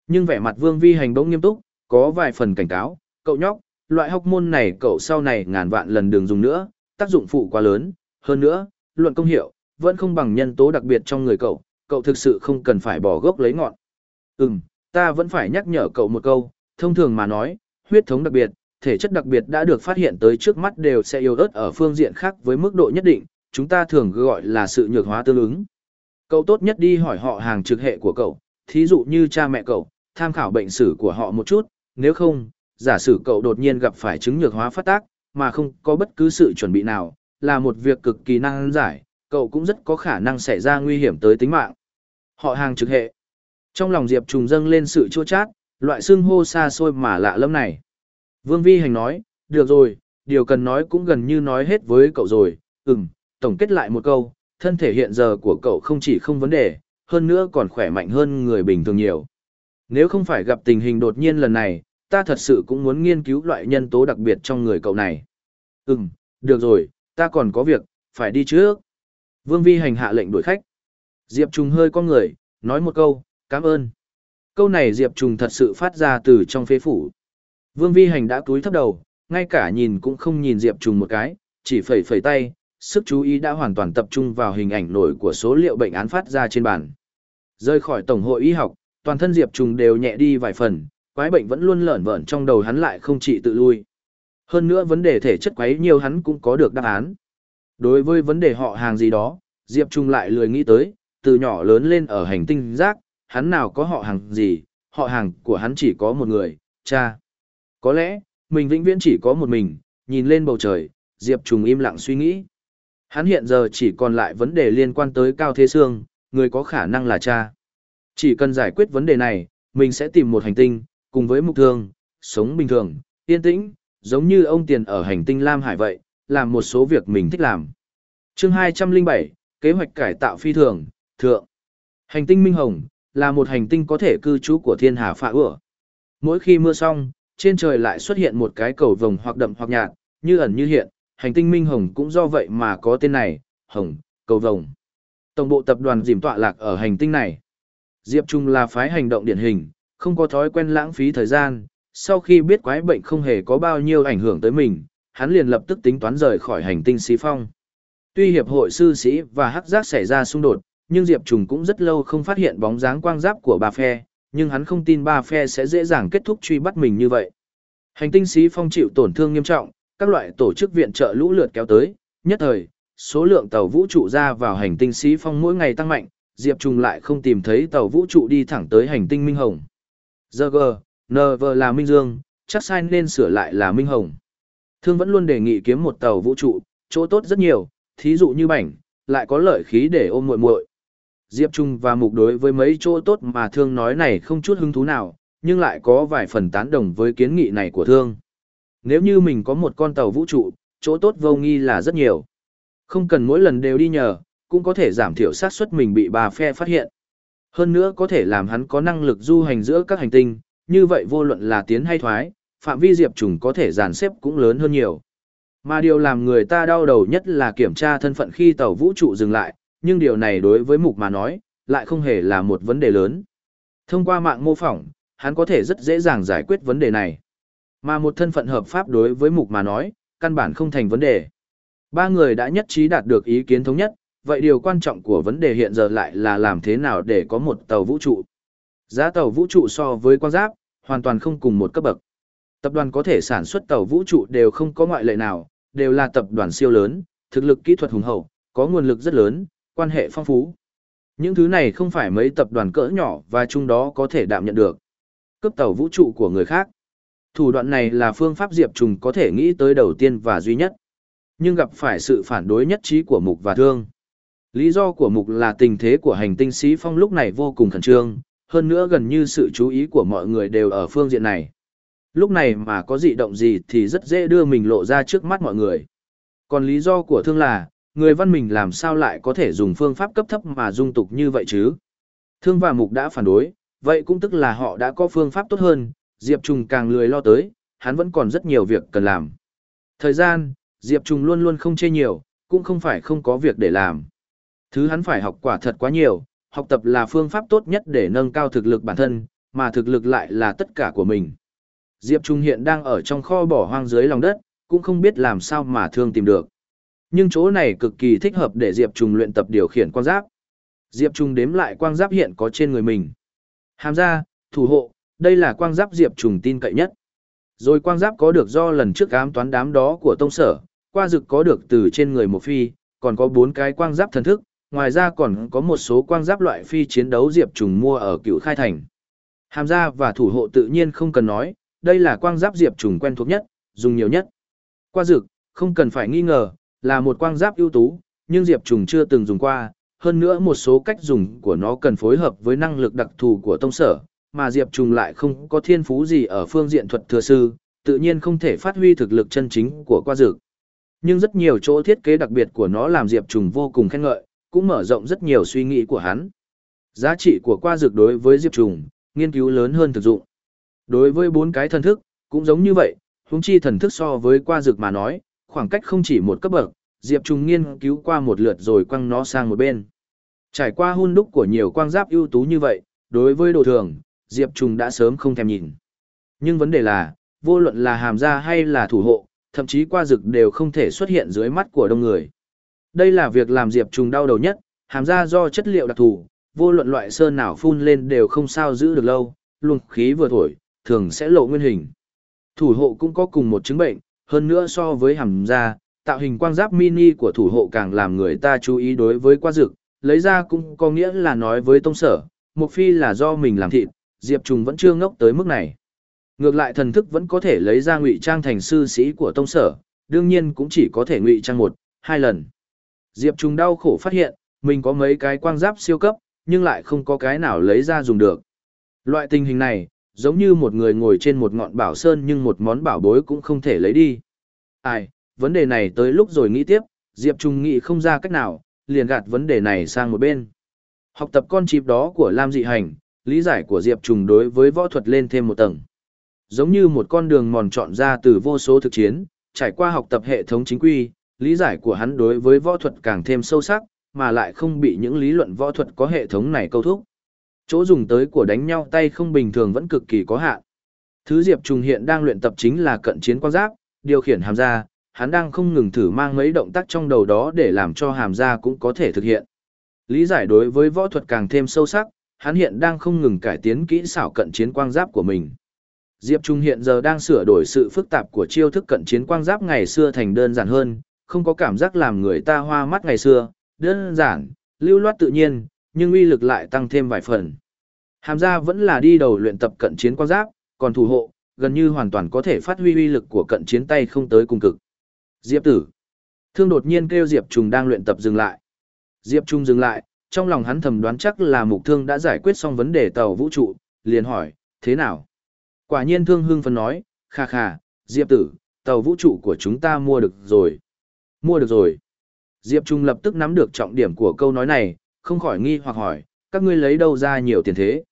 Nhưng vẻ mặt Vương Vi Hành bỗng nghiêm túc, có vài phần cảnh cáo, cậu nhóc, loại học môn này cậu sau này ngàn vạn lần đừng dùng nữa, tác dụng phụ quá lớn, hơn nữa, luận công hiệu, vẫn không bằng nhân tố đặc biệt trong người cậu, cậu thực sự không cần phải bỏ gốc lấy ngọn. Ừm, ta vẫn phải nhắc nhở cậu một câu, thông thường mà nói, huyết thống đặc biệt, thể chất đặc biệt đã được phát hiện tới trước mắt đều sẽ yếu ớt ở phương diện khác với mức độ nhất định, chúng ta thường gọi là sự nhược hóa tương ứng. Cậu tốt nhất đi hỏi họ hàng trực hệ của cậu, thí dụ như cha mẹ cậu, tham khảo bệnh sử của họ một chút, nếu không, giả sử cậu đột nhiên gặp phải chứng nhược hóa phát tác, mà không có bất cứ sự chuẩn bị nào, là một việc cực kỳ năng giải, cậu cũng rất có khả năng xảy ra nguy hiểm tới tính mạng. Họ hàng trực hệ. Trong lòng Diệp Trùng dâng lên sự chua chát, loại xương hô xa xôi mà lạ lẫm này. Vương Vi Hành nói, được rồi, điều cần nói cũng gần như nói hết với cậu rồi, ừm, tổng kết lại một câu, thân thể hiện giờ của cậu không chỉ không vấn đề, hơn nữa còn khỏe mạnh hơn người bình thường nhiều. Nếu không phải gặp tình hình đột nhiên lần này, ta thật sự cũng muốn nghiên cứu loại nhân tố đặc biệt trong người cậu này. Ừm, được rồi, ta còn có việc, phải đi trước. Vương Vi hành hạ lệnh đuổi khách. Diệp Trùng hơi con người, nói một câu, cảm ơn. Câu này Diệp Trùng thật sự phát ra từ trong phế phủ. Vương Vi hành đã cúi thấp đầu, ngay cả nhìn cũng không nhìn Diệp Trùng một cái, chỉ phẩy phẩy tay, sức chú ý đã hoàn toàn tập trung vào hình ảnh nổi của số liệu bệnh án phát ra trên bàn. Rơi khỏi Tổng hội y học, toàn thân Diệp Trùng đều nhẹ đi vài phần, quái bệnh vẫn luôn lởn vởn trong đầu hắn lại không trị tự lui. Hơn nữa vấn đề thể chất quấy nhiều hắn cũng có được đáp án. Đối với vấn đề họ hàng gì đó, Diệp trùng lại lười nghĩ tới, từ nhỏ lớn lên ở hành tinh giác, hắn nào có họ hàng gì, họ hàng của hắn chỉ có một người, cha. Có lẽ, mình vĩnh viễn chỉ có một mình, nhìn lên bầu trời, Diệp Trùng im lặng suy nghĩ. Hắn hiện giờ chỉ còn lại vấn đề liên quan tới Cao Thế Sương, người có khả năng là cha. Chỉ cần giải quyết vấn đề này, mình sẽ tìm một hành tinh, cùng với mục thương, sống bình thường, yên tĩnh, giống như ông tiền ở hành tinh Lam Hải vậy, làm một số việc mình thích làm. chương 207, kế hoạch cải tạo phi thường, thượng. Hành tinh Minh Hồng, là một hành tinh có thể cư trú của thiên hà phạ ửa. Mỗi khi mưa xong, trên trời lại xuất hiện một cái cầu vồng hoặc đậm hoặc nhạt, như ẩn như hiện, hành tinh Minh Hồng cũng do vậy mà có tên này, Hồng, cầu vồng. Tổng bộ tập đoàn dìm tọa lạc ở hành tinh này. Diệp Trung là phái hành động điển hình, không có thói quen lãng phí thời gian, sau khi biết quái bệnh không hề có bao nhiêu ảnh hưởng tới mình, hắn liền lập tức tính toán rời khỏi hành tinh xí phong. Tuy hiệp hội sư sĩ và hắc giác xảy ra xung đột, nhưng Diệp Trùng cũng rất lâu không phát hiện bóng dáng quang giáp của ba phe, nhưng hắn không tin ba phe sẽ dễ dàng kết thúc truy bắt mình như vậy. Hành tinh xí phong chịu tổn thương nghiêm trọng, các loại tổ chức viện trợ lũ lượt kéo tới, nhất thời, số lượng tàu vũ trụ ra vào hành tinh xí phong mỗi ngày tăng mạnh, Diệp Trùng lại không tìm thấy tàu vũ trụ đi thẳng tới hành tinh Minh Hồng. Giờ gờ, NV là Minh Dương, chắc sai nên sửa lại là Minh Hồng. Thương vẫn luôn đề nghị kiếm một tàu vũ trụ, chỗ tốt rất nhiều, thí dụ như bảnh, lại có lợi khí để ôm muội muội. Diệp Trung và Mục đối với mấy chỗ tốt mà Thương nói này không chút hứng thú nào, nhưng lại có vài phần tán đồng với kiến nghị này của Thương. Nếu như mình có một con tàu vũ trụ, chỗ tốt vô nghi là rất nhiều. Không cần mỗi lần đều đi nhờ, cũng có thể giảm thiểu xác suất mình bị bà phe phát hiện. Hơn nữa có thể làm hắn có năng lực du hành giữa các hành tinh, như vậy vô luận là tiến hay thoái, phạm vi diệp trùng có thể dàn xếp cũng lớn hơn nhiều. Mà điều làm người ta đau đầu nhất là kiểm tra thân phận khi tàu vũ trụ dừng lại, nhưng điều này đối với mục mà nói, lại không hề là một vấn đề lớn. Thông qua mạng mô phỏng, hắn có thể rất dễ dàng giải quyết vấn đề này. Mà một thân phận hợp pháp đối với mục mà nói, căn bản không thành vấn đề. Ba người đã nhất trí đạt được ý kiến thống nhất, vậy điều quan trọng của vấn đề hiện giờ lại là làm thế nào để có một tàu vũ trụ. Giá tàu vũ trụ so với quan giáp, hoàn toàn không cùng một cấp bậc. Tập đoàn có thể sản xuất tàu vũ trụ đều không có ngoại lệ nào, đều là tập đoàn siêu lớn, thực lực kỹ thuật hùng hậu, có nguồn lực rất lớn, quan hệ phong phú. Những thứ này không phải mấy tập đoàn cỡ nhỏ và chung đó có thể đảm nhận được. Cấp tàu vũ trụ của người khác. Thủ đoạn này là phương pháp Diệp Trùng có thể nghĩ tới đầu tiên và duy nhất. Nhưng gặp phải sự phản đối nhất trí của Mục và Thương. Lý do của Mục là tình thế của hành tinh Sĩ Phong lúc này vô cùng khẩn trương, hơn nữa gần như sự chú ý của mọi người đều ở phương diện này. Lúc này mà có dị động gì thì rất dễ đưa mình lộ ra trước mắt mọi người. Còn lý do của Thương là, người văn mình làm sao lại có thể dùng phương pháp cấp thấp mà dung tục như vậy chứ? Thương và Mục đã phản đối, vậy cũng tức là họ đã có phương pháp tốt hơn, Diệp Trùng càng lười lo tới, hắn vẫn còn rất nhiều việc cần làm. Thời gian, Diệp Trùng luôn luôn không chê nhiều, cũng không phải không có việc để làm. Thứ hắn phải học quả thật quá nhiều, học tập là phương pháp tốt nhất để nâng cao thực lực bản thân, mà thực lực lại là tất cả của mình. Diệp Trung hiện đang ở trong kho bỏ hoang dưới lòng đất, cũng không biết làm sao mà thương tìm được. Nhưng chỗ này cực kỳ thích hợp để Diệp Trung luyện tập điều khiển quang giáp. Diệp Trung đếm lại quang giáp hiện có trên người mình. Hàm ra, thủ hộ, đây là quang giáp Diệp Trung tin cậy nhất. Rồi quang giáp có được do lần trước ám toán đám đó của tông sở, qua dực có được từ trên người một phi, còn có bốn cái quang giáp thần thức, ngoài ra còn có một số quang giáp loại phi chiến đấu Diệp Trùng mua ở cựu khai thành. Hàm gia và thủ hộ tự nhiên không cần nói, đây là quang giáp Diệp Trùng quen thuộc nhất, dùng nhiều nhất. Qua dực, không cần phải nghi ngờ, là một quang giáp ưu tú, nhưng Diệp Trùng chưa từng dùng qua, hơn nữa một số cách dùng của nó cần phối hợp với năng lực đặc thù của tông sở, mà Diệp Trùng lại không có thiên phú gì ở phương diện thuật thừa sư, tự nhiên không thể phát huy thực lực chân chính của qua dược. Nhưng rất nhiều chỗ thiết kế đặc biệt của nó làm Diệp Trùng vô cùng khen ngợi, cũng mở rộng rất nhiều suy nghĩ của hắn. Giá trị của qua dược đối với Diệp Trùng, nghiên cứu lớn hơn thực dụng. Đối với bốn cái thần thức, cũng giống như vậy, huống chi thần thức so với qua dược mà nói, khoảng cách không chỉ một cấp bậc, Diệp Trùng nghiên cứu qua một lượt rồi quăng nó sang một bên. Trải qua hun đúc của nhiều quang giáp ưu tú như vậy, đối với đồ thường, Diệp Trùng đã sớm không thèm nhìn. Nhưng vấn đề là, vô luận là hàm gia hay là thủ hộ, thậm chí qua rực đều không thể xuất hiện dưới mắt của đông người. Đây là việc làm Diệp Trùng đau đầu nhất, hàm gia do chất liệu đặc thù, vô luận loại sơn nào phun lên đều không sao giữ được lâu, luồng khí vừa thổi, thường sẽ lộ nguyên hình. Thủ hộ cũng có cùng một chứng bệnh, hơn nữa so với hàm gia, tạo hình quang giáp mini của thủ hộ càng làm người ta chú ý đối với qua dực, lấy ra cũng có nghĩa là nói với tông sở, một phi là do mình làm thịt, Diệp Trùng vẫn chưa ngốc tới mức này. Ngược lại thần thức vẫn có thể lấy ra ngụy trang thành sư sĩ của tông sở, đương nhiên cũng chỉ có thể ngụy trang một, hai lần. Diệp trùng đau khổ phát hiện, mình có mấy cái quang giáp siêu cấp, nhưng lại không có cái nào lấy ra dùng được. Loại tình hình này, giống như một người ngồi trên một ngọn bảo sơn nhưng một món bảo bối cũng không thể lấy đi. Ai, vấn đề này tới lúc rồi nghĩ tiếp, Diệp Trung nghĩ không ra cách nào, liền gạt vấn đề này sang một bên. Học tập con chip đó của Lam Dị Hành, lý giải của Diệp Trung đối với võ thuật lên thêm một tầng. Giống như một con đường mòn chọn ra từ vô số thực chiến, trải qua học tập hệ thống chính quy, lý giải của hắn đối với võ thuật càng thêm sâu sắc, mà lại không bị những lý luận võ thuật có hệ thống này câu thúc. Chỗ dùng tới của đánh nhau tay không bình thường vẫn cực kỳ có hạn. Thứ Diệp Trùng hiện đang luyện tập chính là cận chiến quan giáp, điều khiển hàm ra, hắn đang không ngừng thử mang mấy động tác trong đầu đó để làm cho hàm ra cũng có thể thực hiện. Lý giải đối với võ thuật càng thêm sâu sắc, hắn hiện đang không ngừng cải tiến kỹ xảo cận chiến quang giáp của mình. Diệp Trung hiện giờ đang sửa đổi sự phức tạp của chiêu thức cận chiến quang giáp ngày xưa thành đơn giản hơn, không có cảm giác làm người ta hoa mắt ngày xưa, đơn giản, lưu loát tự nhiên, nhưng uy lực lại tăng thêm vài phần. Hàm gia vẫn là đi đầu luyện tập cận chiến quang giáp, còn thủ hộ, gần như hoàn toàn có thể phát huy uy lực của cận chiến tay không tới cùng cực. Diệp tử. Thương đột nhiên kêu Diệp Trùng đang luyện tập dừng lại. Diệp Trung dừng lại, trong lòng hắn thầm đoán chắc là mục thương đã giải quyết xong vấn đề tàu vũ trụ, liền hỏi, thế nào? Quả nhiên thương hương phấn nói, kha kha, Diệp tử, tàu vũ trụ của chúng ta mua được rồi. Mua được rồi. Diệp Trung lập tức nắm được trọng điểm của câu nói này, không khỏi nghi hoặc hỏi, các ngươi lấy đâu ra nhiều tiền thế?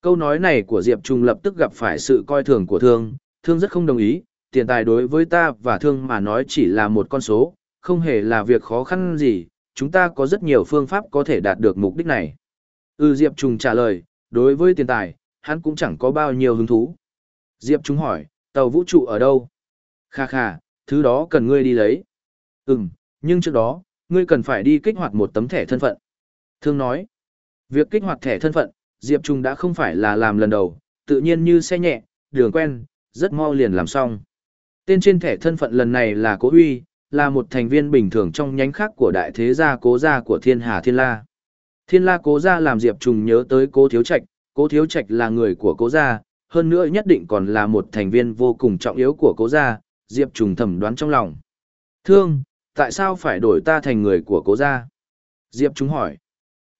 Câu nói này của Diệp Trung lập tức gặp phải sự coi thường của thương, thương rất không đồng ý, tiền tài đối với ta và thương mà nói chỉ là một con số, không hề là việc khó khăn gì, chúng ta có rất nhiều phương pháp có thể đạt được mục đích này. Ừ Diệp Trung trả lời, đối với tiền tài, hắn cũng chẳng có bao nhiêu hứng thú. Diệp Trung hỏi, tàu vũ trụ ở đâu? Kha kha, thứ đó cần ngươi đi lấy. Ừm, nhưng trước đó, ngươi cần phải đi kích hoạt một tấm thẻ thân phận. Thương nói, việc kích hoạt thẻ thân phận, Diệp Trung đã không phải là làm lần đầu, tự nhiên như xe nhẹ, đường quen, rất mau liền làm xong. Tên trên thẻ thân phận lần này là Cố Huy, là một thành viên bình thường trong nhánh khác của đại thế gia cố gia của Thiên Hà Thiên La. Thiên La cố gia làm Diệp Trùng nhớ tới cố Thiếu Trạch, cố Thiếu Trạch là người của cố gia, hơn nữa nhất định còn là một thành viên vô cùng trọng yếu của cố gia, Diệp Trùng thẩm đoán trong lòng. Thương, tại sao phải đổi ta thành người của cố gia? Diệp Trùng hỏi.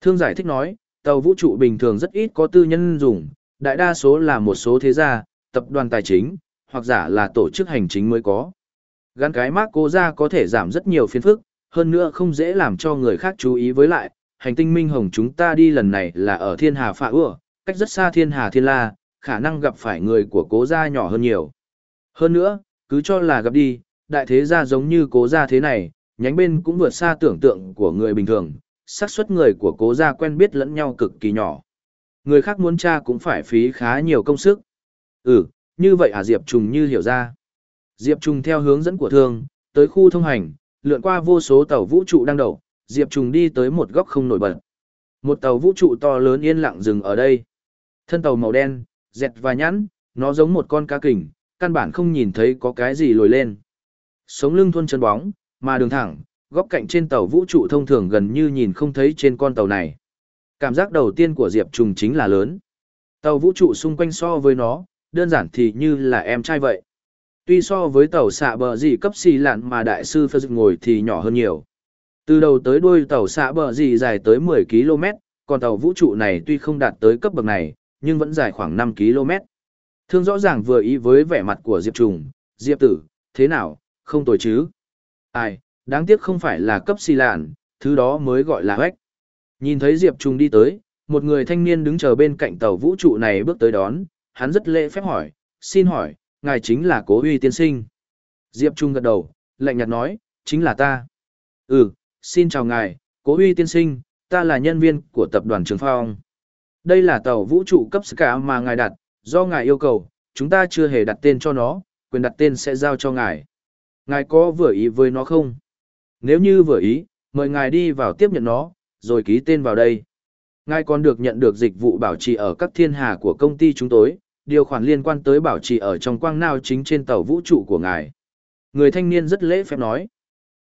Thương giải thích nói, tàu vũ trụ bình thường rất ít có tư nhân dùng, đại đa số là một số thế gia, tập đoàn tài chính, hoặc giả là tổ chức hành chính mới có. Gắn cái mác cố gia có thể giảm rất nhiều phiền phức, hơn nữa không dễ làm cho người khác chú ý với lại, hành tinh minh hồng chúng ta đi lần này là ở thiên hà phạ ưa, cách rất xa thiên hà thiên la, khả năng gặp phải người của cố gia nhỏ hơn nhiều. Hơn nữa, cứ cho là gặp đi, đại thế gia giống như cố gia thế này, nhánh bên cũng vượt xa tưởng tượng của người bình thường, xác suất người của cố gia quen biết lẫn nhau cực kỳ nhỏ. Người khác muốn tra cũng phải phí khá nhiều công sức. Ừ, như vậy à Diệp Trùng như hiểu ra. Diệp Trùng theo hướng dẫn của thương, tới khu thông hành, lượn qua vô số tàu vũ trụ đang đậu, Diệp Trùng đi tới một góc không nổi bật. Một tàu vũ trụ to lớn yên lặng dừng ở đây. Thân tàu màu đen, dẹt và nhẵn, nó giống một con cá kình, căn bản không nhìn thấy có cái gì lồi lên. Sống lưng thuôn chân bóng, mà đường thẳng, góc cạnh trên tàu vũ trụ thông thường gần như nhìn không thấy trên con tàu này. Cảm giác đầu tiên của Diệp Trùng chính là lớn. Tàu vũ trụ xung quanh so với nó, đơn giản thì như là em trai vậy. Tuy so với tàu xạ bờ gì cấp xì lạn mà đại sư Phật ngồi thì nhỏ hơn nhiều. Từ đầu tới đuôi tàu xạ bờ gì dài tới 10 km, còn tàu vũ trụ này tuy không đạt tới cấp bậc này, nhưng vẫn dài khoảng 5 km. Thương rõ ràng vừa ý với vẻ mặt của Diệp Trùng, Diệp tử, thế nào, không tồi chứ? Ai, đáng tiếc không phải là cấp xì lạn, thứ đó mới gọi là hách. Nhìn thấy Diệp Trùng đi tới, một người thanh niên đứng chờ bên cạnh tàu vũ trụ này bước tới đón, hắn rất lễ phép hỏi, xin hỏi, ngài chính là cố uy tiên sinh. Diệp Trung gật đầu, lạnh nhạt nói, chính là ta. Ừ, xin chào ngài, cố uy tiên sinh, ta là nhân viên của tập đoàn Trường Phong. Đây là tàu vũ trụ cấp Ska mà ngài đặt, do ngài yêu cầu, chúng ta chưa hề đặt tên cho nó, quyền đặt tên sẽ giao cho ngài. Ngài có vừa ý với nó không? Nếu như vừa ý, mời ngài đi vào tiếp nhận nó, rồi ký tên vào đây. Ngài còn được nhận được dịch vụ bảo trì ở các thiên hà của công ty chúng tôi, điều khoản liên quan tới bảo trì ở trong quang nao chính trên tàu vũ trụ của ngài. Người thanh niên rất lễ phép nói.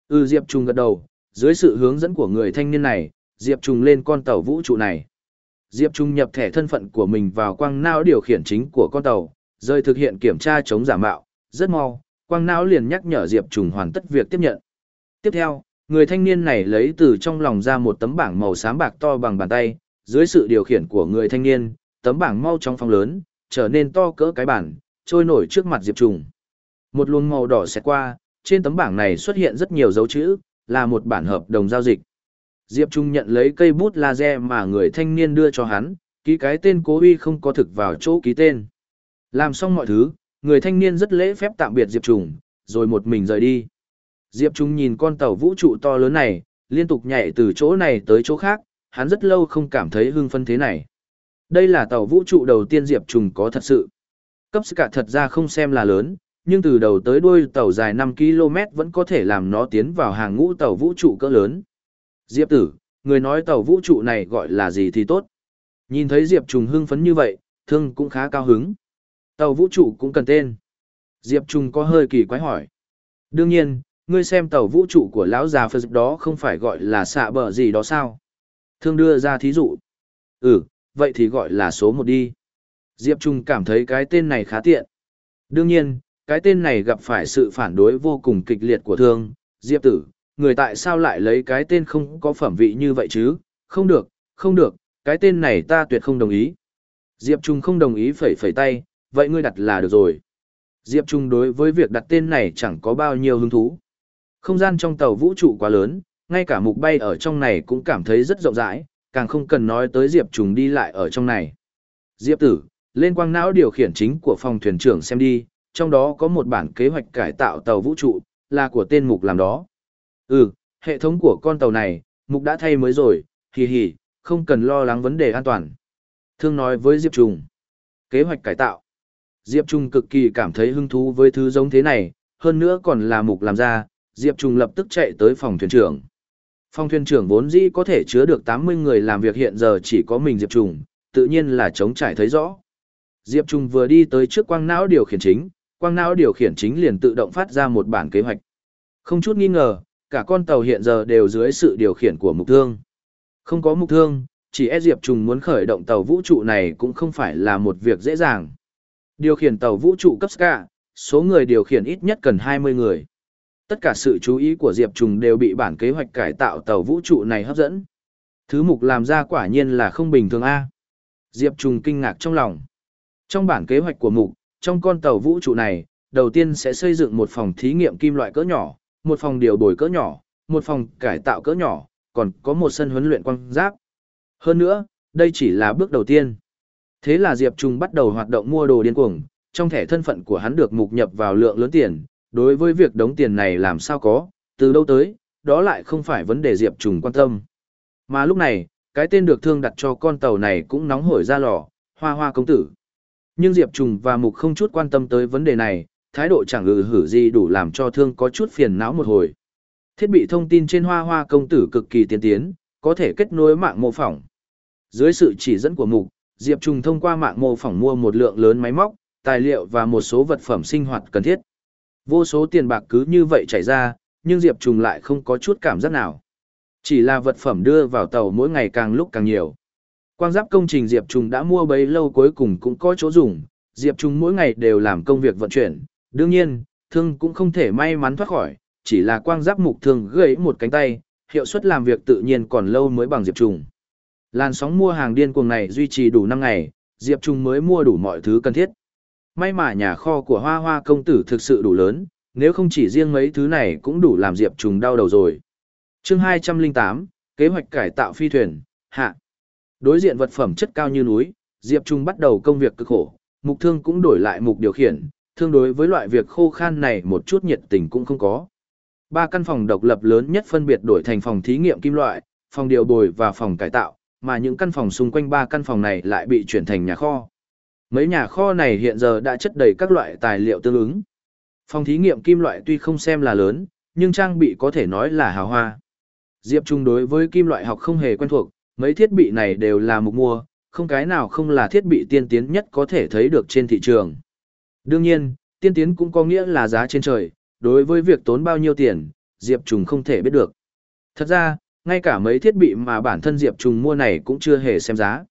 Ừ Diệp Trùng gật đầu, dưới sự hướng dẫn của người thanh niên này, Diệp Trùng lên con tàu vũ trụ này. Diệp Trung nhập thẻ thân phận của mình vào quang não điều khiển chính của con tàu, rồi thực hiện kiểm tra chống giả mạo, rất mau, quang não liền nhắc nhở Diệp Trung hoàn tất việc tiếp nhận. Tiếp theo, người thanh niên này lấy từ trong lòng ra một tấm bảng màu xám bạc to bằng bàn tay, dưới sự điều khiển của người thanh niên, tấm bảng mau trong phòng lớn, trở nên to cỡ cái bản, trôi nổi trước mặt Diệp Trùng. Một luồng màu đỏ xẹt qua, trên tấm bảng này xuất hiện rất nhiều dấu chữ, là một bản hợp đồng giao dịch. Diệp Trung nhận lấy cây bút laser mà người thanh niên đưa cho hắn, ký cái tên cố uy không có thực vào chỗ ký tên. Làm xong mọi thứ, người thanh niên rất lễ phép tạm biệt Diệp Trung, rồi một mình rời đi. Diệp Trung nhìn con tàu vũ trụ to lớn này, liên tục nhảy từ chỗ này tới chỗ khác, hắn rất lâu không cảm thấy hưng phân thế này. Đây là tàu vũ trụ đầu tiên Diệp Trùng có thật sự. Cấp cả thật ra không xem là lớn, nhưng từ đầu tới đuôi tàu dài 5 km vẫn có thể làm nó tiến vào hàng ngũ tàu vũ trụ cỡ lớn. Diệp tử, người nói tàu vũ trụ này gọi là gì thì tốt. Nhìn thấy Diệp Trùng hưng phấn như vậy, thương cũng khá cao hứng. Tàu vũ trụ cũng cần tên. Diệp Trùng có hơi kỳ quái hỏi. Đương nhiên, ngươi xem tàu vũ trụ của lão già Phật đó không phải gọi là xạ bờ gì đó sao? Thương đưa ra thí dụ. Ừ, vậy thì gọi là số một đi. Diệp Trung cảm thấy cái tên này khá tiện. Đương nhiên, cái tên này gặp phải sự phản đối vô cùng kịch liệt của thương. Diệp tử, người tại sao lại lấy cái tên không có phẩm vị như vậy chứ? Không được, không được, cái tên này ta tuyệt không đồng ý. Diệp Trung không đồng ý phẩy phẩy tay, vậy ngươi đặt là được rồi. Diệp Trung đối với việc đặt tên này chẳng có bao nhiêu hứng thú. Không gian trong tàu vũ trụ quá lớn, ngay cả mục bay ở trong này cũng cảm thấy rất rộng rãi, càng không cần nói tới Diệp Trùng đi lại ở trong này. Diệp tử, lên quang não điều khiển chính của phòng thuyền trưởng xem đi, trong đó có một bản kế hoạch cải tạo tàu vũ trụ, là của tên mục làm đó. Ừ, hệ thống của con tàu này, mục đã thay mới rồi, hì hì, không cần lo lắng vấn đề an toàn. Thương nói với Diệp Trùng. Kế hoạch cải tạo. Diệp Trung cực kỳ cảm thấy hứng thú với thứ giống thế này, hơn nữa còn là mục làm ra, Diệp Trung lập tức chạy tới phòng thuyền trưởng. Phòng thuyền trưởng vốn dĩ có thể chứa được 80 người làm việc hiện giờ chỉ có mình Diệp Trung, tự nhiên là chống trải thấy rõ. Diệp Trung vừa đi tới trước quang não điều khiển chính, quang não điều khiển chính liền tự động phát ra một bản kế hoạch. Không chút nghi ngờ, cả con tàu hiện giờ đều dưới sự điều khiển của mục thương. Không có mục thương, chỉ e Diệp Trung muốn khởi động tàu vũ trụ này cũng không phải là một việc dễ dàng. Điều khiển tàu vũ trụ cấp SCA, số người điều khiển ít nhất cần 20 người. Tất cả sự chú ý của Diệp Trùng đều bị bản kế hoạch cải tạo tàu vũ trụ này hấp dẫn. Thứ mục làm ra quả nhiên là không bình thường A. Diệp Trùng kinh ngạc trong lòng. Trong bản kế hoạch của mục, trong con tàu vũ trụ này, đầu tiên sẽ xây dựng một phòng thí nghiệm kim loại cỡ nhỏ, một phòng điều đổi cỡ nhỏ, một phòng cải tạo cỡ nhỏ, còn có một sân huấn luyện quang giáp. Hơn nữa, đây chỉ là bước đầu tiên. Thế là Diệp Trung bắt đầu hoạt động mua đồ điên cuồng, trong thẻ thân phận của hắn được mục nhập vào lượng lớn tiền, đối với việc đóng tiền này làm sao có, từ đâu tới, đó lại không phải vấn đề Diệp Trung quan tâm. Mà lúc này, cái tên được thương đặt cho con tàu này cũng nóng hổi ra lò, hoa hoa công tử. Nhưng Diệp Trung và Mục không chút quan tâm tới vấn đề này, thái độ chẳng ngừ hử gì đủ làm cho thương có chút phiền não một hồi. Thiết bị thông tin trên hoa hoa công tử cực kỳ tiên tiến, có thể kết nối mạng mô phỏng. Dưới sự chỉ dẫn của Mục, Diệp Trung thông qua mạng mô phỏng mua một lượng lớn máy móc, tài liệu và một số vật phẩm sinh hoạt cần thiết. Vô số tiền bạc cứ như vậy chảy ra, nhưng Diệp Trung lại không có chút cảm giác nào. Chỉ là vật phẩm đưa vào tàu mỗi ngày càng lúc càng nhiều. Quang giáp công trình Diệp Trung đã mua bấy lâu cuối cùng cũng có chỗ dùng, Diệp Trung mỗi ngày đều làm công việc vận chuyển. Đương nhiên, thương cũng không thể may mắn thoát khỏi, chỉ là quang giáp mục thương gãy một cánh tay, hiệu suất làm việc tự nhiên còn lâu mới bằng Diệp Trung. Làn sóng mua hàng điên cuồng này duy trì đủ 5 ngày, Diệp Trung mới mua đủ mọi thứ cần thiết. May mà nhà kho của Hoa Hoa công tử thực sự đủ lớn, nếu không chỉ riêng mấy thứ này cũng đủ làm Diệp Trung đau đầu rồi. Chương 208, kế hoạch cải tạo phi thuyền, hạ. Đối diện vật phẩm chất cao như núi, Diệp Trung bắt đầu công việc cực khổ, mục thương cũng đổi lại mục điều khiển, thương đối với loại việc khô khan này một chút nhiệt tình cũng không có. Ba căn phòng độc lập lớn nhất phân biệt đổi thành phòng thí nghiệm kim loại, phòng điều bồi và phòng cải tạo, mà những căn phòng xung quanh ba căn phòng này lại bị chuyển thành nhà kho. Mấy nhà kho này hiện giờ đã chất đầy các loại tài liệu tương ứng. Phòng thí nghiệm kim loại tuy không xem là lớn, nhưng trang bị có thể nói là hào hoa. Diệp Trung đối với kim loại học không hề quen thuộc, mấy thiết bị này đều là mục mua, không cái nào không là thiết bị tiên tiến nhất có thể thấy được trên thị trường. Đương nhiên, tiên tiến cũng có nghĩa là giá trên trời, đối với việc tốn bao nhiêu tiền, Diệp Trung không thể biết được. Thật ra, ngay cả mấy thiết bị mà bản thân Diệp Trung mua này cũng chưa hề xem giá.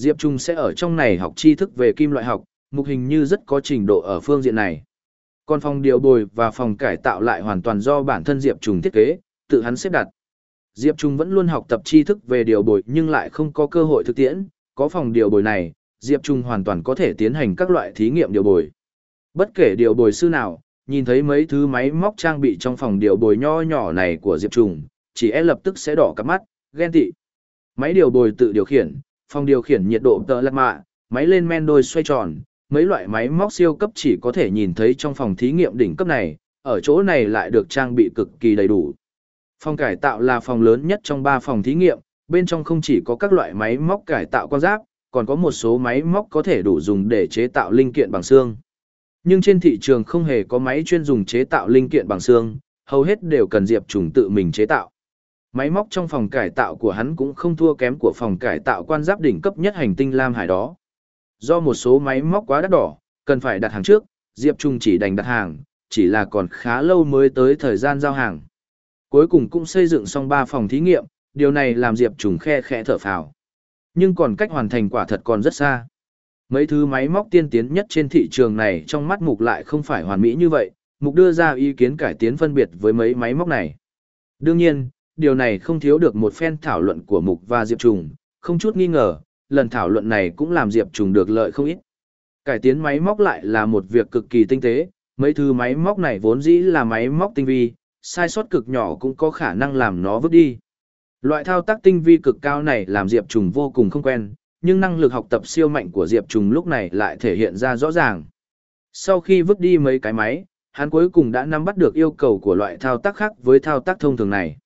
Diệp Trung sẽ ở trong này học tri thức về kim loại học, mục hình như rất có trình độ ở phương diện này. Còn phòng điều bồi và phòng cải tạo lại hoàn toàn do bản thân Diệp Trung thiết kế, tự hắn xếp đặt. Diệp Trung vẫn luôn học tập tri thức về điều bồi nhưng lại không có cơ hội thực tiễn, có phòng điều bồi này, Diệp Trung hoàn toàn có thể tiến hành các loại thí nghiệm điều bồi. Bất kể điều bồi sư nào, nhìn thấy mấy thứ máy móc trang bị trong phòng điều bồi nho nhỏ này của Diệp Trung, chỉ e lập tức sẽ đỏ cả mắt, ghen tị. Máy điều bồi tự điều khiển, phòng điều khiển nhiệt độ tợ lật mạ, máy lên men đôi xoay tròn, mấy loại máy móc siêu cấp chỉ có thể nhìn thấy trong phòng thí nghiệm đỉnh cấp này, ở chỗ này lại được trang bị cực kỳ đầy đủ. Phòng cải tạo là phòng lớn nhất trong 3 phòng thí nghiệm, bên trong không chỉ có các loại máy móc cải tạo quan giác, còn có một số máy móc có thể đủ dùng để chế tạo linh kiện bằng xương. Nhưng trên thị trường không hề có máy chuyên dùng chế tạo linh kiện bằng xương, hầu hết đều cần Diệp Trùng tự mình chế tạo. Máy móc trong phòng cải tạo của hắn cũng không thua kém của phòng cải tạo quan giáp đỉnh cấp nhất hành tinh Lam Hải đó. Do một số máy móc quá đắt đỏ, cần phải đặt hàng trước, Diệp Trung chỉ đành đặt hàng, chỉ là còn khá lâu mới tới thời gian giao hàng. Cuối cùng cũng xây dựng xong 3 phòng thí nghiệm, điều này làm Diệp Trung khe khẽ thở phào. Nhưng còn cách hoàn thành quả thật còn rất xa. Mấy thứ máy móc tiên tiến nhất trên thị trường này trong mắt Mục lại không phải hoàn mỹ như vậy, Mục đưa ra ý kiến cải tiến phân biệt với mấy máy móc này. Đương nhiên, điều này không thiếu được một phen thảo luận của Mục và Diệp Trùng, không chút nghi ngờ, lần thảo luận này cũng làm Diệp Trùng được lợi không ít. Cải tiến máy móc lại là một việc cực kỳ tinh tế, mấy thứ máy móc này vốn dĩ là máy móc tinh vi, sai sót cực nhỏ cũng có khả năng làm nó vứt đi. Loại thao tác tinh vi cực cao này làm Diệp Trùng vô cùng không quen, nhưng năng lực học tập siêu mạnh của Diệp Trùng lúc này lại thể hiện ra rõ ràng. Sau khi vứt đi mấy cái máy, hắn cuối cùng đã nắm bắt được yêu cầu của loại thao tác khác với thao tác thông thường này.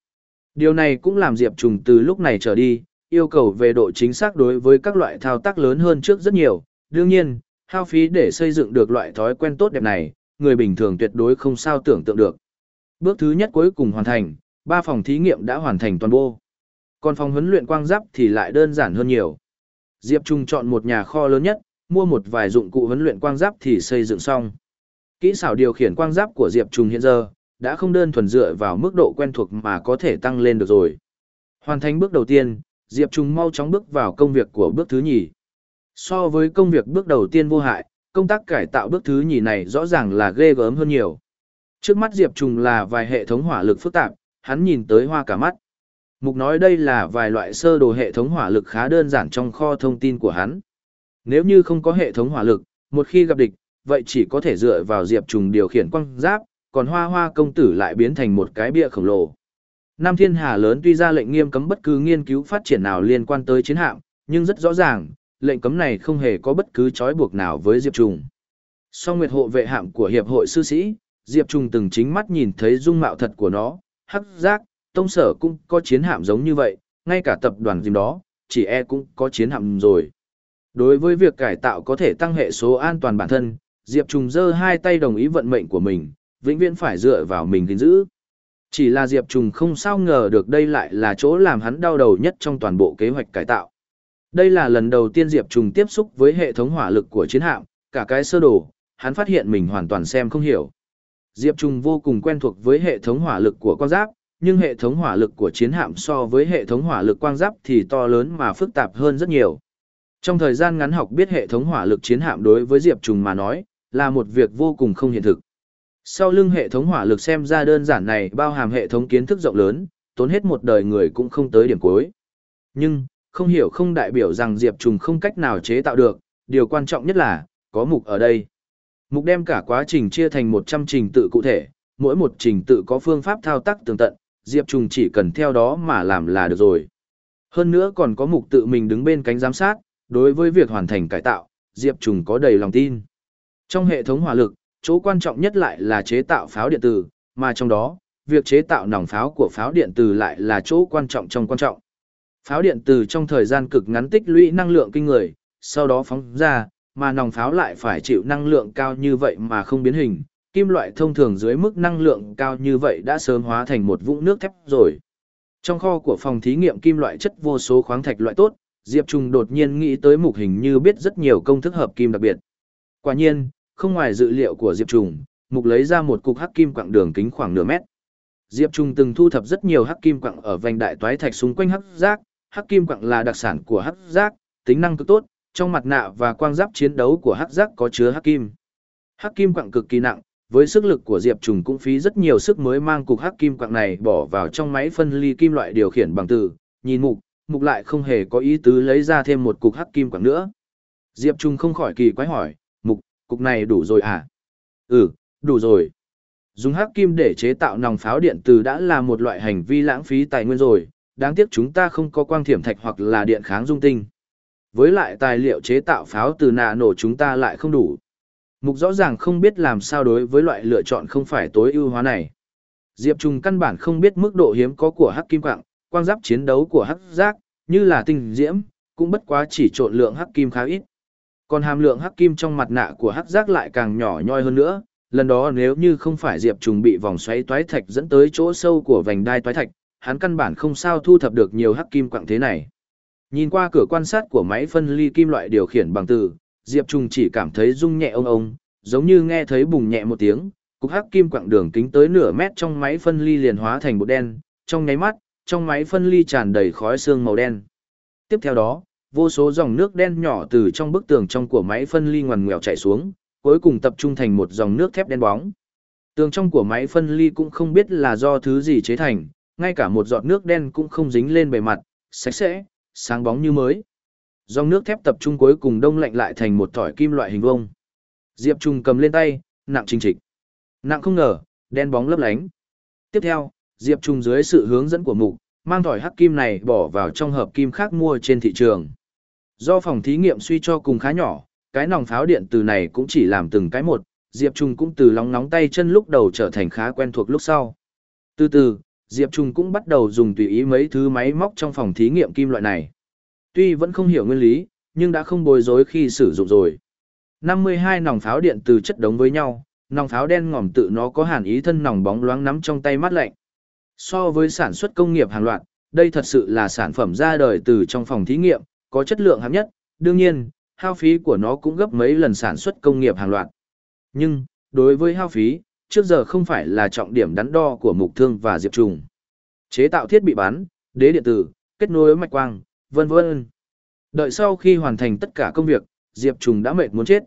Điều này cũng làm Diệp Trùng từ lúc này trở đi, yêu cầu về độ chính xác đối với các loại thao tác lớn hơn trước rất nhiều. Đương nhiên, hao phí để xây dựng được loại thói quen tốt đẹp này, người bình thường tuyệt đối không sao tưởng tượng được. Bước thứ nhất cuối cùng hoàn thành, ba phòng thí nghiệm đã hoàn thành toàn bộ. Còn phòng huấn luyện quang giáp thì lại đơn giản hơn nhiều. Diệp Trung chọn một nhà kho lớn nhất, mua một vài dụng cụ huấn luyện quang giáp thì xây dựng xong. Kỹ xảo điều khiển quang giáp của Diệp Trung hiện giờ đã không đơn thuần dựa vào mức độ quen thuộc mà có thể tăng lên được rồi. Hoàn thành bước đầu tiên, Diệp Trung mau chóng bước vào công việc của bước thứ nhì. So với công việc bước đầu tiên vô hại, công tác cải tạo bước thứ nhì này rõ ràng là ghê gớm hơn nhiều. Trước mắt Diệp Trung là vài hệ thống hỏa lực phức tạp, hắn nhìn tới hoa cả mắt. Mục nói đây là vài loại sơ đồ hệ thống hỏa lực khá đơn giản trong kho thông tin của hắn. Nếu như không có hệ thống hỏa lực, một khi gặp địch, vậy chỉ có thể dựa vào Diệp Trùng điều khiển quang giáp, còn hoa hoa công tử lại biến thành một cái bia khổng lồ. Nam Thiên Hà lớn tuy ra lệnh nghiêm cấm bất cứ nghiên cứu phát triển nào liên quan tới chiến hạm, nhưng rất rõ ràng, lệnh cấm này không hề có bất cứ trói buộc nào với Diệp Trùng. Song Nguyệt hộ vệ hạm của Hiệp hội sư sĩ, Diệp Trùng từng chính mắt nhìn thấy dung mạo thật của nó, hắc giác, tông sở cũng có chiến hạm giống như vậy, ngay cả tập đoàn dìm đó, chỉ e cũng có chiến hạm rồi. Đối với việc cải tạo có thể tăng hệ số an toàn bản thân, Diệp Trùng giơ hai tay đồng ý vận mệnh của mình, vĩnh viễn phải dựa vào mình gìn giữ. Chỉ là Diệp Trùng không sao ngờ được đây lại là chỗ làm hắn đau đầu nhất trong toàn bộ kế hoạch cải tạo. Đây là lần đầu tiên Diệp Trùng tiếp xúc với hệ thống hỏa lực của chiến hạm, cả cái sơ đồ, hắn phát hiện mình hoàn toàn xem không hiểu. Diệp Trùng vô cùng quen thuộc với hệ thống hỏa lực của con giáp, nhưng hệ thống hỏa lực của chiến hạm so với hệ thống hỏa lực quang giáp thì to lớn mà phức tạp hơn rất nhiều. Trong thời gian ngắn học biết hệ thống hỏa lực chiến hạm đối với Diệp Trùng mà nói, là một việc vô cùng không hiện thực. Sau lưng hệ thống hỏa lực xem ra đơn giản này bao hàm hệ thống kiến thức rộng lớn, tốn hết một đời người cũng không tới điểm cuối. Nhưng, không hiểu không đại biểu rằng Diệp Trùng không cách nào chế tạo được, điều quan trọng nhất là, có mục ở đây. Mục đem cả quá trình chia thành 100 trình tự cụ thể, mỗi một trình tự có phương pháp thao tác tường tận, Diệp Trùng chỉ cần theo đó mà làm là được rồi. Hơn nữa còn có mục tự mình đứng bên cánh giám sát, đối với việc hoàn thành cải tạo, Diệp Trùng có đầy lòng tin. Trong hệ thống hỏa lực, chỗ quan trọng nhất lại là chế tạo pháo điện tử, mà trong đó, việc chế tạo nòng pháo của pháo điện tử lại là chỗ quan trọng trong quan trọng. Pháo điện tử trong thời gian cực ngắn tích lũy năng lượng kinh người, sau đó phóng ra, mà nòng pháo lại phải chịu năng lượng cao như vậy mà không biến hình, kim loại thông thường dưới mức năng lượng cao như vậy đã sớm hóa thành một vũng nước thép rồi. Trong kho của phòng thí nghiệm kim loại chất vô số khoáng thạch loại tốt, Diệp Trung đột nhiên nghĩ tới mục hình như biết rất nhiều công thức hợp kim đặc biệt. Quả nhiên, không ngoài dự liệu của Diệp Trùng, mục lấy ra một cục hắc kim quặng đường kính khoảng nửa mét. Diệp Trung từng thu thập rất nhiều hắc kim quặng ở vành đại toái thạch xung quanh hắc giác, hắc kim quặng là đặc sản của hắc giác, tính năng cực tốt, trong mặt nạ và quang giáp chiến đấu của hắc giác có chứa hắc kim. Hắc kim quặng cực kỳ nặng, với sức lực của Diệp Trùng cũng phí rất nhiều sức mới mang cục hắc kim quặng này bỏ vào trong máy phân ly kim loại điều khiển bằng từ, nhìn mục, mục lại không hề có ý tứ lấy ra thêm một cục hắc kim quặng nữa. Diệp Trung không khỏi kỳ quái hỏi, cục này đủ rồi à? Ừ, đủ rồi. Dùng hắc kim để chế tạo nòng pháo điện từ đã là một loại hành vi lãng phí tài nguyên rồi, đáng tiếc chúng ta không có quang thiểm thạch hoặc là điện kháng dung tinh. Với lại tài liệu chế tạo pháo từ nạ nổ chúng ta lại không đủ. Mục rõ ràng không biết làm sao đối với loại lựa chọn không phải tối ưu hóa này. Diệp Trung căn bản không biết mức độ hiếm có của hắc kim quạng, quang giáp chiến đấu của hắc giác, như là tinh diễm, cũng bất quá chỉ trộn lượng hắc kim khá ít. Còn hàm lượng hắc kim trong mặt nạ của hắc giác lại càng nhỏ nhoi hơn nữa, lần đó nếu như không phải Diệp Trùng bị vòng xoáy toái thạch dẫn tới chỗ sâu của vành đai toái thạch, hắn căn bản không sao thu thập được nhiều hắc kim quặng thế này. Nhìn qua cửa quan sát của máy phân ly kim loại điều khiển bằng từ, Diệp Trùng chỉ cảm thấy rung nhẹ ông ông, giống như nghe thấy bùng nhẹ một tiếng, cục hắc kim quặng đường kính tới nửa mét trong máy phân ly liền hóa thành bột đen, trong nháy mắt, trong máy phân ly tràn đầy khói xương màu đen. Tiếp theo đó, vô số dòng nước đen nhỏ từ trong bức tường trong của máy phân ly ngoằn ngoèo chảy xuống, cuối cùng tập trung thành một dòng nước thép đen bóng. Tường trong của máy phân ly cũng không biết là do thứ gì chế thành, ngay cả một giọt nước đen cũng không dính lên bề mặt, sạch sẽ, sáng bóng như mới. Dòng nước thép tập trung cuối cùng đông lạnh lại thành một thỏi kim loại hình vuông. Diệp Trung cầm lên tay, nặng chính trịch. Nặng không ngờ, đen bóng lấp lánh. Tiếp theo, Diệp Trung dưới sự hướng dẫn của mục, mang thỏi hắc kim này bỏ vào trong hợp kim khác mua trên thị trường. Do phòng thí nghiệm suy cho cùng khá nhỏ, cái nòng pháo điện từ này cũng chỉ làm từng cái một, Diệp Trung cũng từ lóng nóng tay chân lúc đầu trở thành khá quen thuộc lúc sau. Từ từ, Diệp Trung cũng bắt đầu dùng tùy ý mấy thứ máy móc trong phòng thí nghiệm kim loại này. Tuy vẫn không hiểu nguyên lý, nhưng đã không bối rối khi sử dụng rồi. 52 nòng pháo điện từ chất đống với nhau, nòng pháo đen ngòm tự nó có hàn ý thân nòng bóng loáng nắm trong tay mát lạnh. So với sản xuất công nghiệp hàng loạt, đây thật sự là sản phẩm ra đời từ trong phòng thí nghiệm, có chất lượng hạng nhất, đương nhiên, hao phí của nó cũng gấp mấy lần sản xuất công nghiệp hàng loạt. Nhưng, đối với hao phí, trước giờ không phải là trọng điểm đắn đo của mục thương và diệp trùng. Chế tạo thiết bị bán, đế điện tử, kết nối mạch quang, vân vân. Đợi sau khi hoàn thành tất cả công việc, diệp trùng đã mệt muốn chết.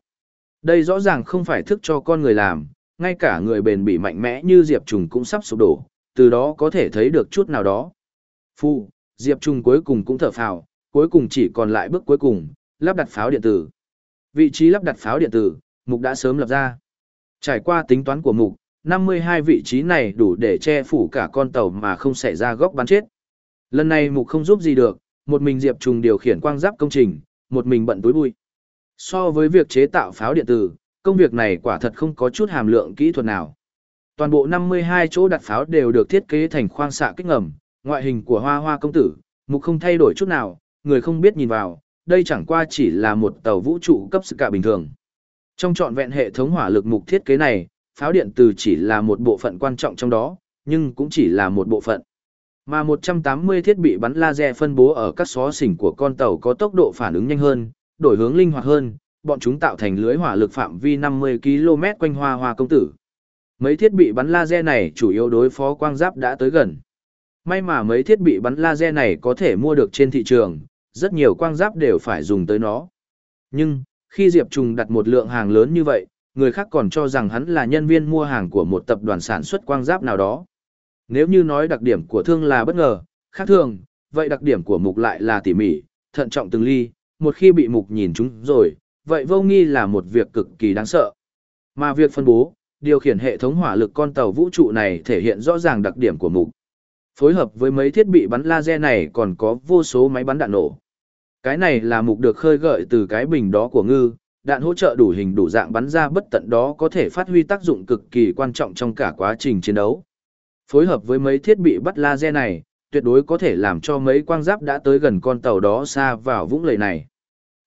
Đây rõ ràng không phải thức cho con người làm, ngay cả người bền bỉ mạnh mẽ như diệp trùng cũng sắp sụp đổ, từ đó có thể thấy được chút nào đó. Phu, diệp trùng cuối cùng cũng thở phào, cuối cùng chỉ còn lại bước cuối cùng, lắp đặt pháo điện tử. Vị trí lắp đặt pháo điện tử, mục đã sớm lập ra. Trải qua tính toán của mục, 52 vị trí này đủ để che phủ cả con tàu mà không xảy ra góc bắn chết. Lần này mục không giúp gì được, một mình Diệp Trùng điều khiển quang giáp công trình, một mình bận túi bụi. So với việc chế tạo pháo điện tử, công việc này quả thật không có chút hàm lượng kỹ thuật nào. Toàn bộ 52 chỗ đặt pháo đều được thiết kế thành khoang xạ kích ngầm, ngoại hình của hoa hoa công tử, mục không thay đổi chút nào, người không biết nhìn vào, đây chẳng qua chỉ là một tàu vũ trụ cấp sự cả bình thường. Trong trọn vẹn hệ thống hỏa lực mục thiết kế này, pháo điện từ chỉ là một bộ phận quan trọng trong đó, nhưng cũng chỉ là một bộ phận. Mà 180 thiết bị bắn laser phân bố ở các xó xỉnh của con tàu có tốc độ phản ứng nhanh hơn, đổi hướng linh hoạt hơn, bọn chúng tạo thành lưới hỏa lực phạm vi 50 km quanh hoa hoa công tử. Mấy thiết bị bắn laser này chủ yếu đối phó quang giáp đã tới gần. May mà mấy thiết bị bắn laser này có thể mua được trên thị trường, rất nhiều quang giáp đều phải dùng tới nó. Nhưng, khi Diệp Trùng đặt một lượng hàng lớn như vậy, người khác còn cho rằng hắn là nhân viên mua hàng của một tập đoàn sản xuất quang giáp nào đó. Nếu như nói đặc điểm của thương là bất ngờ, khác thường, vậy đặc điểm của mục lại là tỉ mỉ, thận trọng từng ly, một khi bị mục nhìn chúng rồi, vậy vô nghi là một việc cực kỳ đáng sợ. Mà việc phân bố, điều khiển hệ thống hỏa lực con tàu vũ trụ này thể hiện rõ ràng đặc điểm của mục. Phối hợp với mấy thiết bị bắn laser này còn có vô số máy bắn đạn nổ. Cái này là mục được khơi gợi từ cái bình đó của ngư, đạn hỗ trợ đủ hình đủ dạng bắn ra bất tận đó có thể phát huy tác dụng cực kỳ quan trọng trong cả quá trình chiến đấu. Phối hợp với mấy thiết bị bắt laser này, tuyệt đối có thể làm cho mấy quang giáp đã tới gần con tàu đó xa vào vũng lầy này.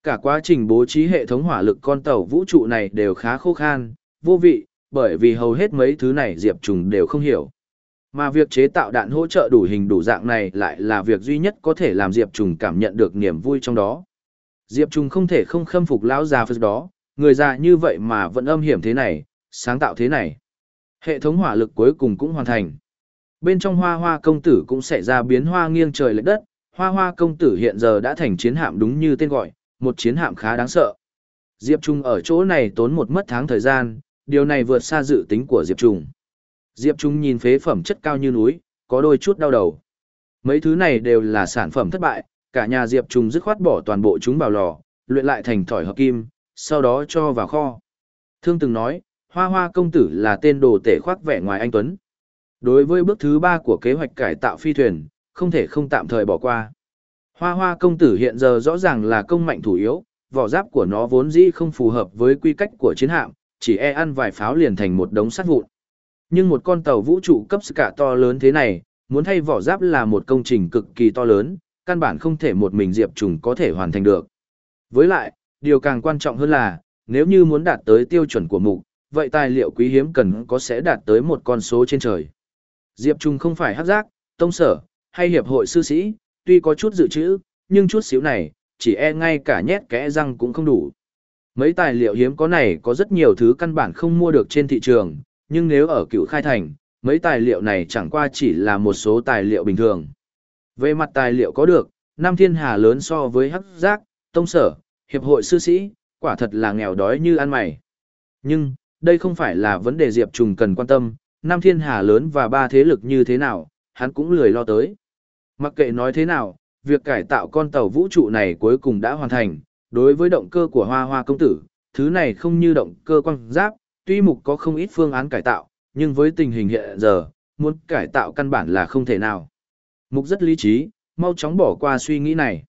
Cả quá trình bố trí hệ thống hỏa lực con tàu vũ trụ này đều khá khô khan, vô vị, bởi vì hầu hết mấy thứ này Diệp Trùng đều không hiểu. Mà việc chế tạo đạn hỗ trợ đủ hình đủ dạng này lại là việc duy nhất có thể làm Diệp Trùng cảm nhận được niềm vui trong đó. Diệp Trùng không thể không khâm phục lão già phật đó, người già như vậy mà vẫn âm hiểm thế này, sáng tạo thế này. Hệ thống hỏa lực cuối cùng cũng hoàn thành. Bên trong hoa hoa công tử cũng sẽ ra biến hoa nghiêng trời lệch đất, hoa hoa công tử hiện giờ đã thành chiến hạm đúng như tên gọi, một chiến hạm khá đáng sợ. Diệp Trung ở chỗ này tốn một mất tháng thời gian, điều này vượt xa dự tính của Diệp Trung. Diệp Trung nhìn phế phẩm chất cao như núi, có đôi chút đau đầu. Mấy thứ này đều là sản phẩm thất bại, cả nhà Diệp Trung dứt khoát bỏ toàn bộ chúng vào lò, luyện lại thành thỏi hợp kim, sau đó cho vào kho. Thương từng nói, hoa hoa công tử là tên đồ tể khoác vẻ ngoài anh Tuấn. Đối với bước thứ ba của kế hoạch cải tạo phi thuyền, không thể không tạm thời bỏ qua. Hoa hoa công tử hiện giờ rõ ràng là công mạnh thủ yếu, vỏ giáp của nó vốn dĩ không phù hợp với quy cách của chiến hạm, chỉ e ăn vài pháo liền thành một đống sắt vụn. Nhưng một con tàu vũ trụ cấp cả to lớn thế này, muốn thay vỏ giáp là một công trình cực kỳ to lớn, căn bản không thể một mình Diệp Trùng có thể hoàn thành được. Với lại, điều càng quan trọng hơn là, nếu như muốn đạt tới tiêu chuẩn của mục, vậy tài liệu quý hiếm cần có sẽ đạt tới một con số trên trời. Diệp Trung không phải hắc giác, tông sở, hay hiệp hội sư sĩ, tuy có chút dự trữ, nhưng chút xíu này, chỉ e ngay cả nhét kẽ răng cũng không đủ. Mấy tài liệu hiếm có này có rất nhiều thứ căn bản không mua được trên thị trường, nhưng nếu ở cựu khai thành, mấy tài liệu này chẳng qua chỉ là một số tài liệu bình thường. Về mặt tài liệu có được, Nam Thiên Hà lớn so với hắc giác, tông sở, hiệp hội sư sĩ, quả thật là nghèo đói như ăn mày. Nhưng, đây không phải là vấn đề Diệp Trùng cần quan tâm, Nam Thiên Hà lớn và ba thế lực như thế nào, hắn cũng lười lo tới. Mặc kệ nói thế nào, việc cải tạo con tàu vũ trụ này cuối cùng đã hoàn thành, đối với động cơ của hoa hoa công tử, thứ này không như động cơ quang giáp, tuy mục có không ít phương án cải tạo, nhưng với tình hình hiện giờ, muốn cải tạo căn bản là không thể nào. Mục rất lý trí, mau chóng bỏ qua suy nghĩ này.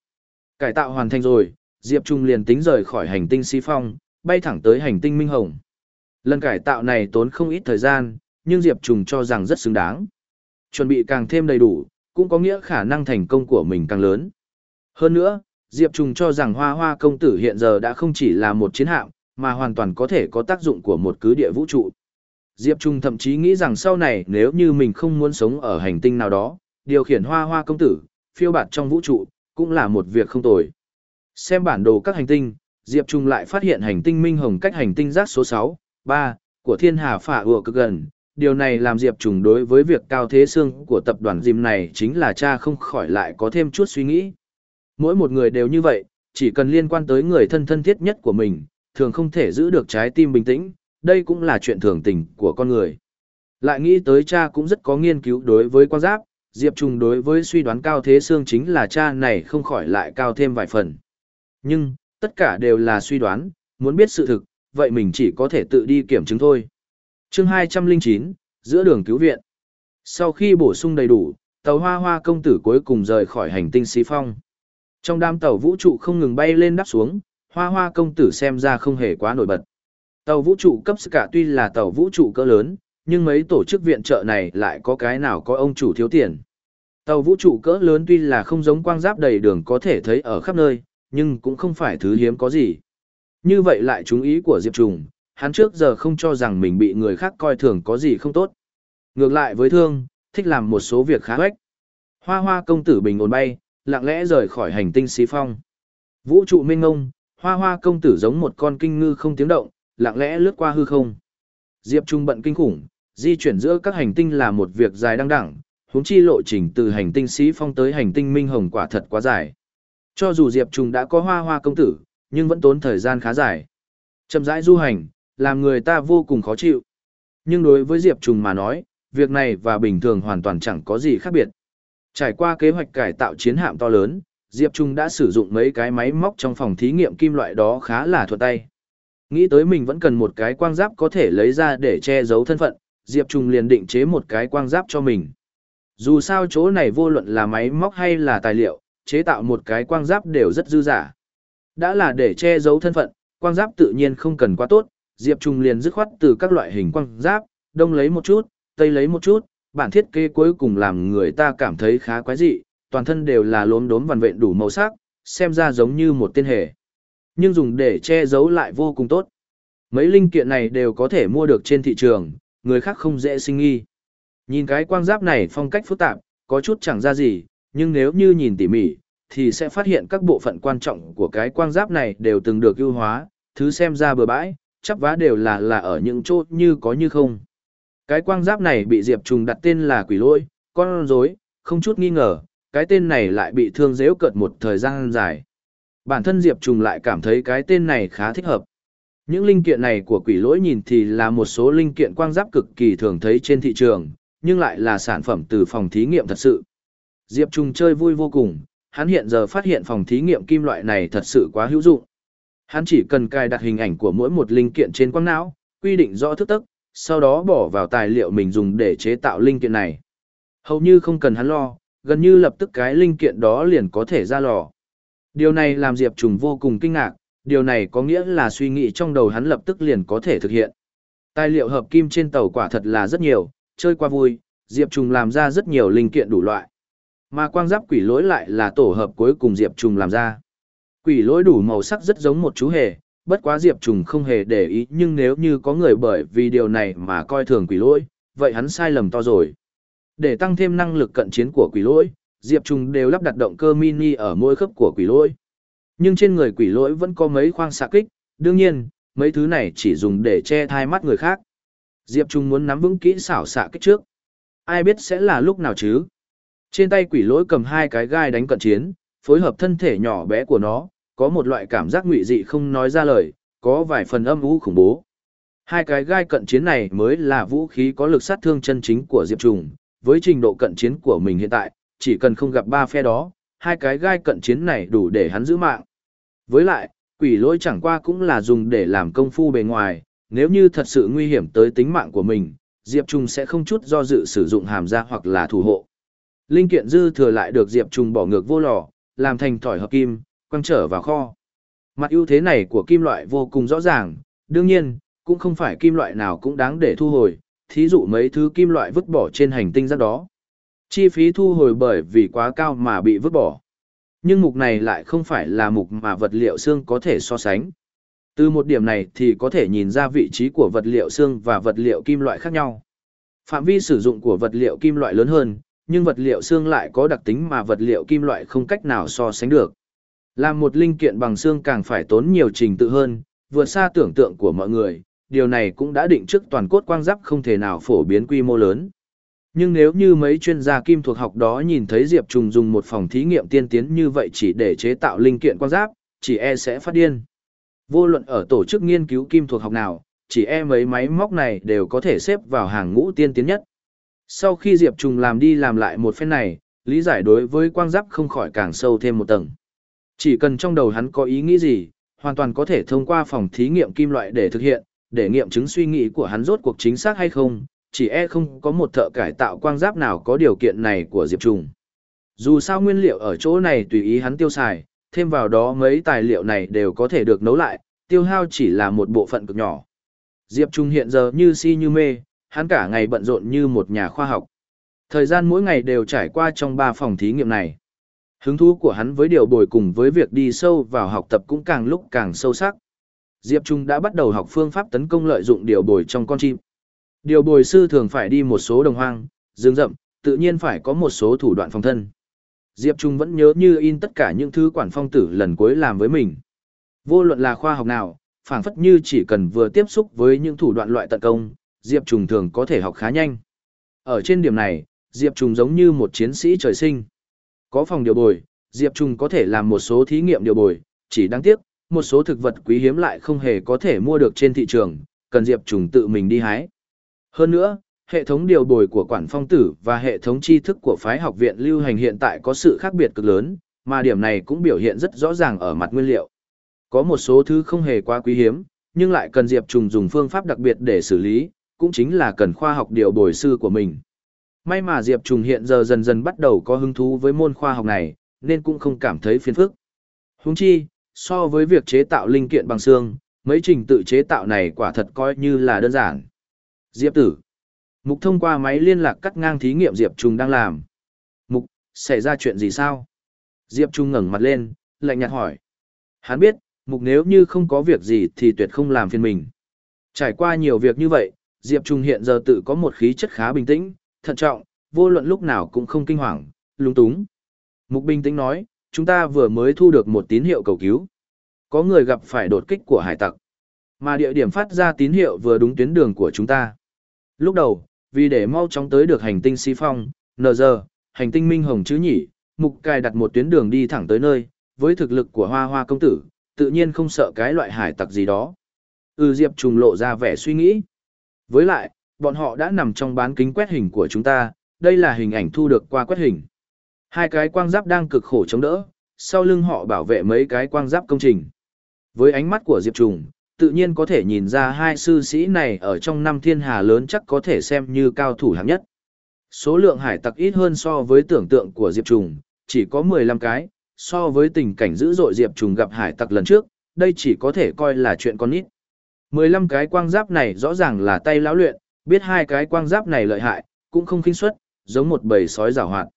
Cải tạo hoàn thành rồi, Diệp Trung liền tính rời khỏi hành tinh Si Phong, bay thẳng tới hành tinh Minh Hồng. Lần cải tạo này tốn không ít thời gian, nhưng Diệp Trung cho rằng rất xứng đáng. Chuẩn bị càng thêm đầy đủ, cũng có nghĩa khả năng thành công của mình càng lớn. Hơn nữa, Diệp Trung cho rằng Hoa Hoa công tử hiện giờ đã không chỉ là một chiến hạm, mà hoàn toàn có thể có tác dụng của một cứ địa vũ trụ. Diệp Trung thậm chí nghĩ rằng sau này nếu như mình không muốn sống ở hành tinh nào đó, điều khiển Hoa Hoa công tử, phiêu bạt trong vũ trụ, cũng là một việc không tồi. Xem bản đồ các hành tinh, Diệp Trung lại phát hiện hành tinh Minh Hồng cách hành tinh giác số 6, 3 của Thiên Hà Phả ùa cực gần. Điều này làm Diệp Trung đối với việc cao thế xương của tập đoàn Dìm này chính là cha không khỏi lại có thêm chút suy nghĩ. Mỗi một người đều như vậy, chỉ cần liên quan tới người thân thân thiết nhất của mình, thường không thể giữ được trái tim bình tĩnh, đây cũng là chuyện thường tình của con người. Lại nghĩ tới cha cũng rất có nghiên cứu đối với quan giáp, Diệp Trung đối với suy đoán cao thế xương chính là cha này không khỏi lại cao thêm vài phần. Nhưng, tất cả đều là suy đoán, muốn biết sự thực, vậy mình chỉ có thể tự đi kiểm chứng thôi. chương 209, giữa đường cứu viện. Sau khi bổ sung đầy đủ, tàu hoa hoa công tử cuối cùng rời khỏi hành tinh xí phong. Trong đám tàu vũ trụ không ngừng bay lên đáp xuống, hoa hoa công tử xem ra không hề quá nổi bật. Tàu vũ trụ cấp cả tuy là tàu vũ trụ cỡ lớn, nhưng mấy tổ chức viện trợ này lại có cái nào có ông chủ thiếu tiền. Tàu vũ trụ cỡ lớn tuy là không giống quang giáp đầy đường có thể thấy ở khắp nơi, nhưng cũng không phải thứ hiếm có gì. Như vậy lại chú ý của Diệp Trùng, hắn trước giờ không cho rằng mình bị người khác coi thường có gì không tốt. Ngược lại với thương, thích làm một số việc khá hoách. Hoa hoa công tử bình ổn bay, lặng lẽ rời khỏi hành tinh xí phong. Vũ trụ minh ngông, hoa hoa công tử giống một con kinh ngư không tiếng động, lặng lẽ lướt qua hư không. Diệp Trung bận kinh khủng, di chuyển giữa các hành tinh là một việc dài đăng đẳng, huống chi lộ trình từ hành tinh sĩ phong tới hành tinh minh hồng quả thật quá dài. Cho dù Diệp Trung đã có hoa hoa công tử, nhưng vẫn tốn thời gian khá dài. Chậm rãi du hành, làm người ta vô cùng khó chịu. Nhưng đối với Diệp Trung mà nói, việc này và bình thường hoàn toàn chẳng có gì khác biệt. Trải qua kế hoạch cải tạo chiến hạm to lớn, Diệp Trung đã sử dụng mấy cái máy móc trong phòng thí nghiệm kim loại đó khá là thuận tay. Nghĩ tới mình vẫn cần một cái quang giáp có thể lấy ra để che giấu thân phận, Diệp Trung liền định chế một cái quang giáp cho mình. Dù sao chỗ này vô luận là máy móc hay là tài liệu, chế tạo một cái quang giáp đều rất dư giả. Đã là để che giấu thân phận, quang giáp tự nhiên không cần quá tốt, Diệp Trung liền dứt khoát từ các loại hình quang giáp, đông lấy một chút, tây lấy một chút, bản thiết kế cuối cùng làm người ta cảm thấy khá quái dị, toàn thân đều là lốm đốm vằn vện đủ màu sắc, xem ra giống như một tên hề. Nhưng dùng để che giấu lại vô cùng tốt. Mấy linh kiện này đều có thể mua được trên thị trường, người khác không dễ sinh nghi. Nhìn cái quang giáp này phong cách phức tạp, có chút chẳng ra gì, nhưng nếu như nhìn tỉ mỉ, thì sẽ phát hiện các bộ phận quan trọng của cái quang giáp này đều từng được ưu hóa, thứ xem ra bừa bãi, chắp vá đều là là ở những chỗ như có như không. Cái quang giáp này bị Diệp Trùng đặt tên là quỷ lôi, con rối, không chút nghi ngờ, cái tên này lại bị thương dễu cợt một thời gian dài. Bản thân Diệp Trùng lại cảm thấy cái tên này khá thích hợp. Những linh kiện này của quỷ lỗi nhìn thì là một số linh kiện quang giáp cực kỳ thường thấy trên thị trường, nhưng lại là sản phẩm từ phòng thí nghiệm thật sự. Diệp Trung chơi vui vô cùng, hắn hiện giờ phát hiện phòng thí nghiệm kim loại này thật sự quá hữu dụng. Hắn chỉ cần cài đặt hình ảnh của mỗi một linh kiện trên quang não, quy định rõ thức tức, sau đó bỏ vào tài liệu mình dùng để chế tạo linh kiện này. Hầu như không cần hắn lo, gần như lập tức cái linh kiện đó liền có thể ra lò. Điều này làm Diệp Trùng vô cùng kinh ngạc, điều này có nghĩa là suy nghĩ trong đầu hắn lập tức liền có thể thực hiện. Tài liệu hợp kim trên tàu quả thật là rất nhiều, chơi qua vui, Diệp Trùng làm ra rất nhiều linh kiện đủ loại. Mà quang giáp quỷ lỗi lại là tổ hợp cuối cùng Diệp Trùng làm ra. Quỷ lỗi đủ màu sắc rất giống một chú hề, bất quá Diệp Trùng không hề để ý nhưng nếu như có người bởi vì điều này mà coi thường quỷ lỗi, vậy hắn sai lầm to rồi. Để tăng thêm năng lực cận chiến của quỷ lỗi, Diệp Trùng đều lắp đặt động cơ mini ở mỗi khớp của quỷ lỗi. Nhưng trên người quỷ lỗi vẫn có mấy khoang xạ kích, đương nhiên, mấy thứ này chỉ dùng để che thai mắt người khác. Diệp Trung muốn nắm vững kỹ xảo xạ kích trước. Ai biết sẽ là lúc nào chứ? Trên tay quỷ lỗi cầm hai cái gai đánh cận chiến, phối hợp thân thể nhỏ bé của nó, có một loại cảm giác ngụy dị không nói ra lời, có vài phần âm u khủng bố. Hai cái gai cận chiến này mới là vũ khí có lực sát thương chân chính của Diệp Trùng, với trình độ cận chiến của mình hiện tại, chỉ cần không gặp ba phe đó, hai cái gai cận chiến này đủ để hắn giữ mạng. Với lại, quỷ lỗi chẳng qua cũng là dùng để làm công phu bề ngoài, nếu như thật sự nguy hiểm tới tính mạng của mình, Diệp Trung sẽ không chút do dự sử dụng hàm ra hoặc là thủ hộ. Linh kiện dư thừa lại được Diệp Trung bỏ ngược vô lò, làm thành thỏi hợp kim, quăng trở vào kho. Mặt ưu thế này của kim loại vô cùng rõ ràng, đương nhiên, cũng không phải kim loại nào cũng đáng để thu hồi, thí dụ mấy thứ kim loại vứt bỏ trên hành tinh rác đó. Chi phí thu hồi bởi vì quá cao mà bị vứt bỏ. Nhưng mục này lại không phải là mục mà vật liệu xương có thể so sánh. Từ một điểm này thì có thể nhìn ra vị trí của vật liệu xương và vật liệu kim loại khác nhau. Phạm vi sử dụng của vật liệu kim loại lớn hơn, nhưng vật liệu xương lại có đặc tính mà vật liệu kim loại không cách nào so sánh được. Làm một linh kiện bằng xương càng phải tốn nhiều trình tự hơn, vượt xa tưởng tượng của mọi người, điều này cũng đã định trước toàn cốt quang giáp không thể nào phổ biến quy mô lớn. Nhưng nếu như mấy chuyên gia kim thuộc học đó nhìn thấy Diệp Trùng dùng một phòng thí nghiệm tiên tiến như vậy chỉ để chế tạo linh kiện quang giáp, chỉ e sẽ phát điên. Vô luận ở tổ chức nghiên cứu kim thuộc học nào, chỉ e mấy máy móc này đều có thể xếp vào hàng ngũ tiên tiến nhất. Sau khi Diệp Trùng làm đi làm lại một phen này, lý giải đối với quang giáp không khỏi càng sâu thêm một tầng. Chỉ cần trong đầu hắn có ý nghĩ gì, hoàn toàn có thể thông qua phòng thí nghiệm kim loại để thực hiện, để nghiệm chứng suy nghĩ của hắn rốt cuộc chính xác hay không, chỉ e không có một thợ cải tạo quang giáp nào có điều kiện này của Diệp Trùng. Dù sao nguyên liệu ở chỗ này tùy ý hắn tiêu xài, thêm vào đó mấy tài liệu này đều có thể được nấu lại, tiêu hao chỉ là một bộ phận cực nhỏ. Diệp Trung hiện giờ như si như mê, hắn cả ngày bận rộn như một nhà khoa học. Thời gian mỗi ngày đều trải qua trong ba phòng thí nghiệm này. Hứng thú của hắn với điều bồi cùng với việc đi sâu vào học tập cũng càng lúc càng sâu sắc. Diệp Trung đã bắt đầu học phương pháp tấn công lợi dụng điều bồi trong con chim. Điều bồi sư thường phải đi một số đồng hoang, rừng rậm, tự nhiên phải có một số thủ đoạn phòng thân. Diệp Trung vẫn nhớ như in tất cả những thứ quản phong tử lần cuối làm với mình. Vô luận là khoa học nào, phảng phất như chỉ cần vừa tiếp xúc với những thủ đoạn loại tận công, Diệp Trung thường có thể học khá nhanh. Ở trên điểm này, Diệp Trung giống như một chiến sĩ trời sinh. Có phòng điều bồi, Diệp Trung có thể làm một số thí nghiệm điều bồi, chỉ đáng tiếc, một số thực vật quý hiếm lại không hề có thể mua được trên thị trường, cần Diệp Trung tự mình đi hái. Hơn nữa, hệ thống điều bồi của quản phong tử và hệ thống tri thức của phái học viện lưu hành hiện tại có sự khác biệt cực lớn, mà điểm này cũng biểu hiện rất rõ ràng ở mặt nguyên liệu. Có một số thứ không hề quá quý hiếm, nhưng lại cần Diệp Trùng dùng phương pháp đặc biệt để xử lý, cũng chính là cần khoa học điều bồi sư của mình. May mà Diệp Trùng hiện giờ dần dần bắt đầu có hứng thú với môn khoa học này, nên cũng không cảm thấy phiền phức. Huống chi, so với việc chế tạo linh kiện bằng xương, mấy trình tự chế tạo này quả thật coi như là đơn giản. Diệp tử. Mục thông qua máy liên lạc cắt ngang thí nghiệm Diệp Trung đang làm. Mục, xảy ra chuyện gì sao? Diệp Trung ngẩng mặt lên, lạnh nhạt hỏi. Hắn biết, Mục nếu như không có việc gì thì tuyệt không làm phiền mình. Trải qua nhiều việc như vậy, Diệp Trung hiện giờ tự có một khí chất khá bình tĩnh, thận trọng, vô luận lúc nào cũng không kinh hoàng, lung túng. Mục bình tĩnh nói, chúng ta vừa mới thu được một tín hiệu cầu cứu. Có người gặp phải đột kích của hải tặc. Mà địa điểm phát ra tín hiệu vừa đúng tuyến đường của chúng ta. Lúc đầu, vì để mau chóng tới được hành tinh Si Phong, NG, hành tinh Minh Hồng chứ nhỉ, mục cài đặt một tuyến đường đi thẳng tới nơi, với thực lực của hoa hoa công tử, tự nhiên không sợ cái loại hải tặc gì đó. Ừ Diệp trùng lộ ra vẻ suy nghĩ. Với lại, bọn họ đã nằm trong bán kính quét hình của chúng ta, đây là hình ảnh thu được qua quét hình. Hai cái quang giáp đang cực khổ chống đỡ, sau lưng họ bảo vệ mấy cái quang giáp công trình. Với ánh mắt của Diệp Trùng, tự nhiên có thể nhìn ra hai sư sĩ này ở trong năm thiên hà lớn chắc có thể xem như cao thủ hạng nhất. Số lượng hải tặc ít hơn so với tưởng tượng của Diệp Trùng, chỉ có 15 cái, so với tình cảnh dữ dội Diệp Trùng gặp hải tặc lần trước, đây chỉ có thể coi là chuyện con nít. 15 cái quang giáp này rõ ràng là tay lão luyện, biết hai cái quang giáp này lợi hại, cũng không khinh suất, giống một bầy sói giảo hoạt.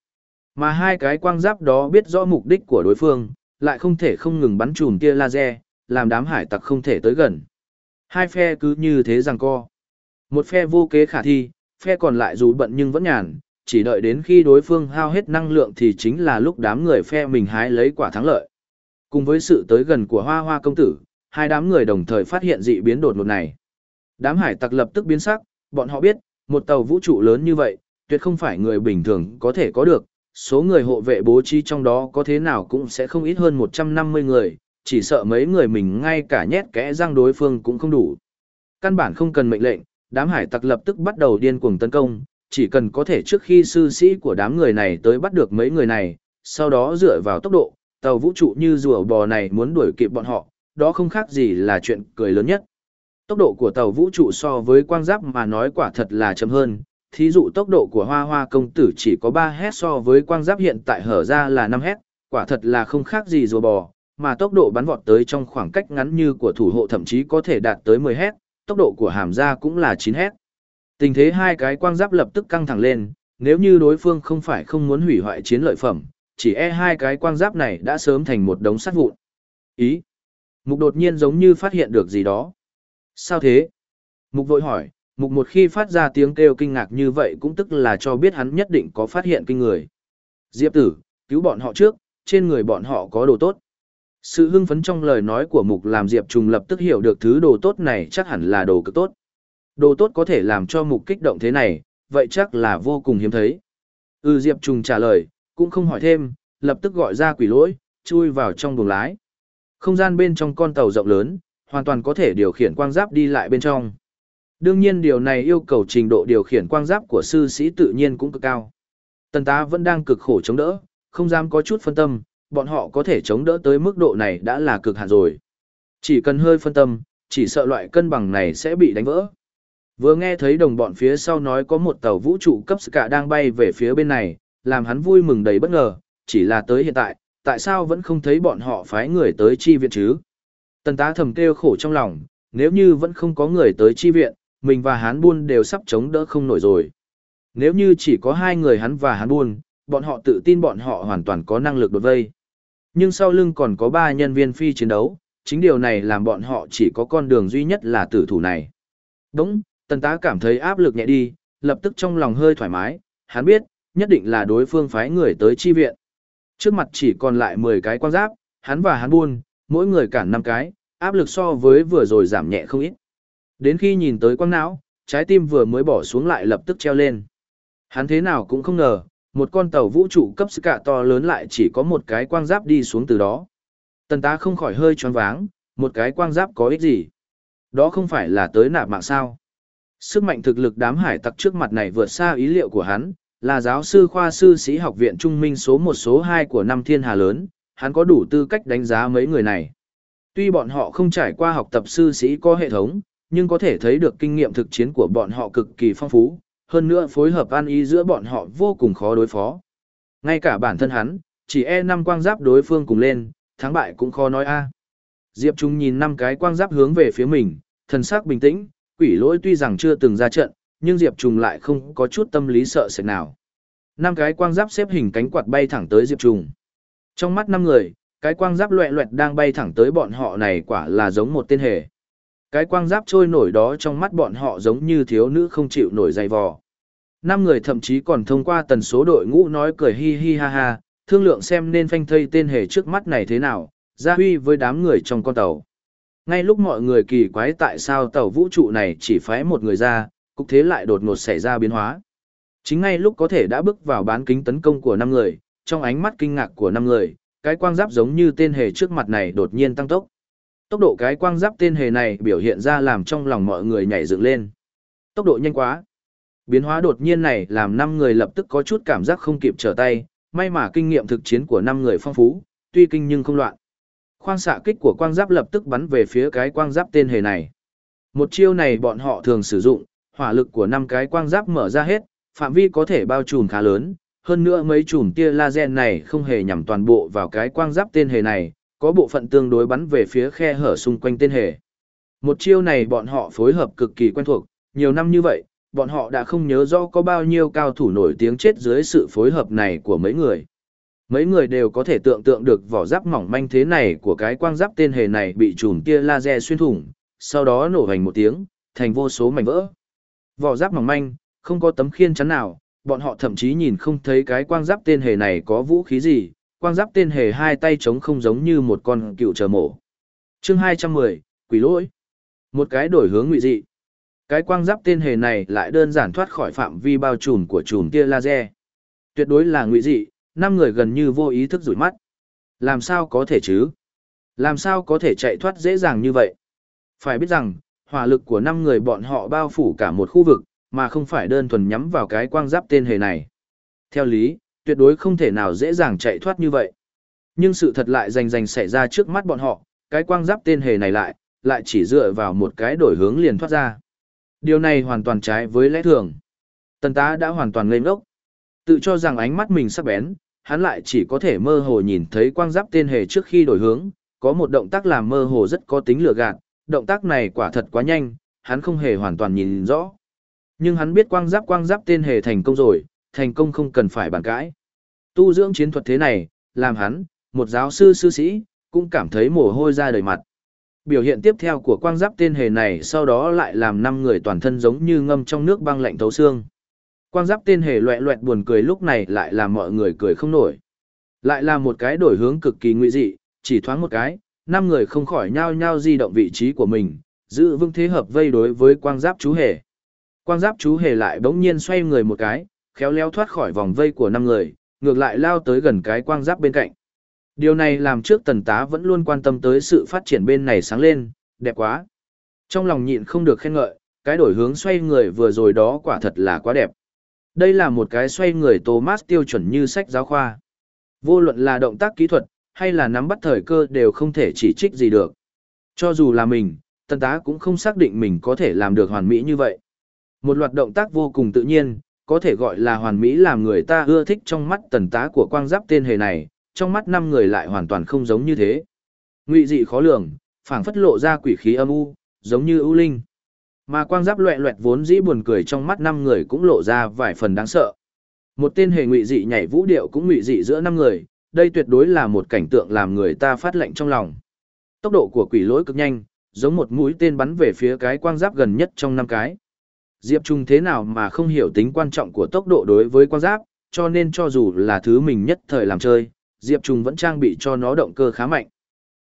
Mà hai cái quang giáp đó biết rõ mục đích của đối phương, lại không thể không ngừng bắn chùm tia laser, làm đám hải tặc không thể tới gần. Hai phe cứ như thế rằng co. Một phe vô kế khả thi, phe còn lại dù bận nhưng vẫn nhàn, chỉ đợi đến khi đối phương hao hết năng lượng thì chính là lúc đám người phe mình hái lấy quả thắng lợi. Cùng với sự tới gần của hoa hoa công tử, hai đám người đồng thời phát hiện dị biến đột ngột này. Đám hải tặc lập tức biến sắc, bọn họ biết, một tàu vũ trụ lớn như vậy, tuyệt không phải người bình thường có thể có được, số người hộ vệ bố trí trong đó có thế nào cũng sẽ không ít hơn 150 người, chỉ sợ mấy người mình ngay cả nhét kẽ răng đối phương cũng không đủ. Căn bản không cần mệnh lệnh, đám hải tặc lập tức bắt đầu điên cuồng tấn công, chỉ cần có thể trước khi sư sĩ của đám người này tới bắt được mấy người này, sau đó dựa vào tốc độ, tàu vũ trụ như rùa bò này muốn đuổi kịp bọn họ, đó không khác gì là chuyện cười lớn nhất. Tốc độ của tàu vũ trụ so với quang giáp mà nói quả thật là chậm hơn, thí dụ tốc độ của hoa hoa công tử chỉ có 3 hét so với quang giáp hiện tại hở ra là 5 hét, quả thật là không khác gì rùa bò, mà tốc độ bắn vọt tới trong khoảng cách ngắn như của thủ hộ thậm chí có thể đạt tới 10 hét, tốc độ của hàm ra cũng là 9 hét. Tình thế hai cái quang giáp lập tức căng thẳng lên, nếu như đối phương không phải không muốn hủy hoại chiến lợi phẩm, chỉ e hai cái quang giáp này đã sớm thành một đống sắt vụn. Ý. Mục đột nhiên giống như phát hiện được gì đó. Sao thế? Mục vội hỏi, mục một khi phát ra tiếng kêu kinh ngạc như vậy cũng tức là cho biết hắn nhất định có phát hiện kinh người. Diệp tử, cứu bọn họ trước, trên người bọn họ có đồ tốt. Sự hưng phấn trong lời nói của mục làm Diệp Trùng lập tức hiểu được thứ đồ tốt này chắc hẳn là đồ cực tốt. Đồ tốt có thể làm cho mục kích động thế này, vậy chắc là vô cùng hiếm thấy. Ừ Diệp Trùng trả lời, cũng không hỏi thêm, lập tức gọi ra quỷ lỗi, chui vào trong buồng lái. Không gian bên trong con tàu rộng lớn, hoàn toàn có thể điều khiển quang giáp đi lại bên trong. Đương nhiên điều này yêu cầu trình độ điều khiển quang giáp của sư sĩ tự nhiên cũng cực cao. Tần tá vẫn đang cực khổ chống đỡ, không dám có chút phân tâm, bọn họ có thể chống đỡ tới mức độ này đã là cực hạn rồi. Chỉ cần hơi phân tâm, chỉ sợ loại cân bằng này sẽ bị đánh vỡ. Vừa nghe thấy đồng bọn phía sau nói có một tàu vũ trụ cấp cả đang bay về phía bên này, làm hắn vui mừng đầy bất ngờ, chỉ là tới hiện tại, tại sao vẫn không thấy bọn họ phái người tới chi viện chứ? Tần tá thầm kêu khổ trong lòng, nếu như vẫn không có người tới chi viện, mình và hắn buôn đều sắp chống đỡ không nổi rồi. Nếu như chỉ có hai người hắn và hắn buôn, bọn họ tự tin bọn họ hoàn toàn có năng lực đột vây. Nhưng sau lưng còn có ba nhân viên phi chiến đấu, chính điều này làm bọn họ chỉ có con đường duy nhất là tử thủ này. Đúng, tần tá cảm thấy áp lực nhẹ đi, lập tức trong lòng hơi thoải mái, hắn biết, nhất định là đối phương phái người tới chi viện. Trước mặt chỉ còn lại 10 cái quan giáp, hắn và hắn buôn, mỗi người cản 5 cái, áp lực so với vừa rồi giảm nhẹ không ít. Đến khi nhìn tới quang não, trái tim vừa mới bỏ xuống lại lập tức treo lên. Hắn thế nào cũng không ngờ, một con tàu vũ trụ cấp sức cả to lớn lại chỉ có một cái quang giáp đi xuống từ đó. Tần tá không khỏi hơi choáng váng, một cái quang giáp có ích gì? Đó không phải là tới nạp mạng sao? Sức mạnh thực lực đám hải tặc trước mặt này vượt xa ý liệu của hắn, là giáo sư khoa sư sĩ học viện trung minh số một số hai của năm thiên hà lớn, hắn có đủ tư cách đánh giá mấy người này. Tuy bọn họ không trải qua học tập sư sĩ có hệ thống, nhưng có thể thấy được kinh nghiệm thực chiến của bọn họ cực kỳ phong phú, hơn nữa phối hợp an ý giữa bọn họ vô cùng khó đối phó. Ngay cả bản thân hắn, chỉ e năm quang giáp đối phương cùng lên, thắng bại cũng khó nói a. Diệp Trung nhìn năm cái quang giáp hướng về phía mình, thần sắc bình tĩnh, quỷ lỗi tuy rằng chưa từng ra trận, nhưng Diệp Trung lại không có chút tâm lý sợ sệt nào. Năm cái quang giáp xếp hình cánh quạt bay thẳng tới Diệp Trung. Trong mắt năm người, cái quang giáp loẹt loẹt đang bay thẳng tới bọn họ này quả là giống một tên hề. Cái quang giáp trôi nổi đó trong mắt bọn họ giống như thiếu nữ không chịu nổi dày vò. Năm người thậm chí còn thông qua tần số đội ngũ nói cười hi hi ha ha, thương lượng xem nên phanh thây tên hề trước mắt này thế nào, ra huy với đám người trong con tàu. Ngay lúc mọi người kỳ quái tại sao tàu vũ trụ này chỉ phái một người ra, cục thế lại đột ngột xảy ra biến hóa. Chính ngay lúc có thể đã bước vào bán kính tấn công của năm người, trong ánh mắt kinh ngạc của năm người, cái quang giáp giống như tên hề trước mặt này đột nhiên tăng tốc. Tốc độ cái quang giáp tên hề này biểu hiện ra làm trong lòng mọi người nhảy dựng lên. Tốc độ nhanh quá. Biến hóa đột nhiên này làm năm người lập tức có chút cảm giác không kịp trở tay, may mà kinh nghiệm thực chiến của năm người phong phú, tuy kinh nhưng không loạn. Khoang xạ kích của quang giáp lập tức bắn về phía cái quang giáp tên hề này. Một chiêu này bọn họ thường sử dụng, hỏa lực của năm cái quang giáp mở ra hết, phạm vi có thể bao trùm khá lớn, hơn nữa mấy chùm tia laser này không hề nhằm toàn bộ vào cái quang giáp tên hề này, có bộ phận tương đối bắn về phía khe hở xung quanh tên hề. Một chiêu này bọn họ phối hợp cực kỳ quen thuộc, nhiều năm như vậy, bọn họ đã không nhớ rõ có bao nhiêu cao thủ nổi tiếng chết dưới sự phối hợp này của mấy người. Mấy người đều có thể tưởng tượng được vỏ giáp mỏng manh thế này của cái quang giáp tên hề này bị chùm tia laser xuyên thủng, sau đó nổ hành một tiếng, thành vô số mảnh vỡ. Vỏ giáp mỏng manh, không có tấm khiên chắn nào, bọn họ thậm chí nhìn không thấy cái quang giáp tên hề này có vũ khí gì, quang giáp tên hề hai tay chống không giống như một con cựu chờ mổ. chương 210, quỷ lỗi. Một cái đổi hướng ngụy dị. Cái quang giáp tên hề này lại đơn giản thoát khỏi phạm vi bao trùm của chùm tia laser. Tuyệt đối là ngụy dị, năm người gần như vô ý thức rủi mắt. Làm sao có thể chứ? Làm sao có thể chạy thoát dễ dàng như vậy? Phải biết rằng, hỏa lực của năm người bọn họ bao phủ cả một khu vực, mà không phải đơn thuần nhắm vào cái quang giáp tên hề này. Theo lý, tuyệt đối không thể nào dễ dàng chạy thoát như vậy. Nhưng sự thật lại rành rành xảy ra trước mắt bọn họ, cái quang giáp tên hề này lại, lại chỉ dựa vào một cái đổi hướng liền thoát ra. Điều này hoàn toàn trái với lẽ thường. Tần tá đã hoàn toàn ngây ngốc. Tự cho rằng ánh mắt mình sắc bén, hắn lại chỉ có thể mơ hồ nhìn thấy quang giáp tên hề trước khi đổi hướng, có một động tác làm mơ hồ rất có tính lừa gạt, động tác này quả thật quá nhanh, hắn không hề hoàn toàn nhìn rõ. Nhưng hắn biết quang giáp quang giáp tên hề thành công rồi, thành công không cần phải bàn cãi. Tu dưỡng chiến thuật thế này, làm hắn, một giáo sư sư sĩ, cũng cảm thấy mồ hôi ra đời mặt. Biểu hiện tiếp theo của quang giáp tên hề này sau đó lại làm năm người toàn thân giống như ngâm trong nước băng lạnh thấu xương. Quang giáp tên hề loẹ loẹt buồn cười lúc này lại làm mọi người cười không nổi. Lại là một cái đổi hướng cực kỳ nguy dị, chỉ thoáng một cái, năm người không khỏi nhao nhao di động vị trí của mình, giữ vững thế hợp vây đối với quang giáp chú hề. Quang giáp chú hề lại bỗng nhiên xoay người một cái, khéo léo thoát khỏi vòng vây của năm người, ngược lại lao tới gần cái quang giáp bên cạnh. Điều này làm trước tần tá vẫn luôn quan tâm tới sự phát triển bên này sáng lên, đẹp quá. Trong lòng nhịn không được khen ngợi, cái đổi hướng xoay người vừa rồi đó quả thật là quá đẹp. Đây là một cái xoay người Thomas tiêu chuẩn như sách giáo khoa. Vô luận là động tác kỹ thuật, hay là nắm bắt thời cơ đều không thể chỉ trích gì được. Cho dù là mình, tần tá cũng không xác định mình có thể làm được hoàn mỹ như vậy. Một loạt động tác vô cùng tự nhiên, có thể gọi là hoàn mỹ làm người ta ưa thích trong mắt tần tá của quang giáp tên hề này, trong mắt năm người lại hoàn toàn không giống như thế. Ngụy dị khó lường, phảng phất lộ ra quỷ khí âm u, giống như ưu linh. Mà quang giáp loẹ loẹt vốn dĩ buồn cười trong mắt năm người cũng lộ ra vài phần đáng sợ. Một tên hề ngụy dị nhảy vũ điệu cũng ngụy dị giữa năm người, đây tuyệt đối là một cảnh tượng làm người ta phát lệnh trong lòng. Tốc độ của quỷ lỗi cực nhanh, giống một mũi tên bắn về phía cái quang giáp gần nhất trong năm cái. Diệp Trung thế nào mà không hiểu tính quan trọng của tốc độ đối với quan giáp, cho nên cho dù là thứ mình nhất thời làm chơi, Diệp Trung vẫn trang bị cho nó động cơ khá mạnh.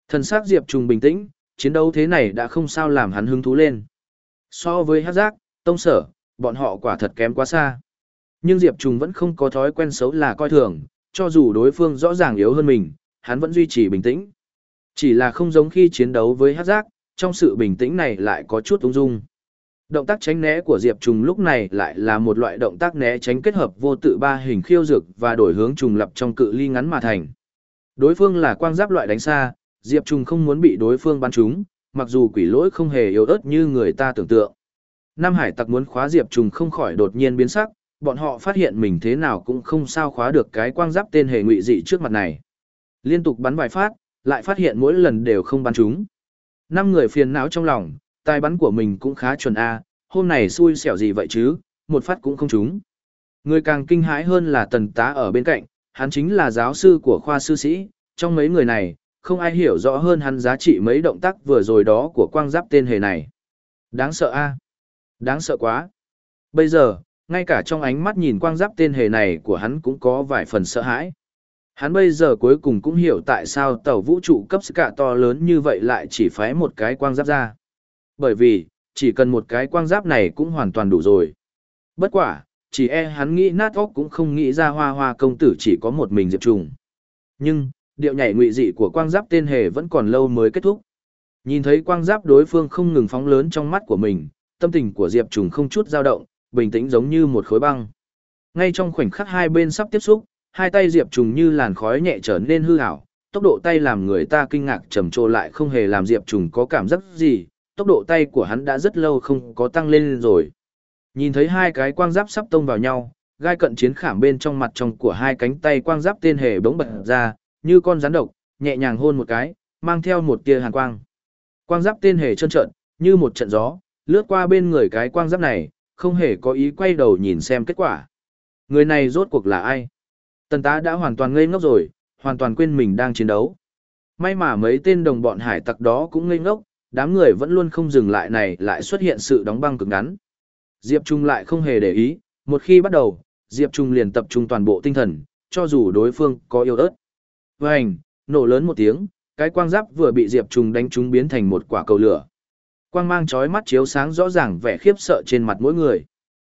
Thần sắc Diệp Trung bình tĩnh, chiến đấu thế này đã không sao làm hắn hứng thú lên. So với hát giác, tông sở, bọn họ quả thật kém quá xa. Nhưng Diệp Trung vẫn không có thói quen xấu là coi thường, cho dù đối phương rõ ràng yếu hơn mình, hắn vẫn duy trì bình tĩnh. Chỉ là không giống khi chiến đấu với hát giác, trong sự bình tĩnh này lại có chút ung dung. Động tác tránh né của Diệp Trùng lúc này lại là một loại động tác né tránh kết hợp vô tự ba hình khiêu dược và đổi hướng trùng lập trong cự ly ngắn mà thành. Đối phương là quang giáp loại đánh xa, Diệp Trùng không muốn bị đối phương bắn trúng, mặc dù quỷ lỗi không hề yếu ớt như người ta tưởng tượng. Nam Hải tặc muốn khóa Diệp Trùng không khỏi đột nhiên biến sắc, bọn họ phát hiện mình thế nào cũng không sao khóa được cái quang giáp tên hề ngụy dị trước mặt này. Liên tục bắn vài phát, lại phát hiện mỗi lần đều không bắn trúng. Năm người phiền não trong lòng, tài bắn của mình cũng khá chuẩn A, hôm này xui xẻo gì vậy chứ, một phát cũng không trúng. Người càng kinh hãi hơn là tần tá ở bên cạnh, hắn chính là giáo sư của khoa sư sĩ, trong mấy người này, không ai hiểu rõ hơn hắn giá trị mấy động tác vừa rồi đó của quang giáp tên hề này. Đáng sợ a Đáng sợ quá. Bây giờ, ngay cả trong ánh mắt nhìn quang giáp tên hề này của hắn cũng có vài phần sợ hãi. Hắn bây giờ cuối cùng cũng hiểu tại sao tàu vũ trụ cấp cả to lớn như vậy lại chỉ phái một cái quang giáp ra. Bởi vì, chỉ cần một cái quang giáp này cũng hoàn toàn đủ rồi. Bất quả, chỉ e hắn nghĩ nát óc cũng không nghĩ ra hoa hoa công tử chỉ có một mình Diệp Trùng. Nhưng, điệu nhảy ngụy dị của quang giáp tên hề vẫn còn lâu mới kết thúc. Nhìn thấy quang giáp đối phương không ngừng phóng lớn trong mắt của mình, tâm tình của Diệp Trùng không chút dao động, bình tĩnh giống như một khối băng. Ngay trong khoảnh khắc hai bên sắp tiếp xúc, hai tay Diệp Trùng như làn khói nhẹ trở nên hư ảo, tốc độ tay làm người ta kinh ngạc trầm trồ lại không hề làm Diệp Trùng có cảm giác gì, tốc độ tay của hắn đã rất lâu không có tăng lên rồi. Nhìn thấy hai cái quang giáp sắp tông vào nhau, gai cận chiến khảm bên trong mặt trong của hai cánh tay quang giáp tên hề bỗng bật ra, như con rắn độc, nhẹ nhàng hôn một cái, mang theo một tia hàn quang. Quang giáp tên hề trơn trợn, như một trận gió, lướt qua bên người cái quang giáp này, không hề có ý quay đầu nhìn xem kết quả. Người này rốt cuộc là ai? Tần tá đã hoàn toàn ngây ngốc rồi, hoàn toàn quên mình đang chiến đấu. May mà mấy tên đồng bọn hải tặc đó cũng ngây ngốc, đám người vẫn luôn không dừng lại này lại xuất hiện sự đóng băng cực ngắn. Diệp Trung lại không hề để ý, một khi bắt đầu, Diệp Trung liền tập trung toàn bộ tinh thần, cho dù đối phương có yêu ớt. Vành, nổ lớn một tiếng, cái quang giáp vừa bị Diệp Trung đánh trúng biến thành một quả cầu lửa. Quang mang chói mắt chiếu sáng rõ ràng vẻ khiếp sợ trên mặt mỗi người.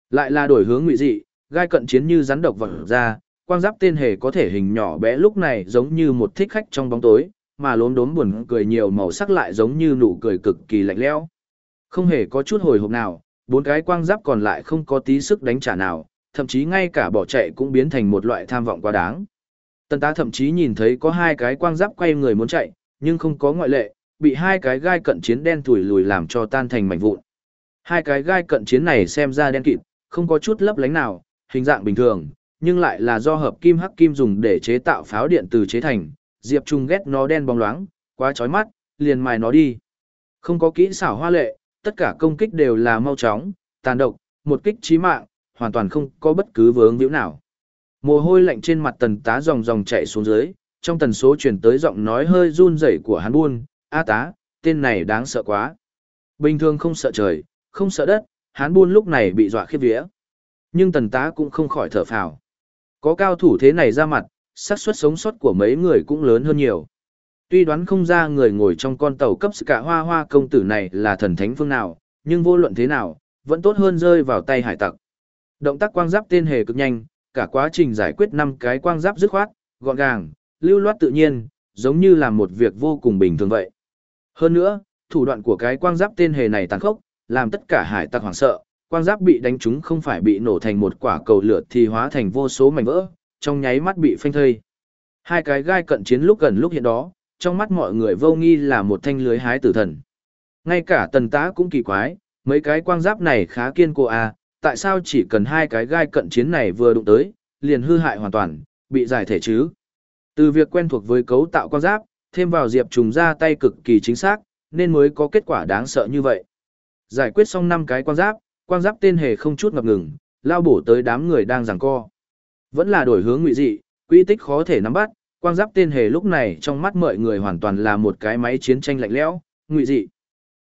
Lại là đổi hướng ngụy dị, gai cận chiến như rắn độc vỡ ra, quang giáp tên hề có thể hình nhỏ bé lúc này giống như một thích khách trong bóng tối, mà lốm đốm buồn cười nhiều màu sắc lại giống như nụ cười cực kỳ lạnh lẽo. Không hề có chút hồi hộp nào, bốn cái quang giáp còn lại không có tí sức đánh trả nào, thậm chí ngay cả bỏ chạy cũng biến thành một loại tham vọng quá đáng. Tần tá thậm chí nhìn thấy có hai cái quang giáp quay người muốn chạy, nhưng không có ngoại lệ, bị hai cái gai cận chiến đen thủi lùi làm cho tan thành mảnh vụn. Hai cái gai cận chiến này xem ra đen kịt, không có chút lấp lánh nào, hình dạng bình thường, nhưng lại là do hợp kim hắc kim dùng để chế tạo pháo điện từ chế thành, Diệp Trung ghét nó đen bóng loáng, quá chói mắt, liền mài nó đi. Không có kỹ xảo hoa lệ, tất cả công kích đều là mau chóng, tàn độc, một kích chí mạng, hoàn toàn không có bất cứ vướng víu nào. Mồ hôi lạnh trên mặt tần tá dòng dòng chạy xuống dưới, trong tần số truyền tới giọng nói hơi run rẩy của hắn buôn, A tá, tên này đáng sợ quá. Bình thường không sợ trời, không sợ đất, hắn buôn lúc này bị dọa khiếp vía. Nhưng tần tá cũng không khỏi thở phào. Có cao thủ thế này ra mặt, xác suất sống sót của mấy người cũng lớn hơn nhiều. Tuy đoán không ra người ngồi trong con tàu cấp cả hoa hoa công tử này là thần thánh phương nào, nhưng vô luận thế nào, vẫn tốt hơn rơi vào tay hải tặc. Động tác quang giáp tên hề cực nhanh, cả quá trình giải quyết năm cái quang giáp dứt khoát, gọn gàng, lưu loát tự nhiên, giống như là một việc vô cùng bình thường vậy. Hơn nữa, thủ đoạn của cái quang giáp tên hề này tàn khốc, làm tất cả hải tặc hoảng sợ, quang giáp bị đánh trúng không phải bị nổ thành một quả cầu lửa thì hóa thành vô số mảnh vỡ, trong nháy mắt bị phanh thây. Hai cái gai cận chiến lúc gần lúc hiện đó, trong mắt mọi người vô nghi là một thanh lưới hái tử thần. Ngay cả tần tá cũng kỳ quái, mấy cái quang giáp này khá kiên cố à, tại sao chỉ cần hai cái gai cận chiến này vừa đụng tới, liền hư hại hoàn toàn, bị giải thể chứ? Từ việc quen thuộc với cấu tạo quang giáp, thêm vào diệp trùng ra tay cực kỳ chính xác, nên mới có kết quả đáng sợ như vậy. Giải quyết xong năm cái quang giáp, quang giáp tên hề không chút ngập ngừng, lao bổ tới đám người đang giằng co. Vẫn là đổi hướng ngụy dị, quy tích khó thể nắm bắt, quang giáp tên hề lúc này trong mắt mọi người hoàn toàn là một cái máy chiến tranh lạnh lẽo, ngụy dị.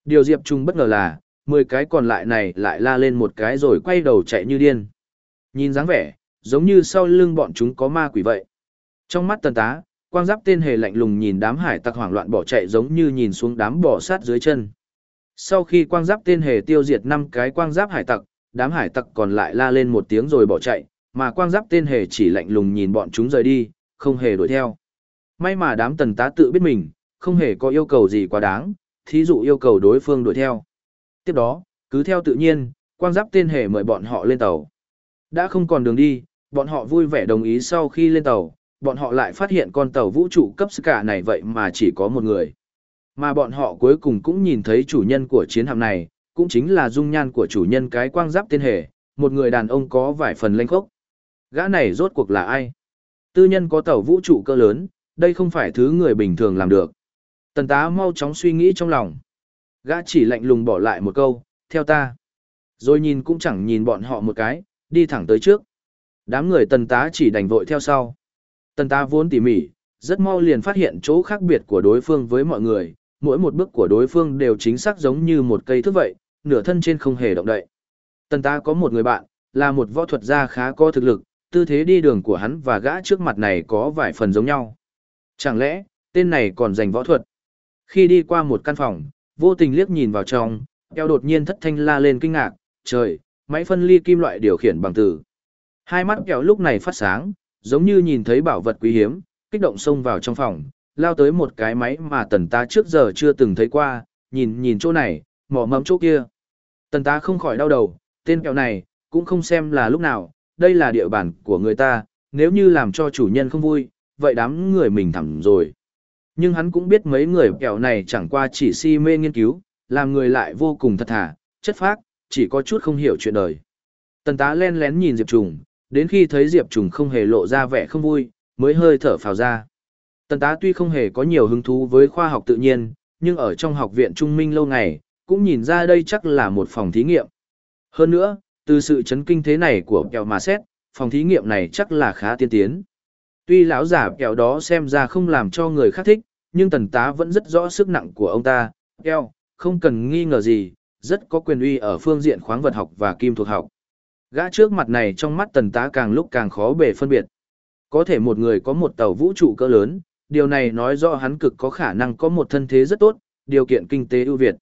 Điều Diệp Trung bất ngờ là, 10 cái còn lại này lại la lên một cái rồi quay đầu chạy như điên. Nhìn dáng vẻ, giống như sau lưng bọn chúng có ma quỷ vậy. Trong mắt tần tá, quang giáp tên hề lạnh lùng nhìn đám hải tặc hoảng loạn bỏ chạy giống như nhìn xuống đám bò sát dưới chân. Sau khi quang giáp tên hề tiêu diệt năm cái quang giáp hải tặc, đám hải tặc còn lại la lên một tiếng rồi bỏ chạy, mà quang giáp tên hề chỉ lạnh lùng nhìn bọn chúng rời đi, không hề đuổi theo. May mà đám tần tá tự biết mình, không hề có yêu cầu gì quá đáng, thí dụ yêu cầu đối phương đuổi theo. Tiếp đó, cứ theo tự nhiên, quang giáp tên hề mời bọn họ lên tàu. Đã không còn đường đi, bọn họ vui vẻ đồng ý sau khi lên tàu, bọn họ lại phát hiện con tàu vũ trụ cấp cả này vậy mà chỉ có một người. Mà bọn họ cuối cùng cũng nhìn thấy chủ nhân của chiến hạm này, cũng chính là dung nhan của chủ nhân cái quang giáp tên hề, một người đàn ông có vài phần lênh khốc. Gã này rốt cuộc là ai? Tư nhân có tàu vũ trụ cơ lớn, đây không phải thứ người bình thường làm được. Tần tá mau chóng suy nghĩ trong lòng. Gã chỉ lạnh lùng bỏ lại một câu, theo ta. Rồi nhìn cũng chẳng nhìn bọn họ một cái, đi thẳng tới trước. Đám người tần tá chỉ đành vội theo sau. Tần tá vốn tỉ mỉ, rất mau liền phát hiện chỗ khác biệt của đối phương với mọi người, mỗi một bước của đối phương đều chính xác giống như một cây thước vậy, nửa thân trên không hề động đậy. Tần tá có một người bạn, là một võ thuật gia khá có thực lực, tư thế đi đường của hắn và gã trước mặt này có vài phần giống nhau. Chẳng lẽ, tên này còn giành võ thuật? Khi đi qua một căn phòng, vô tình liếc nhìn vào trong, eo đột nhiên thất thanh la lên kinh ngạc, trời, máy phân ly kim loại điều khiển bằng tử. Hai mắt kẹo lúc này phát sáng, giống như nhìn thấy bảo vật quý hiếm, kích động xông vào trong phòng, lao tới một cái máy mà tần ta trước giờ chưa từng thấy qua, nhìn nhìn chỗ này, mỏ mẫm chỗ kia. Tần ta không khỏi đau đầu, tên kẹo này, cũng không xem là lúc nào, đây là địa bàn của người ta, nếu như làm cho chủ nhân không vui, vậy đám người mình thẳng rồi. Nhưng hắn cũng biết mấy người kẹo này chẳng qua chỉ si mê nghiên cứu, làm người lại vô cùng thật thà, chất phác, chỉ có chút không hiểu chuyện đời. Tần tá len lén nhìn Diệp Trùng, đến khi thấy Diệp Trùng không hề lộ ra vẻ không vui, mới hơi thở phào ra. Tần tá tuy không hề có nhiều hứng thú với khoa học tự nhiên, nhưng ở trong học viện trung minh lâu ngày, cũng nhìn ra đây chắc là một phòng thí nghiệm. Hơn nữa, từ sự chấn kinh thế này của kẹo mà xét, phòng thí nghiệm này chắc là khá tiên tiến. Tuy lão giả kẹo đó xem ra không làm cho người khác thích, nhưng tần tá vẫn rất rõ sức nặng của ông ta, kẹo, không cần nghi ngờ gì, rất có quyền uy ở phương diện khoáng vật học và kim thuộc học. Gã trước mặt này trong mắt tần tá càng lúc càng khó bề phân biệt. Có thể một người có một tàu vũ trụ cỡ lớn, điều này nói rõ hắn cực có khả năng có một thân thế rất tốt, điều kiện kinh tế ưu việt.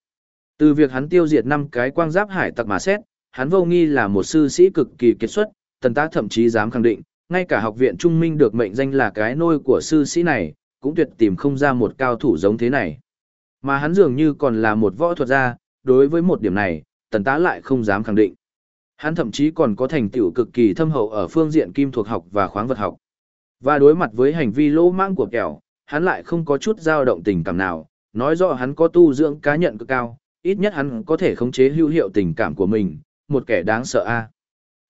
Từ việc hắn tiêu diệt năm cái quang giáp hải tặc mà xét, hắn vô nghi là một sư sĩ cực kỳ kiệt xuất, tần tá thậm chí dám khẳng định, ngay cả học viện trung minh được mệnh danh là cái nôi của sư sĩ này, cũng tuyệt tìm không ra một cao thủ giống thế này. Mà hắn dường như còn là một võ thuật gia, đối với một điểm này, tần tá lại không dám khẳng định. Hắn thậm chí còn có thành tựu cực kỳ thâm hậu ở phương diện kim thuộc học và khoáng vật học. Và đối mặt với hành vi lỗ mãng của kẻo, hắn lại không có chút dao động tình cảm nào, nói rõ hắn có tu dưỡng cá nhận cực cao, ít nhất hắn có thể khống chế hữu hiệu tình cảm của mình, một kẻ đáng sợ a.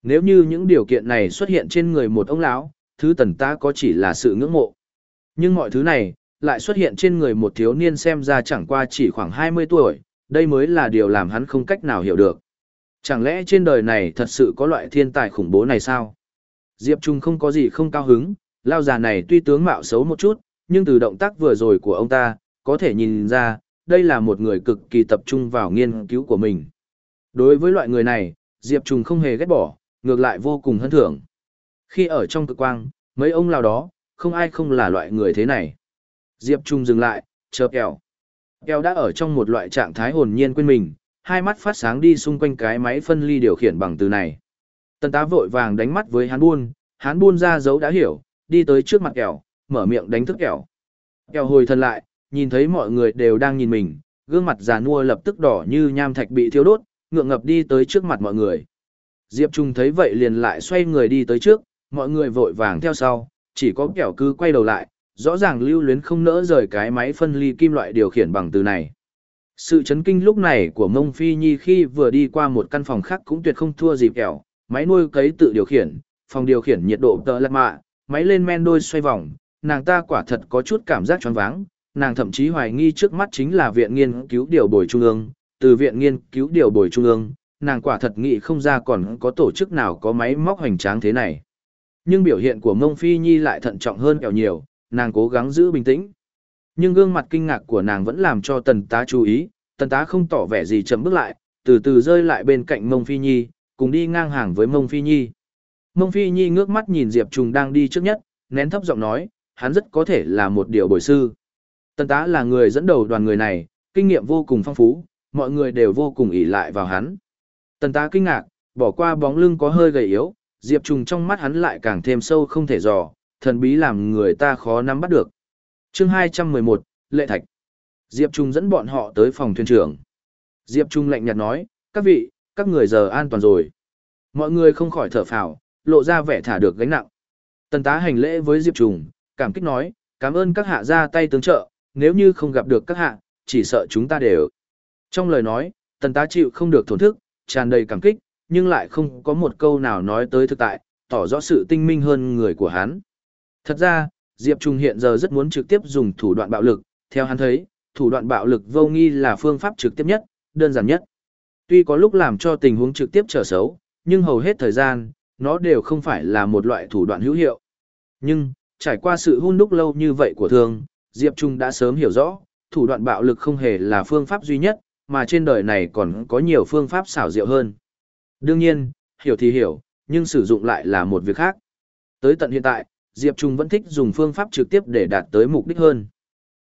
Nếu như những điều kiện này xuất hiện trên người một ông lão, thứ tần ta có chỉ là sự ngưỡng mộ. Nhưng mọi thứ này, lại xuất hiện trên người một thiếu niên xem ra chẳng qua chỉ khoảng 20 tuổi, đây mới là điều làm hắn không cách nào hiểu được. Chẳng lẽ trên đời này thật sự có loại thiên tài khủng bố này sao? Diệp Trung không có gì không cao hứng, lao già này tuy tướng mạo xấu một chút, nhưng từ động tác vừa rồi của ông ta, có thể nhìn ra, đây là một người cực kỳ tập trung vào nghiên cứu của mình. Đối với loại người này, Diệp Trung không hề ghét bỏ, ngược lại vô cùng hân thưởng. Khi ở trong cực quang, mấy ông lão đó, không ai không là loại người thế này. Diệp Trung dừng lại, chờ kẹo. Kẹo đã ở trong một loại trạng thái hồn nhiên quên mình, hai mắt phát sáng đi xung quanh cái máy phân ly điều khiển bằng từ này. Tần tá vội vàng đánh mắt với hán buôn, hán buôn ra dấu đã hiểu, đi tới trước mặt kẹo, mở miệng đánh thức kẹo. Kẹo hồi thân lại, nhìn thấy mọi người đều đang nhìn mình, gương mặt già nua lập tức đỏ như nham thạch bị thiêu đốt, ngượng ngập đi tới trước mặt mọi người. Diệp Trung thấy vậy liền lại xoay người đi tới trước, mọi người vội vàng theo sau, chỉ có kẻo cứ quay đầu lại, rõ ràng lưu luyến không nỡ rời cái máy phân ly kim loại điều khiển bằng từ này. Sự chấn kinh lúc này của Mông Phi Nhi khi vừa đi qua một căn phòng khác cũng tuyệt không thua gì kẻo. máy nuôi cấy tự điều khiển, phòng điều khiển nhiệt độ tờ lật mạ, máy lên men đôi xoay vòng, nàng ta quả thật có chút cảm giác choáng váng, nàng thậm chí hoài nghi trước mắt chính là viện nghiên cứu điều bồi trung ương, từ viện nghiên cứu điều bồi trung ương, nàng quả thật nghĩ không ra còn có tổ chức nào có máy móc hoành tráng thế này. Nhưng biểu hiện của Mông Phi Nhi lại thận trọng hơn kẹo nhiều, nàng cố gắng giữ bình tĩnh. Nhưng gương mặt kinh ngạc của nàng vẫn làm cho tần tá chú ý, tần tá không tỏ vẻ gì chậm bước lại, từ từ rơi lại bên cạnh Mông Phi Nhi, cùng đi ngang hàng với Mông Phi Nhi. Mông Phi Nhi ngước mắt nhìn Diệp Trùng đang đi trước nhất, nén thấp giọng nói, hắn rất có thể là một điều bồi sư. Tần tá là người dẫn đầu đoàn người này, kinh nghiệm vô cùng phong phú, mọi người đều vô cùng ỷ lại vào hắn. Tần tá kinh ngạc, bỏ qua bóng lưng có hơi gầy yếu, Diệp Trùng trong mắt hắn lại càng thêm sâu không thể dò, thần bí làm người ta khó nắm bắt được. chương 211, Lệ Thạch. Diệp Trung dẫn bọn họ tới phòng thuyền trưởng. Diệp Trung lạnh nhạt nói, các vị, các người giờ an toàn rồi. Mọi người không khỏi thở phào, lộ ra vẻ thả được gánh nặng. Tần tá hành lễ với Diệp Trung, cảm kích nói, cảm ơn các hạ ra tay tướng trợ, nếu như không gặp được các hạ, chỉ sợ chúng ta đều. Trong lời nói, tần tá chịu không được thổn thức, tràn đầy cảm kích, nhưng lại không có một câu nào nói tới thực tại, tỏ rõ sự tinh minh hơn người của hắn. Thật ra, Diệp Trung hiện giờ rất muốn trực tiếp dùng thủ đoạn bạo lực, theo hắn thấy, thủ đoạn bạo lực vô nghi là phương pháp trực tiếp nhất, đơn giản nhất. Tuy có lúc làm cho tình huống trực tiếp trở xấu, nhưng hầu hết thời gian, nó đều không phải là một loại thủ đoạn hữu hiệu. Nhưng, trải qua sự hun đúc lâu như vậy của thương, Diệp Trung đã sớm hiểu rõ, thủ đoạn bạo lực không hề là phương pháp duy nhất, mà trên đời này còn có nhiều phương pháp xảo diệu hơn. Đương nhiên, hiểu thì hiểu, nhưng sử dụng lại là một việc khác. Tới tận hiện tại, Diệp Trung vẫn thích dùng phương pháp trực tiếp để đạt tới mục đích hơn.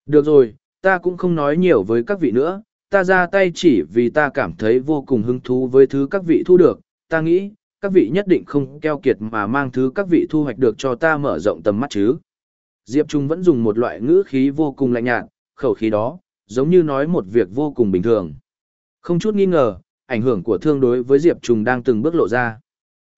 Được rồi, ta cũng không nói nhiều với các vị nữa, ta ra tay chỉ vì ta cảm thấy vô cùng hứng thú với thứ các vị thu được, ta nghĩ, các vị nhất định không keo kiệt mà mang thứ các vị thu hoạch được cho ta mở rộng tầm mắt chứ. Diệp Trung vẫn dùng một loại ngữ khí vô cùng lạnh nhạt, khẩu khí đó, giống như nói một việc vô cùng bình thường. Không chút nghi ngờ, ảnh hưởng của thương đối với Diệp Trung đang từng bước lộ ra.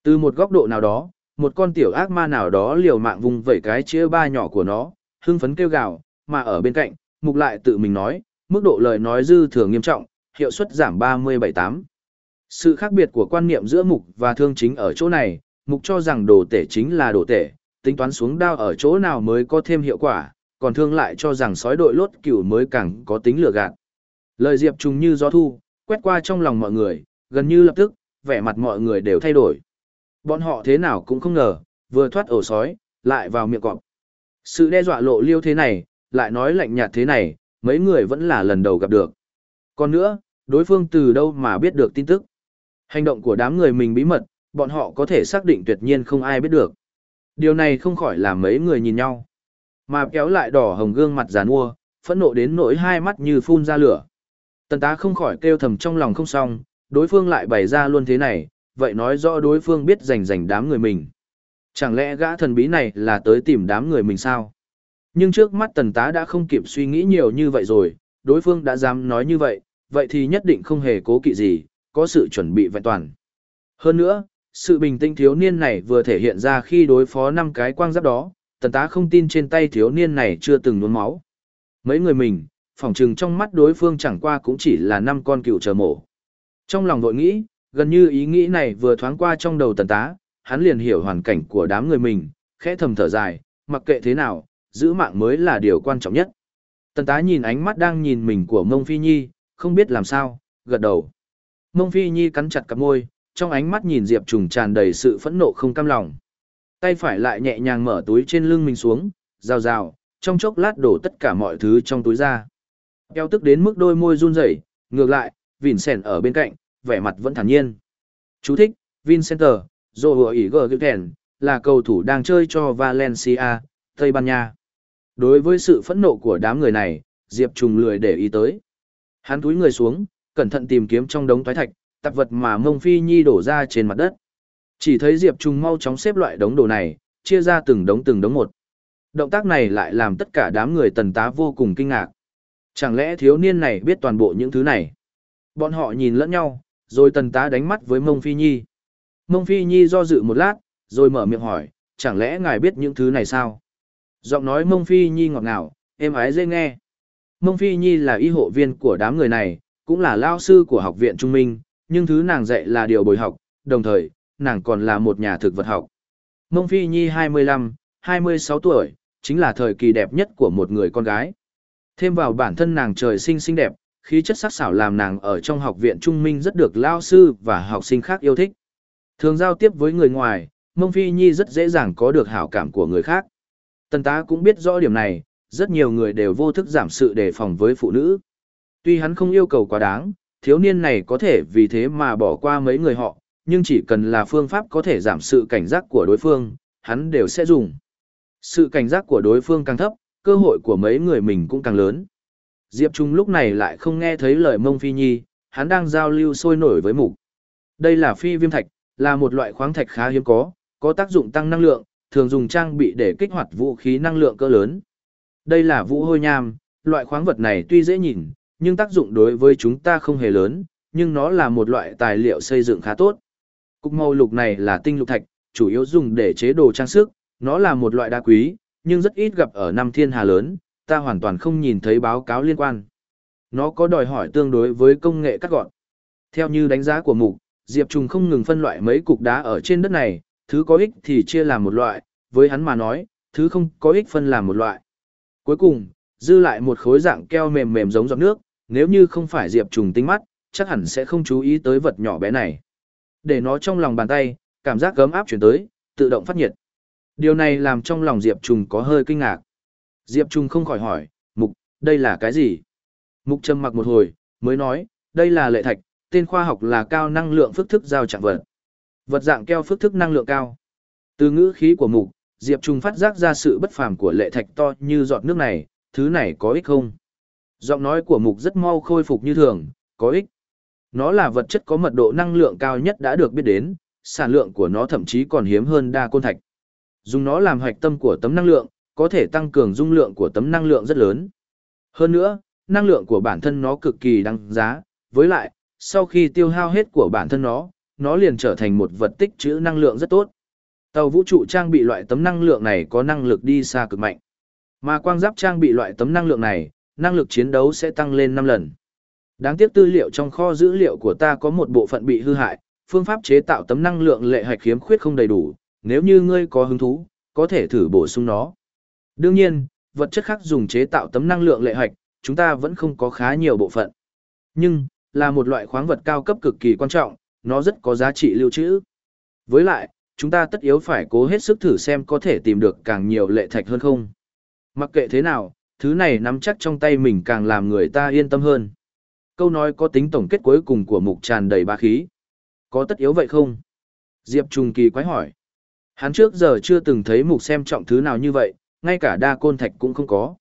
Từ một góc độ nào đó, một con tiểu ác ma nào đó liều mạng vùng vẩy cái chĩa ba nhỏ của nó, hưng phấn kêu gào, mà ở bên cạnh, mục lại tự mình nói, mức độ lời nói dư thừa nghiêm trọng, hiệu suất giảm 37-8. Sự khác biệt của quan niệm giữa mục và thương chính ở chỗ này, mục cho rằng đồ tể chính là đồ tể, tính toán xuống đao ở chỗ nào mới có thêm hiệu quả, còn thương lại cho rằng sói đội lốt cửu mới càng có tính lừa gạt. Lời Diệp trùng như gió thu, quét qua trong lòng mọi người, gần như lập tức, vẻ mặt mọi người đều thay đổi. Bọn họ thế nào cũng không ngờ, vừa thoát ổ sói, lại vào miệng cọp. Sự đe dọa lộ liêu thế này, lại nói lạnh nhạt thế này, mấy người vẫn là lần đầu gặp được. Còn nữa, đối phương từ đâu mà biết được tin tức. Hành động của đám người mình bí mật, bọn họ có thể xác định tuyệt nhiên không ai biết được. Điều này không khỏi làm mấy người nhìn nhau. Mà kéo lại đỏ hồng gương mặt giàn mua, phẫn nộ đến nỗi hai mắt như phun ra lửa. Tần tá không khỏi kêu thầm trong lòng không xong, đối phương lại bày ra luôn thế này, vậy nói rõ đối phương biết giành giành đám người mình. Chẳng lẽ gã thần bí này là tới tìm đám người mình sao? Nhưng trước mắt tần tá đã không kịp suy nghĩ nhiều như vậy rồi, đối phương đã dám nói như vậy, vậy thì nhất định không hề cố kỵ gì, có sự chuẩn bị vẹn toàn. Hơn nữa, sự bình tĩnh thiếu niên này vừa thể hiện ra khi đối phó năm cái quang giáp đó, tần tá không tin trên tay thiếu niên này chưa từng nuốt máu. Mấy người mình, phỏng chừng trong mắt đối phương chẳng qua cũng chỉ là năm con cựu chờ mổ. Trong lòng vội nghĩ, gần như ý nghĩ này vừa thoáng qua trong đầu tần tá, hắn liền hiểu hoàn cảnh của đám người mình, khẽ thầm thở dài, mặc kệ thế nào, giữ mạng mới là điều quan trọng nhất. Tần tá nhìn ánh mắt đang nhìn mình của Mông Phi Nhi, không biết làm sao, gật đầu. Mông Phi Nhi cắn chặt cặp môi, trong ánh mắt nhìn Diệp Trùng tràn đầy sự phẫn nộ không cam lòng. Tay phải lại nhẹ nhàng mở túi trên lưng mình xuống, rào rào, trong chốc lát đổ tất cả mọi thứ trong túi ra. Eo tức đến mức đôi môi run rẩy, ngược lại, Vincent ở bên cạnh, vẻ mặt vẫn thản nhiên. Chú thích, Vincenter, Joe Igor là cầu thủ đang chơi cho Valencia, Tây Ban Nha. Đối với sự phẫn nộ của đám người này, Diệp Trùng lười để ý tới. Hắn túi người xuống, cẩn thận tìm kiếm trong đống toái thạch, tạp vật mà Mông Phi Nhi đổ ra trên mặt đất. Chỉ thấy Diệp Trung mau chóng xếp loại đống đồ này, chia ra từng đống từng đống một. Động tác này lại làm tất cả đám người tần tá vô cùng kinh ngạc. Chẳng lẽ thiếu niên này biết toàn bộ những thứ này? Bọn họ nhìn lẫn nhau, rồi tần tá đánh mắt với Mông Phi Nhi. Mông Phi Nhi do dự một lát, rồi mở miệng hỏi, chẳng lẽ ngài biết những thứ này sao? Giọng nói Mông Phi Nhi ngọt ngào, êm ái dễ nghe. Mông Phi Nhi là y hộ viên của đám người này, cũng là lao sư của học viện Trung Minh, nhưng thứ nàng dạy là điều bồi học, đồng thời, nàng còn là một nhà thực vật học. Mông Phi Nhi 25, 26 tuổi, chính là thời kỳ đẹp nhất của một người con gái. Thêm vào bản thân nàng trời sinh xinh đẹp, khí chất sắc sảo làm nàng ở trong học viện Trung Minh rất được lao sư và học sinh khác yêu thích. Thường giao tiếp với người ngoài, Mông Phi Nhi rất dễ dàng có được hảo cảm của người khác. Tần tá cũng biết rõ điểm này, rất nhiều người đều vô thức giảm sự đề phòng với phụ nữ. Tuy hắn không yêu cầu quá đáng, thiếu niên này có thể vì thế mà bỏ qua mấy người họ, nhưng chỉ cần là phương pháp có thể giảm sự cảnh giác của đối phương, hắn đều sẽ dùng. Sự cảnh giác của đối phương càng thấp, cơ hội của mấy người mình cũng càng lớn. Diệp Trung lúc này lại không nghe thấy lời mông phi nhi, hắn đang giao lưu sôi nổi với mục. Đây là phi viêm thạch, là một loại khoáng thạch khá hiếm có, có tác dụng tăng năng lượng, thường dùng trang bị để kích hoạt vũ khí năng lượng cỡ lớn. Đây là vũ hôi nham, loại khoáng vật này tuy dễ nhìn, nhưng tác dụng đối với chúng ta không hề lớn, nhưng nó là một loại tài liệu xây dựng khá tốt. Cục màu lục này là tinh lục thạch, chủ yếu dùng để chế đồ trang sức, nó là một loại đá quý, nhưng rất ít gặp ở năm thiên hà lớn, ta hoàn toàn không nhìn thấy báo cáo liên quan. Nó có đòi hỏi tương đối với công nghệ cắt gọn. Theo như đánh giá của mục, Diệp Trùng không ngừng phân loại mấy cục đá ở trên đất này, thứ có ích thì chia làm một loại, với hắn mà nói, thứ không có ích phân làm một loại. Cuối cùng, dư lại một khối dạng keo mềm mềm giống giọt nước, nếu như không phải Diệp Trùng tinh mắt, chắc hẳn sẽ không chú ý tới vật nhỏ bé này. Để nó trong lòng bàn tay, cảm giác gấm áp chuyển tới, tự động phát nhiệt. Điều này làm trong lòng Diệp Trùng có hơi kinh ngạc. Diệp Trùng không khỏi hỏi, Mục, đây là cái gì? Mục trầm mặc một hồi, mới nói, đây là lệ thạch, tên khoa học là cao năng lượng phức thức giao trạng vật. Vật dạng keo phức thức năng lượng cao. Từ ngữ khí của Mục, Diệp Trùng phát giác ra sự bất phàm của lệ thạch to như giọt nước này, thứ này có ích không? Giọng nói của Mục rất mau khôi phục như thường, có ích. Nó là vật chất có mật độ năng lượng cao nhất đã được biết đến, sản lượng của nó thậm chí còn hiếm hơn đa côn thạch. Dùng nó làm hoạch tâm của tấm năng lượng, có thể tăng cường dung lượng của tấm năng lượng rất lớn. Hơn nữa, năng lượng của bản thân nó cực kỳ đáng giá, với lại, sau khi tiêu hao hết của bản thân nó, nó liền trở thành một vật tích trữ năng lượng rất tốt. Tàu vũ trụ trang bị loại tấm năng lượng này có năng lực đi xa cực mạnh. Mà quang giáp trang bị loại tấm năng lượng này, năng lực chiến đấu sẽ tăng lên 5 lần. Đáng tiếc tư liệu trong kho dữ liệu của ta có một bộ phận bị hư hại, phương pháp chế tạo tấm năng lượng lệ hạch khiếm khuyết không đầy đủ, nếu như ngươi có hứng thú, có thể thử bổ sung nó. Đương nhiên, vật chất khác dùng chế tạo tấm năng lượng lệ hạch, chúng ta vẫn không có khá nhiều bộ phận. Nhưng, là một loại khoáng vật cao cấp cực kỳ quan trọng, nó rất có giá trị lưu trữ. Với lại, chúng ta tất yếu phải cố hết sức thử xem có thể tìm được càng nhiều lệ thạch hơn không. Mặc kệ thế nào, thứ này nắm chắc trong tay mình càng làm người ta yên tâm hơn. Câu nói có tính tổng kết cuối cùng của mục tràn đầy bá khí. Có tất yếu vậy không? Diệp Trung kỳ quái hỏi. Hắn trước giờ chưa từng thấy mục xem trọng thứ nào như vậy, ngay cả đa côn thạch cũng không có.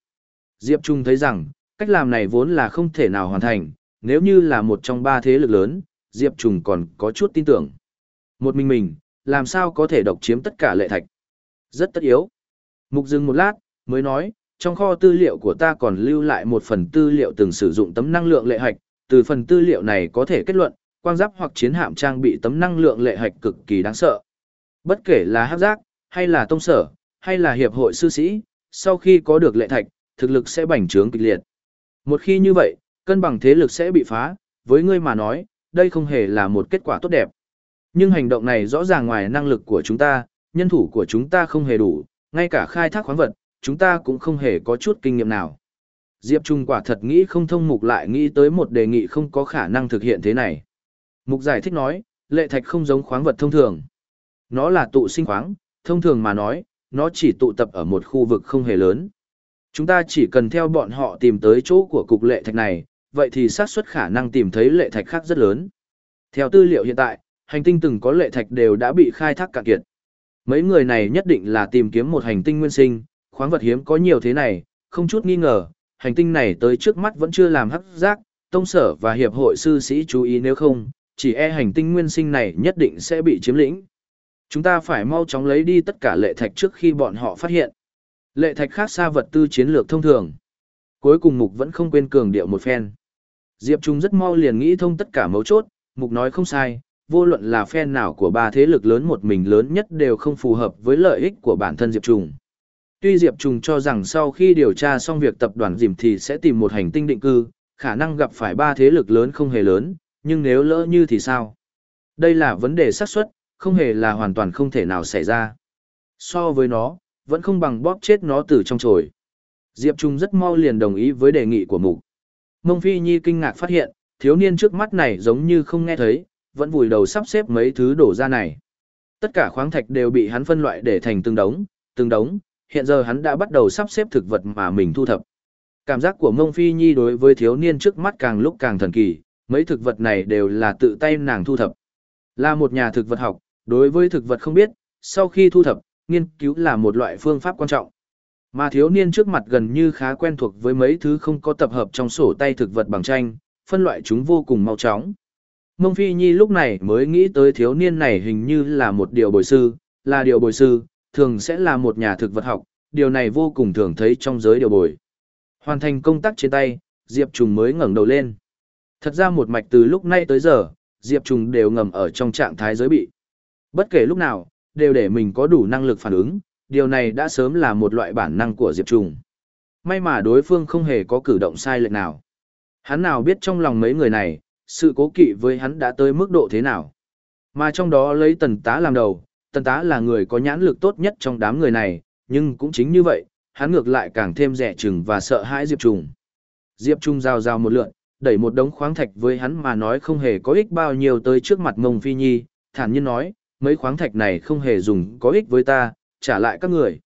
Diệp Trung thấy rằng, cách làm này vốn là không thể nào hoàn thành, nếu như là một trong ba thế lực lớn, Diệp Trung còn có chút tin tưởng. Một mình mình, làm sao có thể độc chiếm tất cả lệ thạch? Rất tất yếu. Mục dừng một lát, mới nói, trong kho tư liệu của ta còn lưu lại một phần tư liệu từng sử dụng tấm năng lượng lệ hạch, từ phần tư liệu này có thể kết luận, quang giáp hoặc chiến hạm trang bị tấm năng lượng lệ hạch cực kỳ đáng sợ. Bất kể là hắc giác, hay là tông sở, hay là hiệp hội sư sĩ, sau khi có được lệ thạch, thực lực sẽ bành trướng kịch liệt. Một khi như vậy, cân bằng thế lực sẽ bị phá, với ngươi mà nói, đây không hề là một kết quả tốt đẹp. Nhưng hành động này rõ ràng ngoài năng lực của chúng ta, nhân thủ của chúng ta không hề đủ, ngay cả khai thác khoáng vật, chúng ta cũng không hề có chút kinh nghiệm nào. Diệp Trung quả thật nghĩ không thông mục lại nghĩ tới một đề nghị không có khả năng thực hiện thế này. Mục giải thích nói, lệ thạch không giống khoáng vật thông thường. Nó là tụ sinh khoáng, thông thường mà nói, nó chỉ tụ tập ở một khu vực không hề lớn. Chúng ta chỉ cần theo bọn họ tìm tới chỗ của cục lệ thạch này, vậy thì xác suất khả năng tìm thấy lệ thạch khác rất lớn. Theo tư liệu hiện tại, hành tinh từng có lệ thạch đều đã bị khai thác cạn kiệt. Mấy người này nhất định là tìm kiếm một hành tinh nguyên sinh, khoáng vật hiếm có nhiều thế này, không chút nghi ngờ, hành tinh này tới trước mắt vẫn chưa làm hắc giác, tông sở và hiệp hội sư sĩ chú ý nếu không, chỉ e hành tinh nguyên sinh này nhất định sẽ bị chiếm lĩnh. Chúng ta phải mau chóng lấy đi tất cả lệ thạch trước khi bọn họ phát hiện. Lệ thạch khác xa vật tư chiến lược thông thường. Cuối cùng Mục vẫn không quên cường điệu một phen. Diệp Trung rất mau liền nghĩ thông tất cả mấu chốt, Mục nói không sai, vô luận là phen nào của ba thế lực lớn một mình lớn nhất đều không phù hợp với lợi ích của bản thân Diệp Trung. Tuy Diệp Trung cho rằng sau khi điều tra xong việc tập đoàn dìm thì sẽ tìm một hành tinh định cư, khả năng gặp phải ba thế lực lớn không hề lớn, nhưng nếu lỡ như thì sao? Đây là vấn đề xác suất, không hề là hoàn toàn không thể nào xảy ra. So với nó, vẫn không bằng bóp chết nó từ trong chổi. Diệp Trung rất mau liền đồng ý với đề nghị của mục. Mông Phi Nhi kinh ngạc phát hiện, thiếu niên trước mắt này giống như không nghe thấy, vẫn vùi đầu sắp xếp mấy thứ đổ ra này. Tất cả khoáng thạch đều bị hắn phân loại để thành từng đống, từng đống, hiện giờ hắn đã bắt đầu sắp xếp thực vật mà mình thu thập. Cảm giác của Mông Phi Nhi đối với thiếu niên trước mắt càng lúc càng thần kỳ, mấy thực vật này đều là tự tay nàng thu thập. Là một nhà thực vật học, đối với thực vật không biết, sau khi thu thập, nghiên cứu là một loại phương pháp quan trọng. Mà thiếu niên trước mặt gần như khá quen thuộc với mấy thứ không có tập hợp trong sổ tay thực vật bằng tranh, phân loại chúng vô cùng mau chóng. Mông Phi Nhi lúc này mới nghĩ tới thiếu niên này hình như là một điều bồi sư, là điều bồi sư, thường sẽ là một nhà thực vật học, điều này vô cùng thường thấy trong giới điều bồi. Hoàn thành công tác trên tay, Diệp Trùng mới ngẩng đầu lên. Thật ra một mạch từ lúc nay tới giờ, Diệp Trùng đều ngầm ở trong trạng thái giới bị. Bất kể lúc nào, đều để mình có đủ năng lực phản ứng, điều này đã sớm là một loại bản năng của Diệp Trùng. May mà đối phương không hề có cử động sai lệch nào. Hắn nào biết trong lòng mấy người này, sự cố kỵ với hắn đã tới mức độ thế nào. Mà trong đó lấy tần tá làm đầu, tần tá là người có nhãn lực tốt nhất trong đám người này, nhưng cũng chính như vậy, hắn ngược lại càng thêm rẻ chừng và sợ hãi Diệp Trùng. Diệp Trung rào rào một lượn, đẩy một đống khoáng thạch với hắn mà nói không hề có ích bao nhiêu tới trước mặt mông phi nhi, thản nhiên nói, mấy khoáng thạch này không hề dùng có ích với ta, trả lại các người.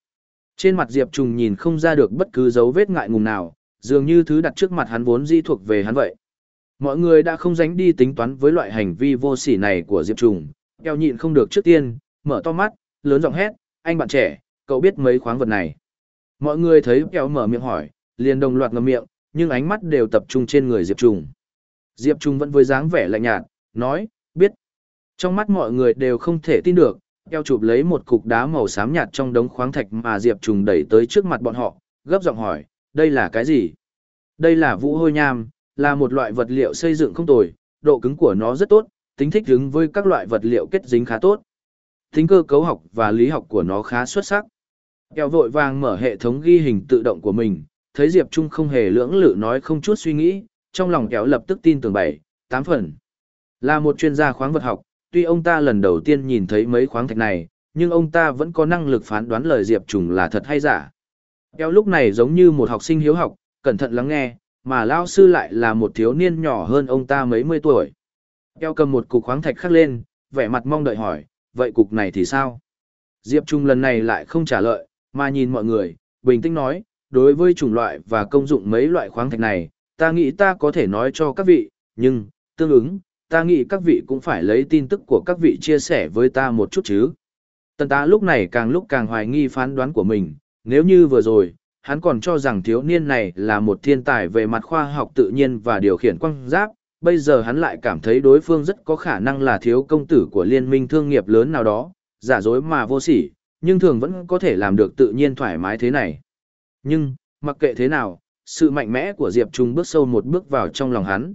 Trên mặt Diệp Trùng nhìn không ra được bất cứ dấu vết ngại ngùng nào, dường như thứ đặt trước mặt hắn vốn di thuộc về hắn vậy. Mọi người đã không dánh đi tính toán với loại hành vi vô sỉ này của Diệp Trùng, keo nhịn không được trước tiên, mở to mắt, lớn giọng hét, anh bạn trẻ, cậu biết mấy khoáng vật này. Mọi người thấy kéo mở miệng hỏi, liền đồng loạt ngậm miệng, nhưng ánh mắt đều tập trung trên người Diệp Trùng. Diệp Trùng vẫn với dáng vẻ lạnh nhạt, nói, biết. Trong mắt mọi người đều không thể tin được, kéo chụp lấy một cục đá màu xám nhạt trong đống khoáng thạch mà Diệp Trùng đẩy tới trước mặt bọn họ, gấp giọng hỏi, đây là cái gì? Đây là vũ hôi nham, là một loại vật liệu xây dựng không tồi, độ cứng của nó rất tốt, tính thích ứng với các loại vật liệu kết dính khá tốt. Tính cơ cấu học và lý học của nó khá xuất sắc. Kẹo vội vàng mở hệ thống ghi hình tự động của mình, thấy Diệp Trung không hề lưỡng lự nói không chút suy nghĩ, trong lòng Kẹo lập tức tin tưởng bảy, tám phần. Là một chuyên gia khoáng vật học, tuy ông ta lần đầu tiên nhìn thấy mấy khoáng thạch này, nhưng ông ta vẫn có năng lực phán đoán lời Diệp Trùng là thật hay giả. Kẹo lúc này giống như một học sinh hiếu học, cẩn thận lắng nghe, mà Lao Sư lại là một thiếu niên nhỏ hơn ông ta mấy mươi tuổi. Kẹo cầm một cục khoáng thạch khắc lên, vẻ mặt mong đợi hỏi, vậy cục này thì sao? Diệp Trung lần này lại không trả lời, mà nhìn mọi người, bình tĩnh nói, đối với chủng loại và công dụng mấy loại khoáng thạch này, ta nghĩ ta có thể nói cho các vị, nhưng, tương ứng, ta nghĩ các vị cũng phải lấy tin tức của các vị chia sẻ với ta một chút chứ. Tần tá lúc này càng lúc càng hoài nghi phán đoán của mình, nếu như vừa rồi, hắn còn cho rằng thiếu niên này là một thiên tài về mặt khoa học tự nhiên và điều khiển quang giáp, bây giờ hắn lại cảm thấy đối phương rất có khả năng là thiếu công tử của liên minh thương nghiệp lớn nào đó, giả dối mà vô sỉ, nhưng thường vẫn có thể làm được tự nhiên thoải mái thế này. Nhưng, mặc kệ thế nào, sự mạnh mẽ của Diệp Trung bước sâu một bước vào trong lòng hắn.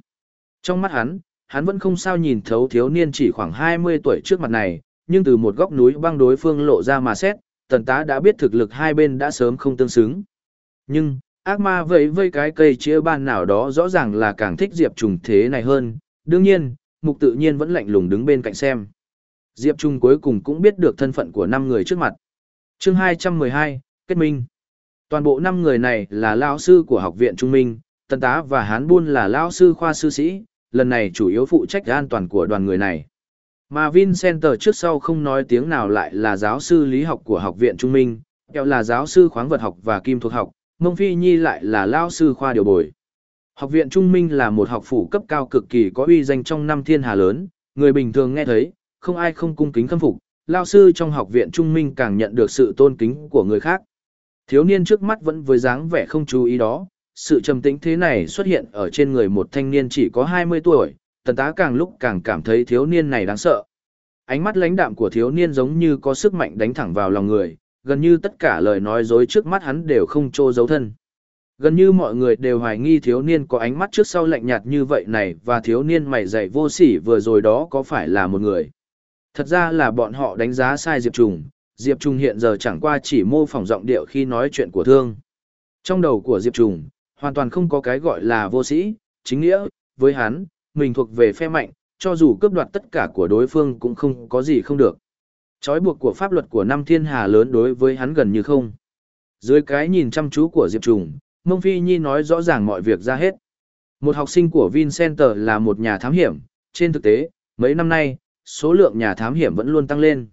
Trong mắt hắn, hắn vẫn không sao nhìn thấu thiếu niên chỉ khoảng 20 tuổi trước mặt này, nhưng từ một góc núi băng đối phương lộ ra mà xét, tần tá đã biết thực lực hai bên đã sớm không tương xứng. Nhưng, ác ma vẫy vây cái cây chia ban nào đó rõ ràng là càng thích Diệp Trùng thế này hơn, đương nhiên, mục tự nhiên vẫn lạnh lùng đứng bên cạnh xem. Diệp Trung cuối cùng cũng biết được thân phận của năm người trước mặt. chương 212, Kết Minh. Toàn bộ năm người này là lao sư của học viện Trung Minh, Tân Tá và Hán Buôn là lao sư khoa sư sĩ, lần này chủ yếu phụ trách an toàn của đoàn người này. Mà Vincenter trước sau không nói tiếng nào lại là giáo sư lý học của học viện Trung Minh, kẹo là giáo sư khoáng vật học và kim thuộc học, Mông Phi Nhi lại là lao sư khoa điều bồi. Học viện Trung Minh là một học phủ cấp cao cực kỳ có uy danh trong năm thiên hà lớn, người bình thường nghe thấy, không ai không cung kính khâm phục, lao sư trong học viện Trung Minh càng nhận được sự tôn kính của người khác. Thiếu niên trước mắt vẫn với dáng vẻ không chú ý đó, sự trầm tĩnh thế này xuất hiện ở trên người một thanh niên chỉ có 20 tuổi, tần tá càng lúc càng cảm thấy thiếu niên này đáng sợ. Ánh mắt lãnh đạm của thiếu niên giống như có sức mạnh đánh thẳng vào lòng người, gần như tất cả lời nói dối trước mắt hắn đều không trô giấu thân. Gần như mọi người đều hoài nghi thiếu niên có ánh mắt trước sau lạnh nhạt như vậy này và thiếu niên mày dày vô sỉ vừa rồi đó có phải là một người. Thật ra là bọn họ đánh giá sai Diệp Trùng, Diệp Trùng hiện giờ chẳng qua chỉ mô phỏng giọng điệu khi nói chuyện của thương. Trong đầu của Diệp Trùng, hoàn toàn không có cái gọi là vô sĩ, chính nghĩa, với hắn, mình thuộc về phe mạnh, cho dù cướp đoạt tất cả của đối phương cũng không có gì không được. Chói buộc của pháp luật của năm thiên hà lớn đối với hắn gần như không. Dưới cái nhìn chăm chú của Diệp Trùng, Mông Phi Nhi nói rõ ràng mọi việc ra hết. Một học sinh của Vincenter là một nhà thám hiểm, trên thực tế, mấy năm nay, số lượng nhà thám hiểm vẫn luôn tăng lên.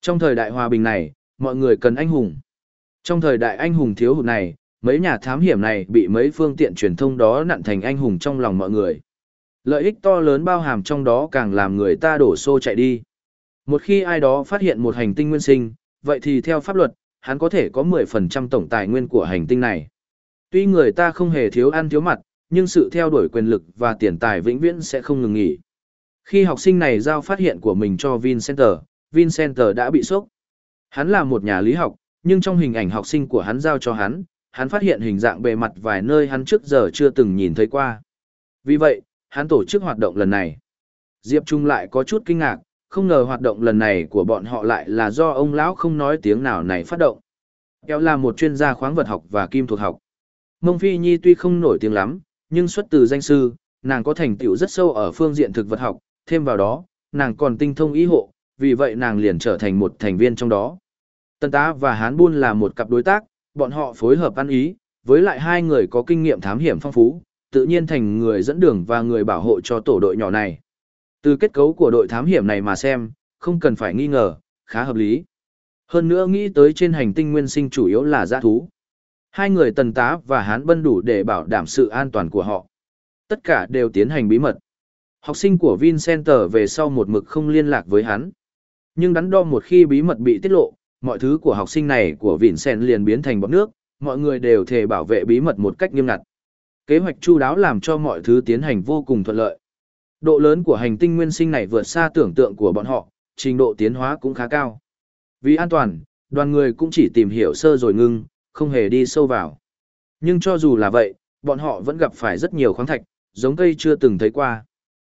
Trong thời đại hòa bình này, mọi người cần anh hùng. Trong thời đại anh hùng thiếu hụt này, mấy nhà thám hiểm này bị mấy phương tiện truyền thông đó nặn thành anh hùng trong lòng mọi người. Lợi ích to lớn bao hàm trong đó càng làm người ta đổ xô chạy đi. Một khi ai đó phát hiện một hành tinh nguyên sinh, vậy thì theo pháp luật, hắn có thể có 10% tổng tài nguyên của hành tinh này. Tuy người ta không hề thiếu ăn thiếu mặt, nhưng sự theo đuổi quyền lực và tiền tài vĩnh viễn sẽ không ngừng nghỉ. Khi học sinh này giao phát hiện của mình cho Vincenter, Vincenter đã bị sốc. Hắn là một nhà lý học, nhưng trong hình ảnh học sinh của hắn giao cho hắn, hắn phát hiện hình dạng bề mặt vài nơi hắn trước giờ chưa từng nhìn thấy qua. Vì vậy, hắn tổ chức hoạt động lần này. Diệp Trung lại có chút kinh ngạc, không ngờ hoạt động lần này của bọn họ lại là do ông lão không nói tiếng nào này phát động. Kéo là một chuyên gia khoáng vật học và kim thuộc học. Mông Phi Nhi tuy không nổi tiếng lắm, nhưng xuất từ danh sư, nàng có thành tựu rất sâu ở phương diện thực vật học, thêm vào đó, nàng còn tinh thông ý hộ, vì vậy nàng liền trở thành một thành viên trong đó. Tân tá và Hán Buôn là một cặp đối tác, bọn họ phối hợp ăn ý, với lại hai người có kinh nghiệm thám hiểm phong phú, tự nhiên thành người dẫn đường và người bảo hộ cho tổ đội nhỏ này. Từ kết cấu của đội thám hiểm này mà xem, không cần phải nghi ngờ, khá hợp lý. Hơn nữa nghĩ tới trên hành tinh nguyên sinh chủ yếu là giã thú. Hai người tần tá và hán bân đủ để bảo đảm sự an toàn của họ. Tất cả đều tiến hành bí mật. Học sinh của Vincenter về sau một mực không liên lạc với hắn. Nhưng đắn đo một khi bí mật bị tiết lộ, mọi thứ của học sinh này của Vincent liền biến thành bọt nước, mọi người đều thề bảo vệ bí mật một cách nghiêm ngặt. Kế hoạch chu đáo làm cho mọi thứ tiến hành vô cùng thuận lợi. Độ lớn của hành tinh nguyên sinh này vượt xa tưởng tượng của bọn họ, trình độ tiến hóa cũng khá cao. Vì an toàn, đoàn người cũng chỉ tìm hiểu sơ rồi ngưng, không hề đi sâu vào. Nhưng cho dù là vậy, bọn họ vẫn gặp phải rất nhiều khoáng thạch, giống cây chưa từng thấy qua.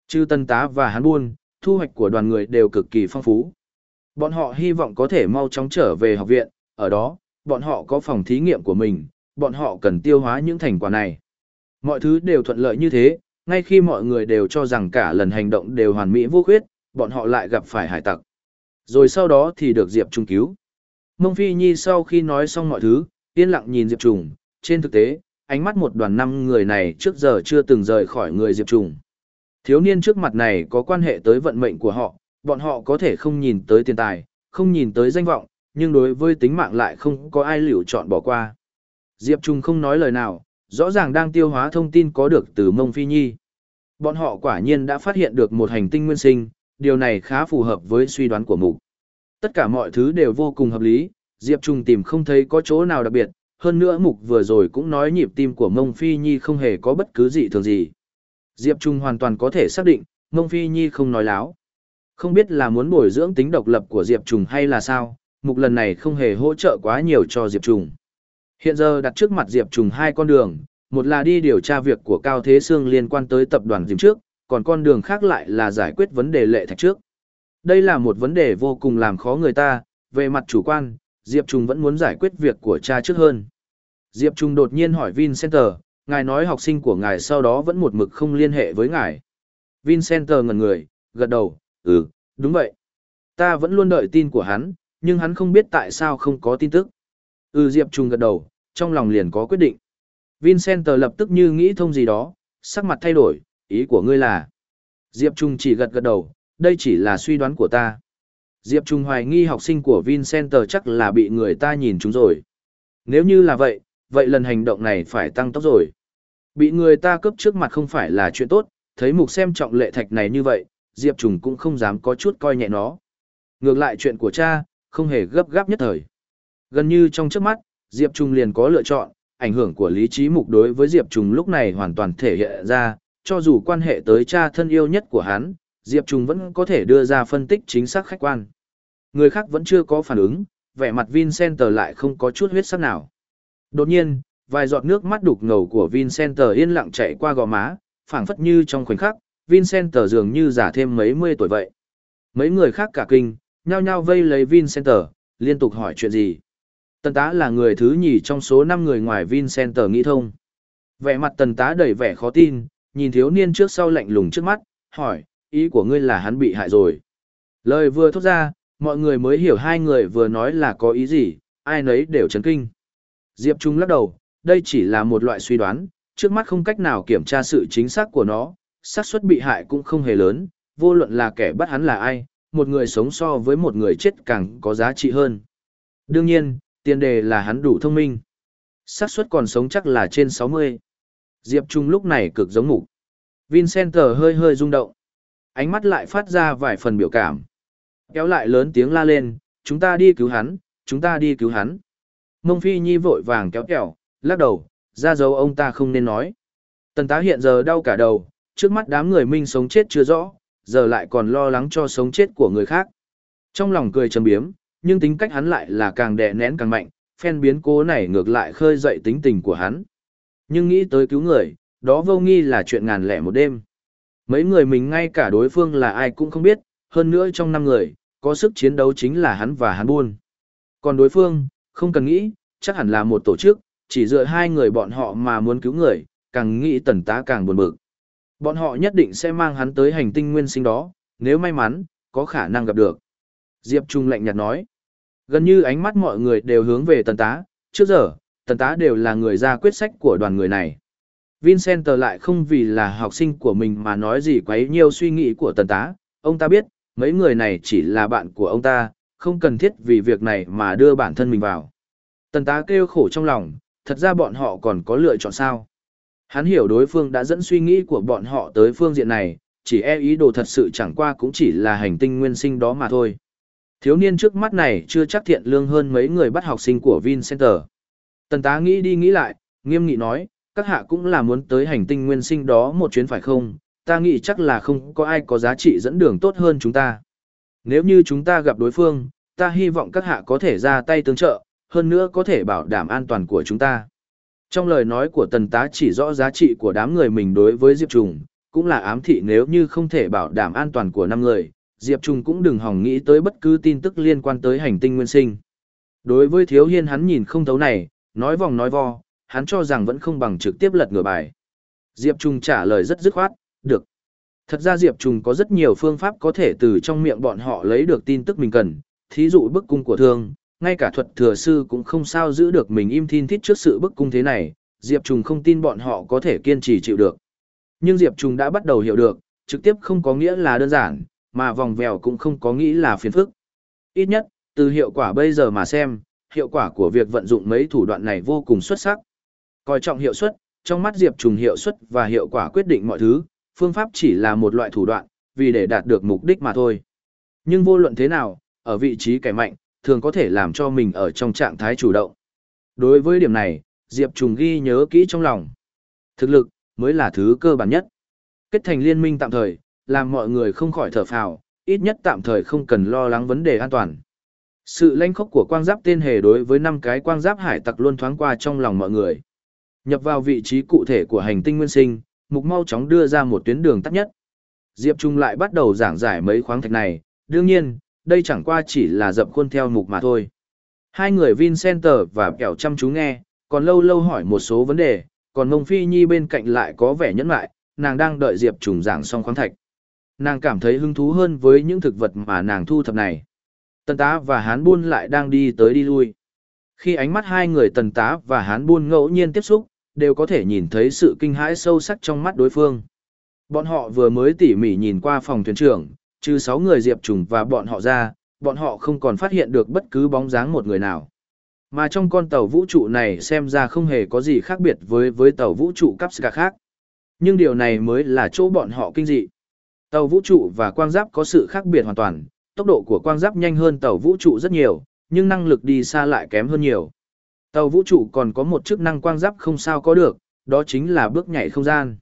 Chư tân tá và hán buôn, thu hoạch của đoàn người đều cực kỳ phong phú. Bọn họ hy vọng có thể mau chóng trở về học viện, ở đó, bọn họ có phòng thí nghiệm của mình, bọn họ cần tiêu hóa những thành quả này. Mọi thứ đều thuận lợi như thế, ngay khi mọi người đều cho rằng cả lần hành động đều hoàn mỹ vô khuyết, bọn họ lại gặp phải hải tặc. Rồi sau đó thì được Diệp Trung cứu. Mông Phi Nhi sau khi nói xong mọi thứ, yên lặng nhìn Diệp Trùng, trên thực tế, ánh mắt một đoàn năm người này trước giờ chưa từng rời khỏi người Diệp Trùng. Thiếu niên trước mặt này có quan hệ tới vận mệnh của họ, bọn họ có thể không nhìn tới tiền tài, không nhìn tới danh vọng, nhưng đối với tính mạng lại không có ai liều chọn bỏ qua. Diệp Trung không nói lời nào, rõ ràng đang tiêu hóa thông tin có được từ Mông Phi Nhi. Bọn họ quả nhiên đã phát hiện được một hành tinh nguyên sinh, điều này khá phù hợp với suy đoán của mục. Tất cả mọi thứ đều vô cùng hợp lý, Diệp Trung tìm không thấy có chỗ nào đặc biệt, hơn nữa mục vừa rồi cũng nói nhịp tim của Mông Phi Nhi không hề có bất cứ gì thường gì. Diệp Trung hoàn toàn có thể xác định, Mông Phi Nhi không nói láo. Không biết là muốn bồi dưỡng tính độc lập của Diệp Trung hay là sao, mục lần này không hề hỗ trợ quá nhiều cho Diệp Trung. Hiện giờ đặt trước mặt Diệp Trung hai con đường, một là đi điều tra việc của Cao Thế Sương liên quan tới tập đoàn Diệp trước, còn con đường khác lại là giải quyết vấn đề lệ thạch trước. Đây là một vấn đề vô cùng làm khó người ta, về mặt chủ quan, Diệp Trung vẫn muốn giải quyết việc của cha trước hơn. Diệp Trung đột nhiên hỏi Vincenter, ngài nói học sinh của ngài sau đó vẫn một mực không liên hệ với ngài. Vincenter ngẩn người, gật đầu, ừ, đúng vậy. Ta vẫn luôn đợi tin của hắn, nhưng hắn không biết tại sao không có tin tức. Ừ Diệp Trung gật đầu, trong lòng liền có quyết định. Vincenter lập tức như nghĩ thông gì đó, sắc mặt thay đổi, ý của ngươi là. Diệp Trung chỉ gật gật đầu, đây chỉ là suy đoán của ta. Diệp Trung hoài nghi học sinh của Vincenter chắc là bị người ta nhìn chúng rồi. Nếu như là vậy, vậy lần hành động này phải tăng tốc rồi. Bị người ta cướp trước mặt không phải là chuyện tốt, thấy mục xem trọng lệ thạch này như vậy, Diệp Trung cũng không dám có chút coi nhẹ nó. Ngược lại chuyện của cha, không hề gấp gáp nhất thời. Gần như trong trước mắt, Diệp Trung liền có lựa chọn, ảnh hưởng của lý trí mục đối với Diệp Trùng lúc này hoàn toàn thể hiện ra, cho dù quan hệ tới cha thân yêu nhất của hắn, Diệp Trùng vẫn có thể đưa ra phân tích chính xác khách quan. Người khác vẫn chưa có phản ứng, vẻ mặt Vincent lại không có chút huyết sắc nào. Đột nhiên, vài giọt nước mắt đục ngầu của Vincent yên lặng chạy qua gò má, phảng phất như trong khoảnh khắc, Vincent dường như già thêm mấy mươi tuổi vậy. Mấy người khác cả kinh, nhao nhao vây lấy Vincent, liên tục hỏi chuyện gì. Tần tá là người thứ nhì trong số 5 người ngoài Vincent nghĩ thông. Vẻ mặt tần tá đầy vẻ khó tin, nhìn thiếu niên trước sau lạnh lùng trước mắt, hỏi, ý của ngươi là hắn bị hại rồi. Lời vừa thốt ra, mọi người mới hiểu hai người vừa nói là có ý gì, ai nấy đều chấn kinh. Diệp Trung lắc đầu, đây chỉ là một loại suy đoán, trước mắt không cách nào kiểm tra sự chính xác của nó, xác suất bị hại cũng không hề lớn, vô luận là kẻ bắt hắn là ai, một người sống so với một người chết càng có giá trị hơn. Đương nhiên, tiền đề là hắn đủ thông minh. xác suất còn sống chắc là trên 60. Diệp Trung lúc này cực giống mục. Vincent hơi hơi rung động. Ánh mắt lại phát ra vài phần biểu cảm. Kéo lại lớn tiếng la lên, chúng ta đi cứu hắn, chúng ta đi cứu hắn. Mông Phi Nhi vội vàng kéo kẹo, lắc đầu, ra dấu ông ta không nên nói. Tần tá hiện giờ đau cả đầu, trước mắt đám người minh sống chết chưa rõ, giờ lại còn lo lắng cho sống chết của người khác. Trong lòng cười trầm biếm, nhưng tính cách hắn lại là càng đè nén càng mạnh, phen biến cố này ngược lại khơi dậy tính tình của hắn. Nhưng nghĩ tới cứu người, đó vô nghi là chuyện ngàn lẻ một đêm. Mấy người mình ngay cả đối phương là ai cũng không biết, hơn nữa trong năm người, có sức chiến đấu chính là hắn và hắn buôn. Còn đối phương, không cần nghĩ, chắc hẳn là một tổ chức, chỉ dựa hai người bọn họ mà muốn cứu người, càng nghĩ tần tá càng buồn bực. Bọn họ nhất định sẽ mang hắn tới hành tinh nguyên sinh đó, nếu may mắn, có khả năng gặp được. Diệp Trung lạnh nhạt nói. Gần như ánh mắt mọi người đều hướng về tần tá, trước giờ, tần tá đều là người ra quyết sách của đoàn người này. Vincent lại không vì là học sinh của mình mà nói gì quấy nhiều suy nghĩ của tần tá, ông ta biết, mấy người này chỉ là bạn của ông ta, không cần thiết vì việc này mà đưa bản thân mình vào. Tần tá kêu khổ trong lòng, thật ra bọn họ còn có lựa chọn sao. Hắn hiểu đối phương đã dẫn suy nghĩ của bọn họ tới phương diện này, chỉ e ý đồ thật sự chẳng qua cũng chỉ là hành tinh nguyên sinh đó mà thôi. Thiếu niên trước mắt này chưa chắc thiện lương hơn mấy người bắt học sinh của Vincenter. Tần tá nghĩ đi nghĩ lại, nghiêm nghị nói, các hạ cũng là muốn tới hành tinh nguyên sinh đó một chuyến phải không, ta nghĩ chắc là không có ai có giá trị dẫn đường tốt hơn chúng ta. Nếu như chúng ta gặp đối phương, ta hy vọng các hạ có thể ra tay tương trợ, hơn nữa có thể bảo đảm an toàn của chúng ta. Trong lời nói của tần tá chỉ rõ giá trị của đám người mình đối với Diệp Trùng, cũng là ám thị nếu như không thể bảo đảm an toàn của năm người, Diệp Trung cũng đừng hỏng nghĩ tới bất cứ tin tức liên quan tới hành tinh nguyên sinh. Đối với thiếu hiên hắn nhìn không thấu này, nói vòng nói vo, hắn cho rằng vẫn không bằng trực tiếp lật ngửa bài. Diệp Trung trả lời rất dứt khoát, được. Thật ra Diệp Trung có rất nhiều phương pháp có thể từ trong miệng bọn họ lấy được tin tức mình cần, thí dụ bức cung của thương, ngay cả thuật thừa sư cũng không sao giữ được mình im thin thít trước sự bức cung thế này, Diệp Trung không tin bọn họ có thể kiên trì chịu được. Nhưng Diệp Trung đã bắt đầu hiểu được, trực tiếp không có nghĩa là đơn giản, mà vòng vèo cũng không có nghĩ là phiền phức. Ít nhất, từ hiệu quả bây giờ mà xem, hiệu quả của việc vận dụng mấy thủ đoạn này vô cùng xuất sắc. Coi trọng hiệu suất, trong mắt Diệp Trùng hiệu suất và hiệu quả quyết định mọi thứ, phương pháp chỉ là một loại thủ đoạn, vì để đạt được mục đích mà thôi. Nhưng vô luận thế nào, ở vị trí kẻ mạnh, thường có thể làm cho mình ở trong trạng thái chủ động. Đối với điểm này, Diệp Trùng ghi nhớ kỹ trong lòng. Thực lực, mới là thứ cơ bản nhất. Kết thành liên minh tạm thời, làm mọi người không khỏi thở phào, ít nhất tạm thời không cần lo lắng vấn đề an toàn. Sự lanh khốc của quang giáp tên hề đối với năm cái quang giáp hải tặc luôn thoáng qua trong lòng mọi người. Nhập vào vị trí cụ thể của hành tinh nguyên sinh, mục mau chóng đưa ra một tuyến đường tắt nhất. Diệp Trung lại bắt đầu giảng giải mấy khoáng thạch này, đương nhiên, đây chẳng qua chỉ là dập khuôn theo mục mà thôi. Hai người Vincenter và kẻo chăm chú nghe, còn lâu lâu hỏi một số vấn đề, còn mông phi nhi bên cạnh lại có vẻ nhẫn lại, nàng đang đợi Diệp Trùng giảng xong khoáng thạch. Nàng cảm thấy hứng thú hơn với những thực vật mà nàng thu thập này. Tần tá và hán buôn lại đang đi tới đi lui. Khi ánh mắt hai người tần tá và hán buôn ngẫu nhiên tiếp xúc, đều có thể nhìn thấy sự kinh hãi sâu sắc trong mắt đối phương. Bọn họ vừa mới tỉ mỉ nhìn qua phòng thuyền trưởng, trừ sáu người Diệp Trùng và bọn họ ra, bọn họ không còn phát hiện được bất cứ bóng dáng một người nào. Mà trong con tàu vũ trụ này xem ra không hề có gì khác biệt với với tàu vũ trụ Capsca khác. Nhưng điều này mới là chỗ bọn họ kinh dị. Tàu vũ trụ và quang giáp có sự khác biệt hoàn toàn, tốc độ của quang giáp nhanh hơn tàu vũ trụ rất nhiều, nhưng năng lực đi xa lại kém hơn nhiều. Tàu vũ trụ còn có một chức năng quang giáp không sao có được, đó chính là bước nhảy không gian.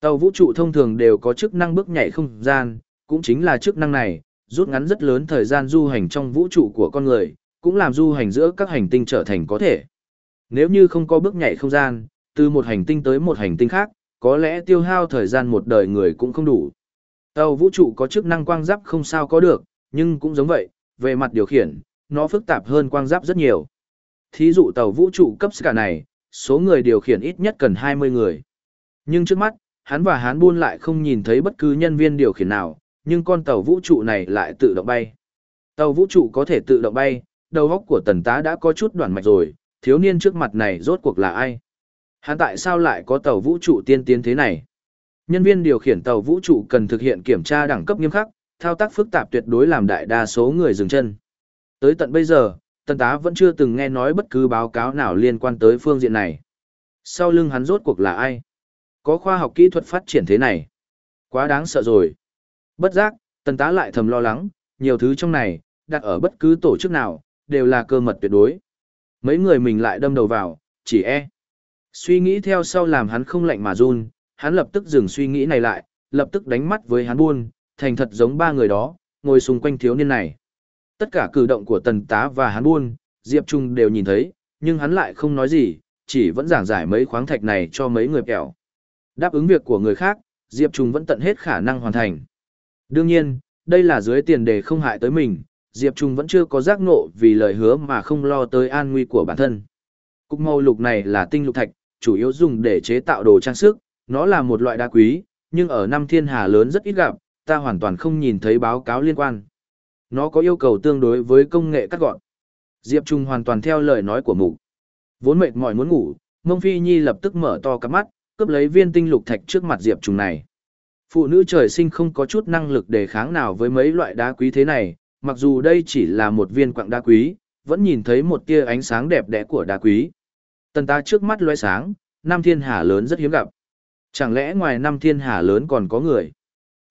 Tàu vũ trụ thông thường đều có chức năng bước nhảy không gian, cũng chính là chức năng này, rút ngắn rất lớn thời gian du hành trong vũ trụ của con người, cũng làm du hành giữa các hành tinh trở thành có thể. Nếu như không có bước nhảy không gian, từ một hành tinh tới một hành tinh khác, có lẽ tiêu hao thời gian một đời người cũng không đủ. Tàu vũ trụ có chức năng quang giáp không sao có được, nhưng cũng giống vậy, về mặt điều khiển, nó phức tạp hơn quang giáp rất nhiều. Thí dụ tàu vũ trụ cấp cả này, số người điều khiển ít nhất cần 20 người. Nhưng trước mắt, hắn và hắn buôn lại không nhìn thấy bất cứ nhân viên điều khiển nào, nhưng con tàu vũ trụ này lại tự động bay. Tàu vũ trụ có thể tự động bay, đầu óc của tần tá đã có chút đoạn mạch rồi, thiếu niên trước mặt này rốt cuộc là ai? Hắn tại sao lại có tàu vũ trụ tiên tiến thế này? Nhân viên điều khiển tàu vũ trụ cần thực hiện kiểm tra đẳng cấp nghiêm khắc, thao tác phức tạp tuyệt đối làm đại đa số người dừng chân. Tới tận bây giờ, tần tá vẫn chưa từng nghe nói bất cứ báo cáo nào liên quan tới phương diện này. Sau lưng hắn rốt cuộc là ai? Có khoa học kỹ thuật phát triển thế này? Quá đáng sợ rồi. Bất giác, tần tá lại thầm lo lắng, nhiều thứ trong này, đặt ở bất cứ tổ chức nào, đều là cơ mật tuyệt đối. Mấy người mình lại đâm đầu vào, chỉ e. Suy nghĩ theo sau làm hắn không lạnh mà run, hắn lập tức dừng suy nghĩ này lại, lập tức đánh mắt với hắn buôn, thành thật giống ba người đó, ngồi xung quanh thiếu niên này. Tất cả cử động của tần tá và hắn buôn, Diệp Trung đều nhìn thấy, nhưng hắn lại không nói gì, chỉ vẫn giảng giải mấy khoáng thạch này cho mấy người kẹo. Đáp ứng việc của người khác, Diệp Trung vẫn tận hết khả năng hoàn thành. Đương nhiên, đây là dưới tiền đề không hại tới mình, Diệp Trung vẫn chưa có giác ngộ vì lời hứa mà không lo tới an nguy của bản thân. Cục màu lục này là tinh lục thạch, chủ yếu dùng để chế tạo đồ trang sức, nó là một loại đá quý, nhưng ở năm thiên hà lớn rất ít gặp, ta hoàn toàn không nhìn thấy báo cáo liên quan. Nó có yêu cầu tương đối với công nghệ cắt gọn. Diệp Trung hoàn toàn theo lời nói của mục. Vốn mệt mỏi muốn ngủ, Mông Phi Nhi lập tức mở to cặp mắt, cướp lấy viên tinh lục thạch trước mặt Diệp Trung này. Phụ nữ trời sinh không có chút năng lực đề kháng nào với mấy loại đá quý thế này, mặc dù đây chỉ là một viên quặng đá quý, vẫn nhìn thấy một tia ánh sáng đẹp đẽ của đá quý. Tần ta trước mắt loe sáng, Nam thiên hà lớn rất hiếm gặp. Chẳng lẽ ngoài năm thiên hà lớn còn có người?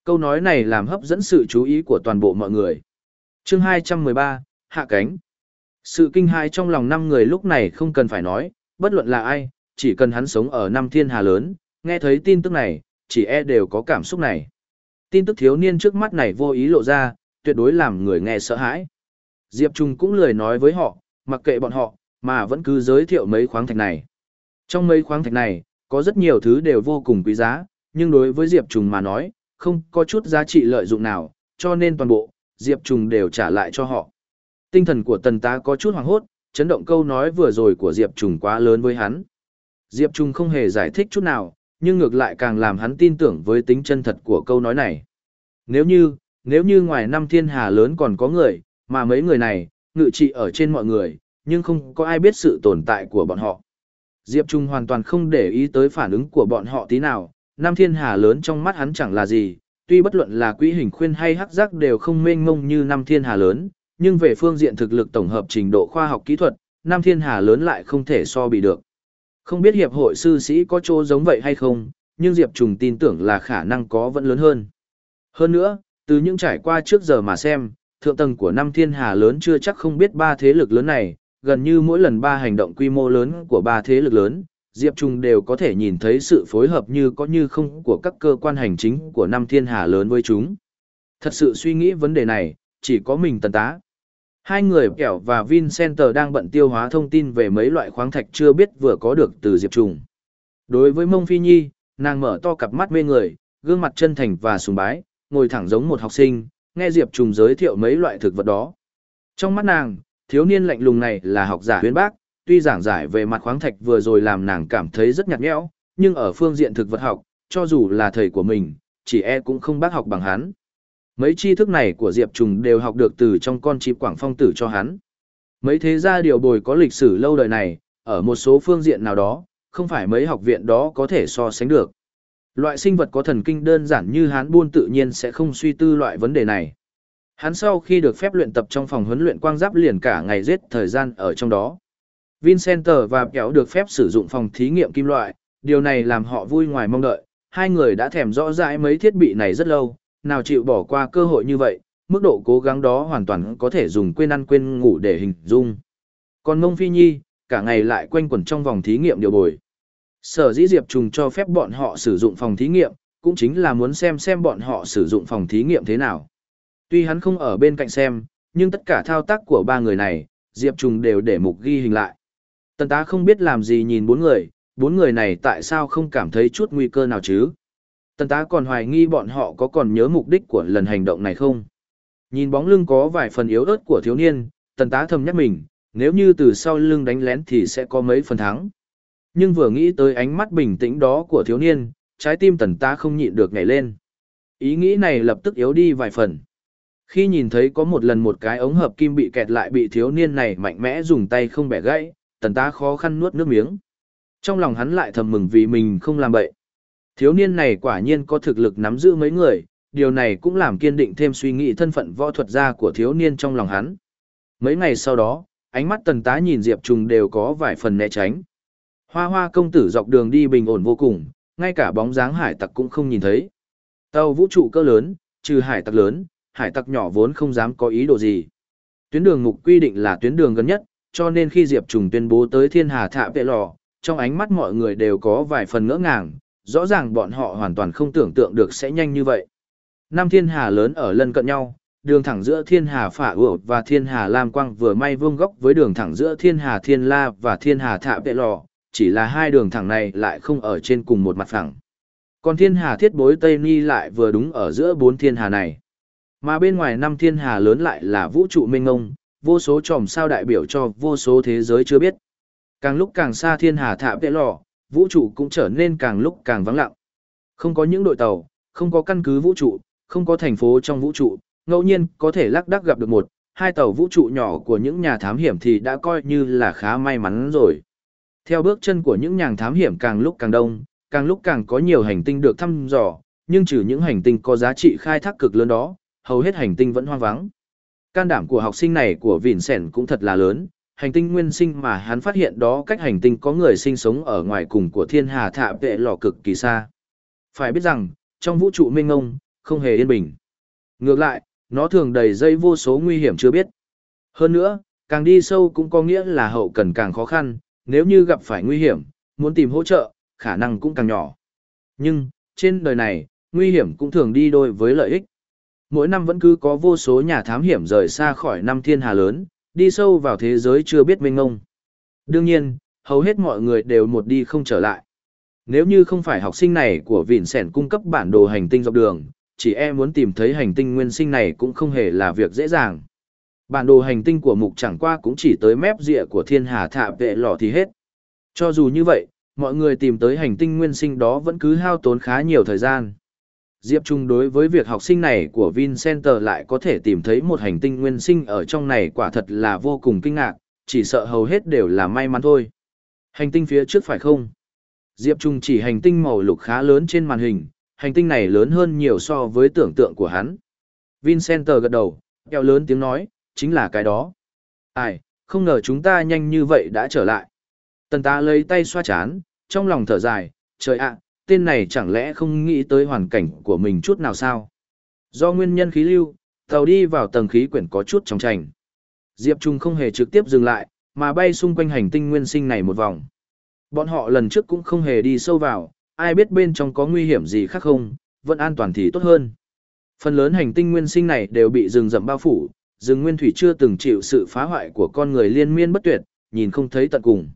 Câu nói này làm hấp dẫn sự chú ý của toàn bộ mọi người. chương 213, Hạ cánh. Sự kinh hãi trong lòng năm người lúc này không cần phải nói, bất luận là ai, chỉ cần hắn sống ở năm thiên hà lớn, nghe thấy tin tức này, chỉ e đều có cảm xúc này. Tin tức thiếu niên trước mắt này vô ý lộ ra, tuyệt đối làm người nghe sợ hãi. Diệp Trung cũng lười nói với họ, mặc kệ bọn họ, mà vẫn cứ giới thiệu mấy khoáng thạch này. Trong mấy khoáng thạch này, có rất nhiều thứ đều vô cùng quý giá, nhưng đối với Diệp Trung mà nói, không có chút giá trị lợi dụng nào, cho nên toàn bộ, Diệp Trung đều trả lại cho họ. Tinh thần của tần tá có chút hoàng hốt, chấn động câu nói vừa rồi của Diệp Trung quá lớn với hắn. Diệp Trung không hề giải thích chút nào, nhưng ngược lại càng làm hắn tin tưởng với tính chân thật của câu nói này. Nếu như, nếu như ngoài năm thiên hà lớn còn có người, mà mấy người này, ngự trị ở trên mọi người, nhưng không có ai biết sự tồn tại của bọn họ. Diệp Trung hoàn toàn không để ý tới phản ứng của bọn họ tí nào, Nam thiên hà lớn trong mắt hắn chẳng là gì, tuy bất luận là quỹ hình khuyên hay hắc giác đều không mênh mông như Nam thiên hà lớn, nhưng về phương diện thực lực tổng hợp trình độ khoa học kỹ thuật, Nam thiên hà lớn lại không thể so bị được. Không biết hiệp hội sư sĩ có chỗ giống vậy hay không, nhưng Diệp Trùng tin tưởng là khả năng có vẫn lớn hơn. Hơn nữa, từ những trải qua trước giờ mà xem, thượng tầng của Nam thiên hà lớn chưa chắc không biết ba thế lực lớn này, gần như mỗi lần ba hành động quy mô lớn của ba thế lực lớn, Diệp Trung đều có thể nhìn thấy sự phối hợp như có như không của các cơ quan hành chính của năm thiên hà lớn với chúng. Thật sự suy nghĩ vấn đề này, chỉ có mình tần tá. Hai người kẻo và Vincenter đang bận tiêu hóa thông tin về mấy loại khoáng thạch chưa biết vừa có được từ Diệp Trung. Đối với Mông Phi Nhi, nàng mở to cặp mắt mê người, gương mặt chân thành và sùng bái, ngồi thẳng giống một học sinh, nghe Diệp Trùng giới thiệu mấy loại thực vật đó. Trong mắt nàng, thiếu niên lạnh lùng này là học giả huyên bác, tuy giảng giải về mặt khoáng thạch vừa rồi làm nàng cảm thấy rất nhạt nhẽo, nhưng ở phương diện thực vật học, cho dù là thầy của mình, chỉ e cũng không bác học bằng hắn. Mấy tri thức này của Diệp Trùng đều học được từ trong con chim quảng phong tử cho hắn. Mấy thế gia điều bồi có lịch sử lâu đời này, ở một số phương diện nào đó, không phải mấy học viện đó có thể so sánh được. Loại sinh vật có thần kinh đơn giản như hán buôn tự nhiên sẽ không suy tư loại vấn đề này. Hắn sau khi được phép luyện tập trong phòng huấn luyện quang giáp liền cả ngày giết thời gian ở trong đó. Vincenter và kéo được phép sử dụng phòng thí nghiệm kim loại, điều này làm họ vui ngoài mong đợi. Hai người đã thèm rõ rãi mấy thiết bị này rất lâu, nào chịu bỏ qua cơ hội như vậy, mức độ cố gắng đó hoàn toàn có thể dùng quên ăn quên ngủ để hình dung. Còn Mông Phi Nhi, cả ngày lại quanh quẩn trong vòng thí nghiệm điều bồi. Sở dĩ Diệp Trùng cho phép bọn họ sử dụng phòng thí nghiệm, cũng chính là muốn xem xem bọn họ sử dụng phòng thí nghiệm thế nào. Tuy hắn không ở bên cạnh xem, nhưng tất cả thao tác của ba người này, Diệp Trùng đều để mục ghi hình lại. Tần tá không biết làm gì nhìn bốn người, bốn người này tại sao không cảm thấy chút nguy cơ nào chứ? Tần tá còn hoài nghi bọn họ có còn nhớ mục đích của lần hành động này không? Nhìn bóng lưng có vài phần yếu ớt của thiếu niên, tần tá thầm nhắc mình, nếu như từ sau lưng đánh lén thì sẽ có mấy phần thắng. Nhưng vừa nghĩ tới ánh mắt bình tĩnh đó của thiếu niên, trái tim tần tá không nhịn được nhảy lên. Ý nghĩ này lập tức yếu đi vài phần. Khi nhìn thấy có một lần một cái ống hợp kim bị kẹt lại bị thiếu niên này mạnh mẽ dùng tay không bẻ gãy, tần tá khó khăn nuốt nước miếng. Trong lòng hắn lại thầm mừng vì mình không làm bậy. Thiếu niên này quả nhiên có thực lực nắm giữ mấy người, điều này cũng làm kiên định thêm suy nghĩ thân phận võ thuật gia của thiếu niên trong lòng hắn. Mấy ngày sau đó, ánh mắt tần tá nhìn Diệp Trùng đều có vài phần né tránh. Hoa hoa công tử dọc đường đi bình ổn vô cùng, ngay cả bóng dáng hải tặc cũng không nhìn thấy. Tàu vũ trụ cỡ lớn, trừ hải tặc lớn, hải tặc nhỏ vốn không dám có ý đồ gì. Tuyến đường ngục quy định là tuyến đường gần nhất, cho nên khi Diệp Trùng tuyên bố tới thiên hà thạ vệ lò, trong ánh mắt mọi người đều có vài phần ngỡ ngàng, rõ ràng bọn họ hoàn toàn không tưởng tượng được sẽ nhanh như vậy. Năm thiên hà lớn ở lân cận nhau, đường thẳng giữa thiên hà phả ủa và thiên hà lam quang vừa may vương góc với đường thẳng giữa thiên hà thiên la và thiên hà thạ vệ lò, chỉ là hai đường thẳng này lại không ở trên cùng một mặt phẳng. Còn thiên hà thiết bối Tây Ni lại vừa đúng ở giữa bốn thiên hà này. Mà bên ngoài năm thiên hà lớn lại là vũ trụ mênh ngông, vô số tròm sao đại biểu cho vô số thế giới chưa biết. Càng lúc càng xa thiên hà thạ vệ lò, vũ trụ cũng trở nên càng lúc càng vắng lặng. Không có những đội tàu, không có căn cứ vũ trụ, không có thành phố trong vũ trụ, ngẫu nhiên có thể lắc đắc gặp được một, hai tàu vũ trụ nhỏ của những nhà thám hiểm thì đã coi như là khá may mắn rồi. Theo bước chân của những nhà thám hiểm càng lúc càng đông, càng lúc càng có nhiều hành tinh được thăm dò, nhưng trừ những hành tinh có giá trị khai thác cực lớn đó, hầu hết hành tinh vẫn hoang vắng. Can đảm của học sinh này của Vincent cũng thật là lớn, hành tinh nguyên sinh mà hắn phát hiện đó cách hành tinh có người sinh sống ở ngoài cùng của thiên hà thạ vệ lò cực kỳ xa. Phải biết rằng, trong vũ trụ mênh ngông, không hề yên bình. Ngược lại, nó thường đầy dây vô số nguy hiểm chưa biết. Hơn nữa, càng đi sâu cũng có nghĩa là hậu cần càng khó khăn, nếu như gặp phải nguy hiểm, muốn tìm hỗ trợ, khả năng cũng càng nhỏ. Nhưng, trên đời này, nguy hiểm cũng thường đi đôi với lợi ích. Mỗi năm vẫn cứ có vô số nhà thám hiểm rời xa khỏi năm thiên hà lớn, đi sâu vào thế giới chưa biết mênh ngông. Đương nhiên, hầu hết mọi người đều một đi không trở lại. Nếu như không phải học sinh này của Vịn Sẻn cung cấp bản đồ hành tinh dọc đường, chỉ e muốn tìm thấy hành tinh nguyên sinh này cũng không hề là việc dễ dàng. Bản đồ hành tinh của mục chẳng qua cũng chỉ tới mép rìa của thiên hà thạ vệ lò thì hết. Cho dù như vậy, mọi người tìm tới hành tinh nguyên sinh đó vẫn cứ hao tốn khá nhiều thời gian. Diệp Trung đối với việc học sinh này của Vincenter lại có thể tìm thấy một hành tinh nguyên sinh ở trong này quả thật là vô cùng kinh ngạc, chỉ sợ hầu hết đều là may mắn thôi. Hành tinh phía trước phải không? Diệp Trung chỉ hành tinh màu lục khá lớn trên màn hình, hành tinh này lớn hơn nhiều so với tưởng tượng của hắn. Vincenter gật đầu, kẹo lớn tiếng nói, chính là cái đó. Ai, không ngờ chúng ta nhanh như vậy đã trở lại. Tần ta lấy tay xoa chán, trong lòng thở dài, trời ạ, tên này chẳng lẽ không nghĩ tới hoàn cảnh của mình chút nào sao? Do nguyên nhân khí lưu, tàu đi vào tầng khí quyển có chút trong trành. Diệp Trung không hề trực tiếp dừng lại, mà bay xung quanh hành tinh nguyên sinh này một vòng. Bọn họ lần trước cũng không hề đi sâu vào, ai biết bên trong có nguy hiểm gì khác không, vẫn an toàn thì tốt hơn. Phần lớn hành tinh nguyên sinh này đều bị rừng rậm bao phủ, rừng nguyên thủy chưa từng chịu sự phá hoại của con người liên miên bất tuyệt, nhìn không thấy tận cùng.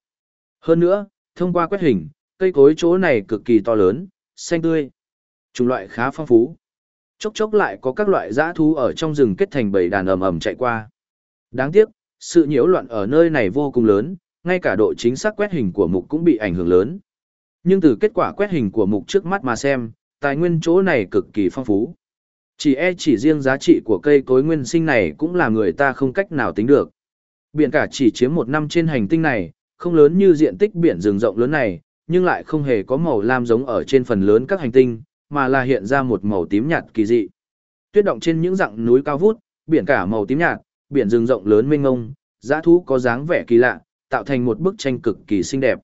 Hơn nữa, thông qua quét hình, cây cối chỗ này cực kỳ to lớn, xanh tươi. Chủng loại khá phong phú. Chốc chốc lại có các loại dã thú ở trong rừng kết thành bầy đàn ầm ầm chạy qua. Đáng tiếc, sự nhiễu loạn ở nơi này vô cùng lớn, ngay cả độ chính xác quét hình của mục cũng bị ảnh hưởng lớn. Nhưng từ kết quả quét hình của mục trước mắt mà xem, tài nguyên chỗ này cực kỳ phong phú. Chỉ e chỉ riêng giá trị của cây cối nguyên sinh này cũng là người ta không cách nào tính được. Biển cả chỉ chiếm một năm trên hành tinh này, không lớn như diện tích biển rừng rộng lớn này, nhưng lại không hề có màu lam giống ở trên phần lớn các hành tinh, mà là hiện ra một màu tím nhạt kỳ dị. Tuyết động trên những dặng núi cao vút, biển cả màu tím nhạt, biển rừng rộng lớn mênh mông, dã thú có dáng vẻ kỳ lạ, tạo thành một bức tranh cực kỳ xinh đẹp.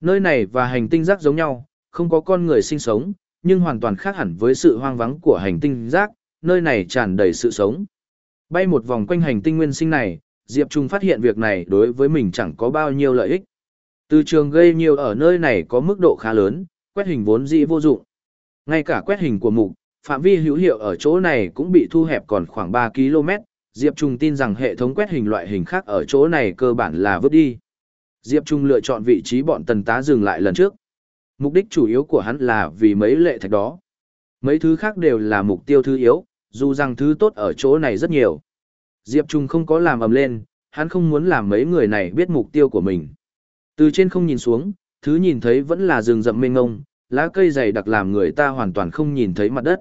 Nơi này và hành tinh rác giống nhau, không có con người sinh sống, nhưng hoàn toàn khác hẳn với sự hoang vắng của hành tinh rác, nơi này tràn đầy sự sống. Bay một vòng quanh hành tinh nguyên sinh này, Diệp Trung phát hiện việc này đối với mình chẳng có bao nhiêu lợi ích. Từ trường gây nhiều ở nơi này có mức độ khá lớn, quét hình vốn dĩ vô dụng. Ngay cả quét hình của mục, phạm vi hữu hiệu ở chỗ này cũng bị thu hẹp còn khoảng 3 km, Diệp Trung tin rằng hệ thống quét hình loại hình khác ở chỗ này cơ bản là vứt đi. Diệp Trung lựa chọn vị trí bọn tần tá dừng lại lần trước. Mục đích chủ yếu của hắn là vì mấy lệ thạch đó. Mấy thứ khác đều là mục tiêu thứ yếu, dù rằng thứ tốt ở chỗ này rất nhiều. Diệp Trung không có làm ầm lên, hắn không muốn làm mấy người này biết mục tiêu của mình. Từ trên không nhìn xuống, thứ nhìn thấy vẫn là rừng rậm mênh ngông, lá cây dày đặc làm người ta hoàn toàn không nhìn thấy mặt đất.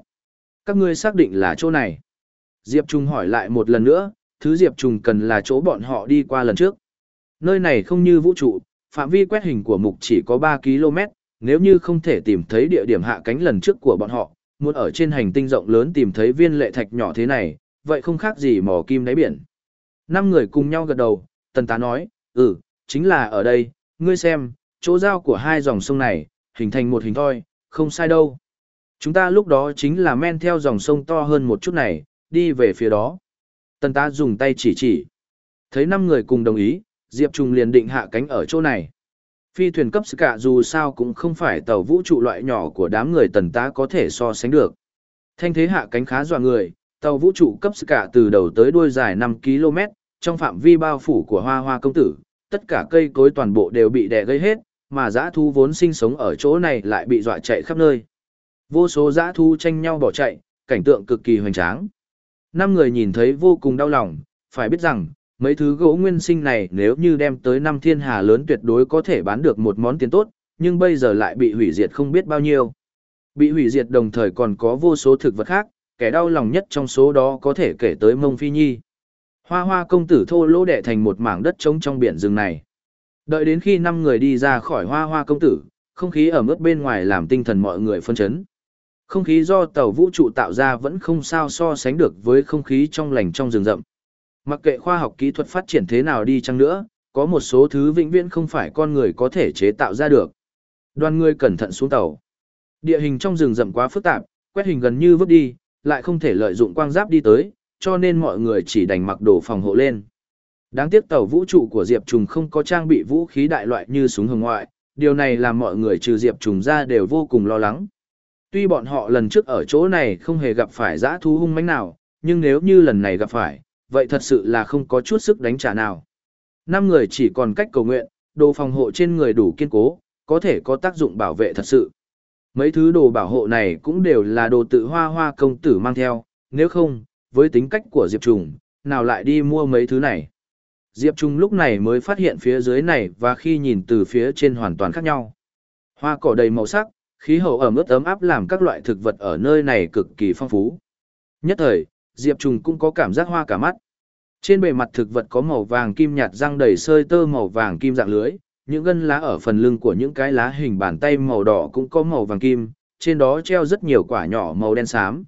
Các ngươi xác định là chỗ này. Diệp Trung hỏi lại một lần nữa, thứ Diệp Trung cần là chỗ bọn họ đi qua lần trước. Nơi này không như vũ trụ, phạm vi quét hình của mục chỉ có 3 km, nếu như không thể tìm thấy địa điểm hạ cánh lần trước của bọn họ, muốn ở trên hành tinh rộng lớn tìm thấy viên lệ thạch nhỏ thế này, vậy không khác gì mò kim đáy biển. Năm người cùng nhau gật đầu, tần tá nói, ừ, chính là ở đây, ngươi xem, chỗ giao của hai dòng sông này, hình thành một hình thoi, không sai đâu. Chúng ta lúc đó chính là men theo dòng sông to hơn một chút này, đi về phía đó. Tần tá dùng tay chỉ chỉ. Thấy năm người cùng đồng ý, Diệp Trung liền định hạ cánh ở chỗ này. Phi thuyền cấp cả dù sao cũng không phải tàu vũ trụ loại nhỏ của đám người tần tá có thể so sánh được. Thanh thế hạ cánh khá dọa người, tàu vũ trụ cấp cả từ đầu tới đuôi dài 5 km, trong phạm vi bao phủ của hoa hoa công tử, tất cả cây cối toàn bộ đều bị đè gây hết, mà dã thu vốn sinh sống ở chỗ này lại bị dọa chạy khắp nơi. Vô số dã thu tranh nhau bỏ chạy, cảnh tượng cực kỳ hoành tráng. Năm người nhìn thấy vô cùng đau lòng, phải biết rằng, mấy thứ gỗ nguyên sinh này nếu như đem tới năm thiên hà lớn tuyệt đối có thể bán được một món tiền tốt, nhưng bây giờ lại bị hủy diệt không biết bao nhiêu. Bị hủy diệt đồng thời còn có vô số thực vật khác, kẻ đau lòng nhất trong số đó có thể kể tới mông phi nhi. Hoa hoa công tử thô lỗ đẻ thành một mảng đất trống trong biển rừng này. Đợi đến khi năm người đi ra khỏi hoa hoa công tử, không khí ở mức bên ngoài làm tinh thần mọi người phân chấn. Không khí do tàu vũ trụ tạo ra vẫn không sao so sánh được với không khí trong lành trong rừng rậm. Mặc kệ khoa học kỹ thuật phát triển thế nào đi chăng nữa, có một số thứ vĩnh viễn không phải con người có thể chế tạo ra được. Đoàn người cẩn thận xuống tàu. Địa hình trong rừng rậm quá phức tạp, quét hình gần như vứt đi, lại không thể lợi dụng quang giáp đi tới, cho nên mọi người chỉ đành mặc đồ phòng hộ lên. Đáng tiếc tàu vũ trụ của Diệp Trùng không có trang bị vũ khí đại loại như súng hồng ngoại, điều này làm mọi người trừ Diệp Trùng ra đều vô cùng lo lắng. Tuy bọn họ lần trước ở chỗ này không hề gặp phải dã thú hung mãnh nào, nhưng nếu như lần này gặp phải, vậy thật sự là không có chút sức đánh trả nào. Năm người chỉ còn cách cầu nguyện, đồ phòng hộ trên người đủ kiên cố, có thể có tác dụng bảo vệ thật sự. Mấy thứ đồ bảo hộ này cũng đều là đồ tự hoa hoa công tử mang theo, nếu không, với tính cách của Diệp Trùng, nào lại đi mua mấy thứ này. Diệp Trung lúc này mới phát hiện phía dưới này và khi nhìn từ phía trên hoàn toàn khác nhau. Hoa cỏ đầy màu sắc, khí hậu ẩm ướt ấm áp làm các loại thực vật ở nơi này cực kỳ phong phú. Nhất thời, Diệp Trùng cũng có cảm giác hoa cả mắt. Trên bề mặt thực vật có màu vàng kim nhạt răng đầy sơi tơ màu vàng kim dạng lưới, những gân lá ở phần lưng của những cái lá hình bàn tay màu đỏ cũng có màu vàng kim, trên đó treo rất nhiều quả nhỏ màu đen xám.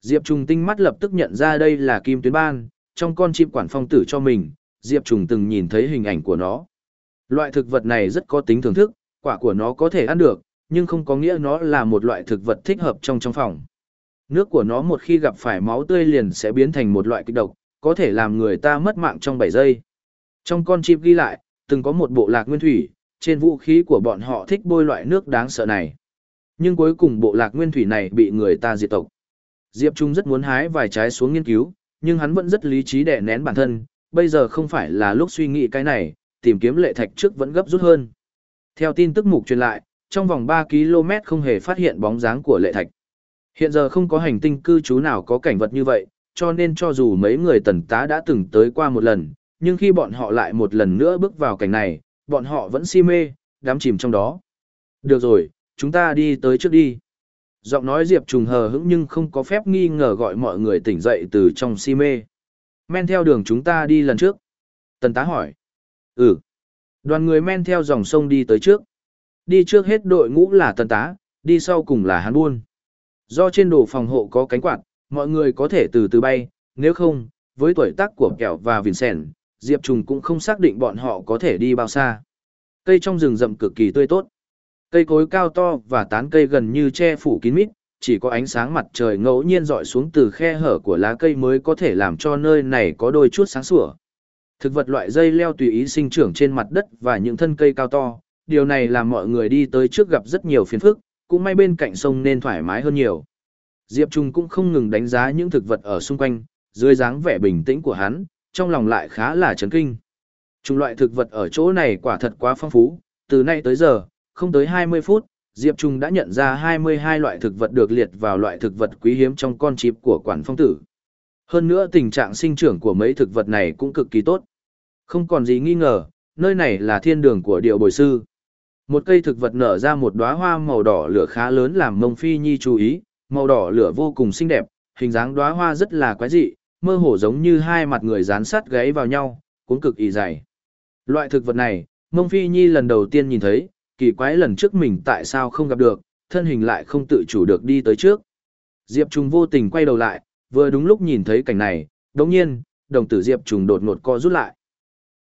Diệp Trùng tinh mắt lập tức nhận ra đây là kim tuyến ban, trong con chim quản phong tử cho mình, Diệp Trùng từng nhìn thấy hình ảnh của nó. Loại thực vật này rất có tính thưởng thức, quả của nó có thể ăn được, nhưng không có nghĩa nó là một loại thực vật thích hợp trong trong phòng. Nước của nó một khi gặp phải máu tươi liền sẽ biến thành một loại kịch độc, có thể làm người ta mất mạng trong 7 giây. Trong con chim ghi lại, từng có một bộ lạc nguyên thủy, trên vũ khí của bọn họ thích bôi loại nước đáng sợ này. Nhưng cuối cùng bộ lạc nguyên thủy này bị người ta diệt tộc. Diệp Trung rất muốn hái vài trái xuống nghiên cứu, nhưng hắn vẫn rất lý trí đè nén bản thân, bây giờ không phải là lúc suy nghĩ cái này, tìm kiếm lệ thạch trước vẫn gấp rút hơn. Theo tin tức mục truyền lại, trong vòng 3 km không hề phát hiện bóng dáng của lệ thạch. Hiện giờ không có hành tinh cư trú nào có cảnh vật như vậy, cho nên cho dù mấy người tần tá đã từng tới qua một lần, nhưng khi bọn họ lại một lần nữa bước vào cảnh này, bọn họ vẫn si mê, đắm chìm trong đó. Được rồi, chúng ta đi tới trước đi. Giọng nói Diệp Trùng hờ hững nhưng không có phép nghi ngờ gọi mọi người tỉnh dậy từ trong si mê. Men theo đường chúng ta đi lần trước. Tần tá hỏi. Ừ. Đoàn người men theo dòng sông đi tới trước. Đi trước hết đội ngũ là tần tá, đi sau cùng là hán buôn. Do trên đồ phòng hộ có cánh quạt, mọi người có thể từ từ bay, nếu không, với tuổi tác của kẹo và Vincent, Diệp Trùng cũng không xác định bọn họ có thể đi bao xa. Cây trong rừng rậm cực kỳ tươi tốt. Cây cối cao to và tán cây gần như che phủ kín mít, chỉ có ánh sáng mặt trời ngẫu nhiên rọi xuống từ khe hở của lá cây mới có thể làm cho nơi này có đôi chút sáng sủa. Thực vật loại dây leo tùy ý sinh trưởng trên mặt đất và những thân cây cao to, điều này làm mọi người đi tới trước gặp rất nhiều phiền phức, cũng may bên cạnh sông nên thoải mái hơn nhiều. Diệp Trung cũng không ngừng đánh giá những thực vật ở xung quanh, dưới dáng vẻ bình tĩnh của hắn, trong lòng lại khá là chấn kinh. Trung loại thực vật ở chỗ này quả thật quá phong phú, từ nay tới giờ, không tới 20 phút, Diệp Trung đã nhận ra 22 loại thực vật được liệt vào loại thực vật quý hiếm trong con chip của quản phong tử. Hơn nữa tình trạng sinh trưởng của mấy thực vật này cũng cực kỳ tốt. Không còn gì nghi ngờ, nơi này là thiên đường của điệu bồi sư. Một cây thực vật nở ra một đóa hoa màu đỏ lửa khá lớn làm mông phi nhi chú ý, màu đỏ lửa vô cùng xinh đẹp, hình dáng đóa hoa rất là quái dị, mơ hồ giống như hai mặt người dán sát gáy vào nhau, cuốn cực ý dày. Loại thực vật này, mông phi nhi lần đầu tiên nhìn thấy, kỳ quái lần trước mình tại sao không gặp được, thân hình lại không tự chủ được đi tới trước. Diệp Trùng vô tình quay đầu lại, vừa đúng lúc nhìn thấy cảnh này, đồng nhiên, đồng tử Diệp Trùng đột ngột co rút lại.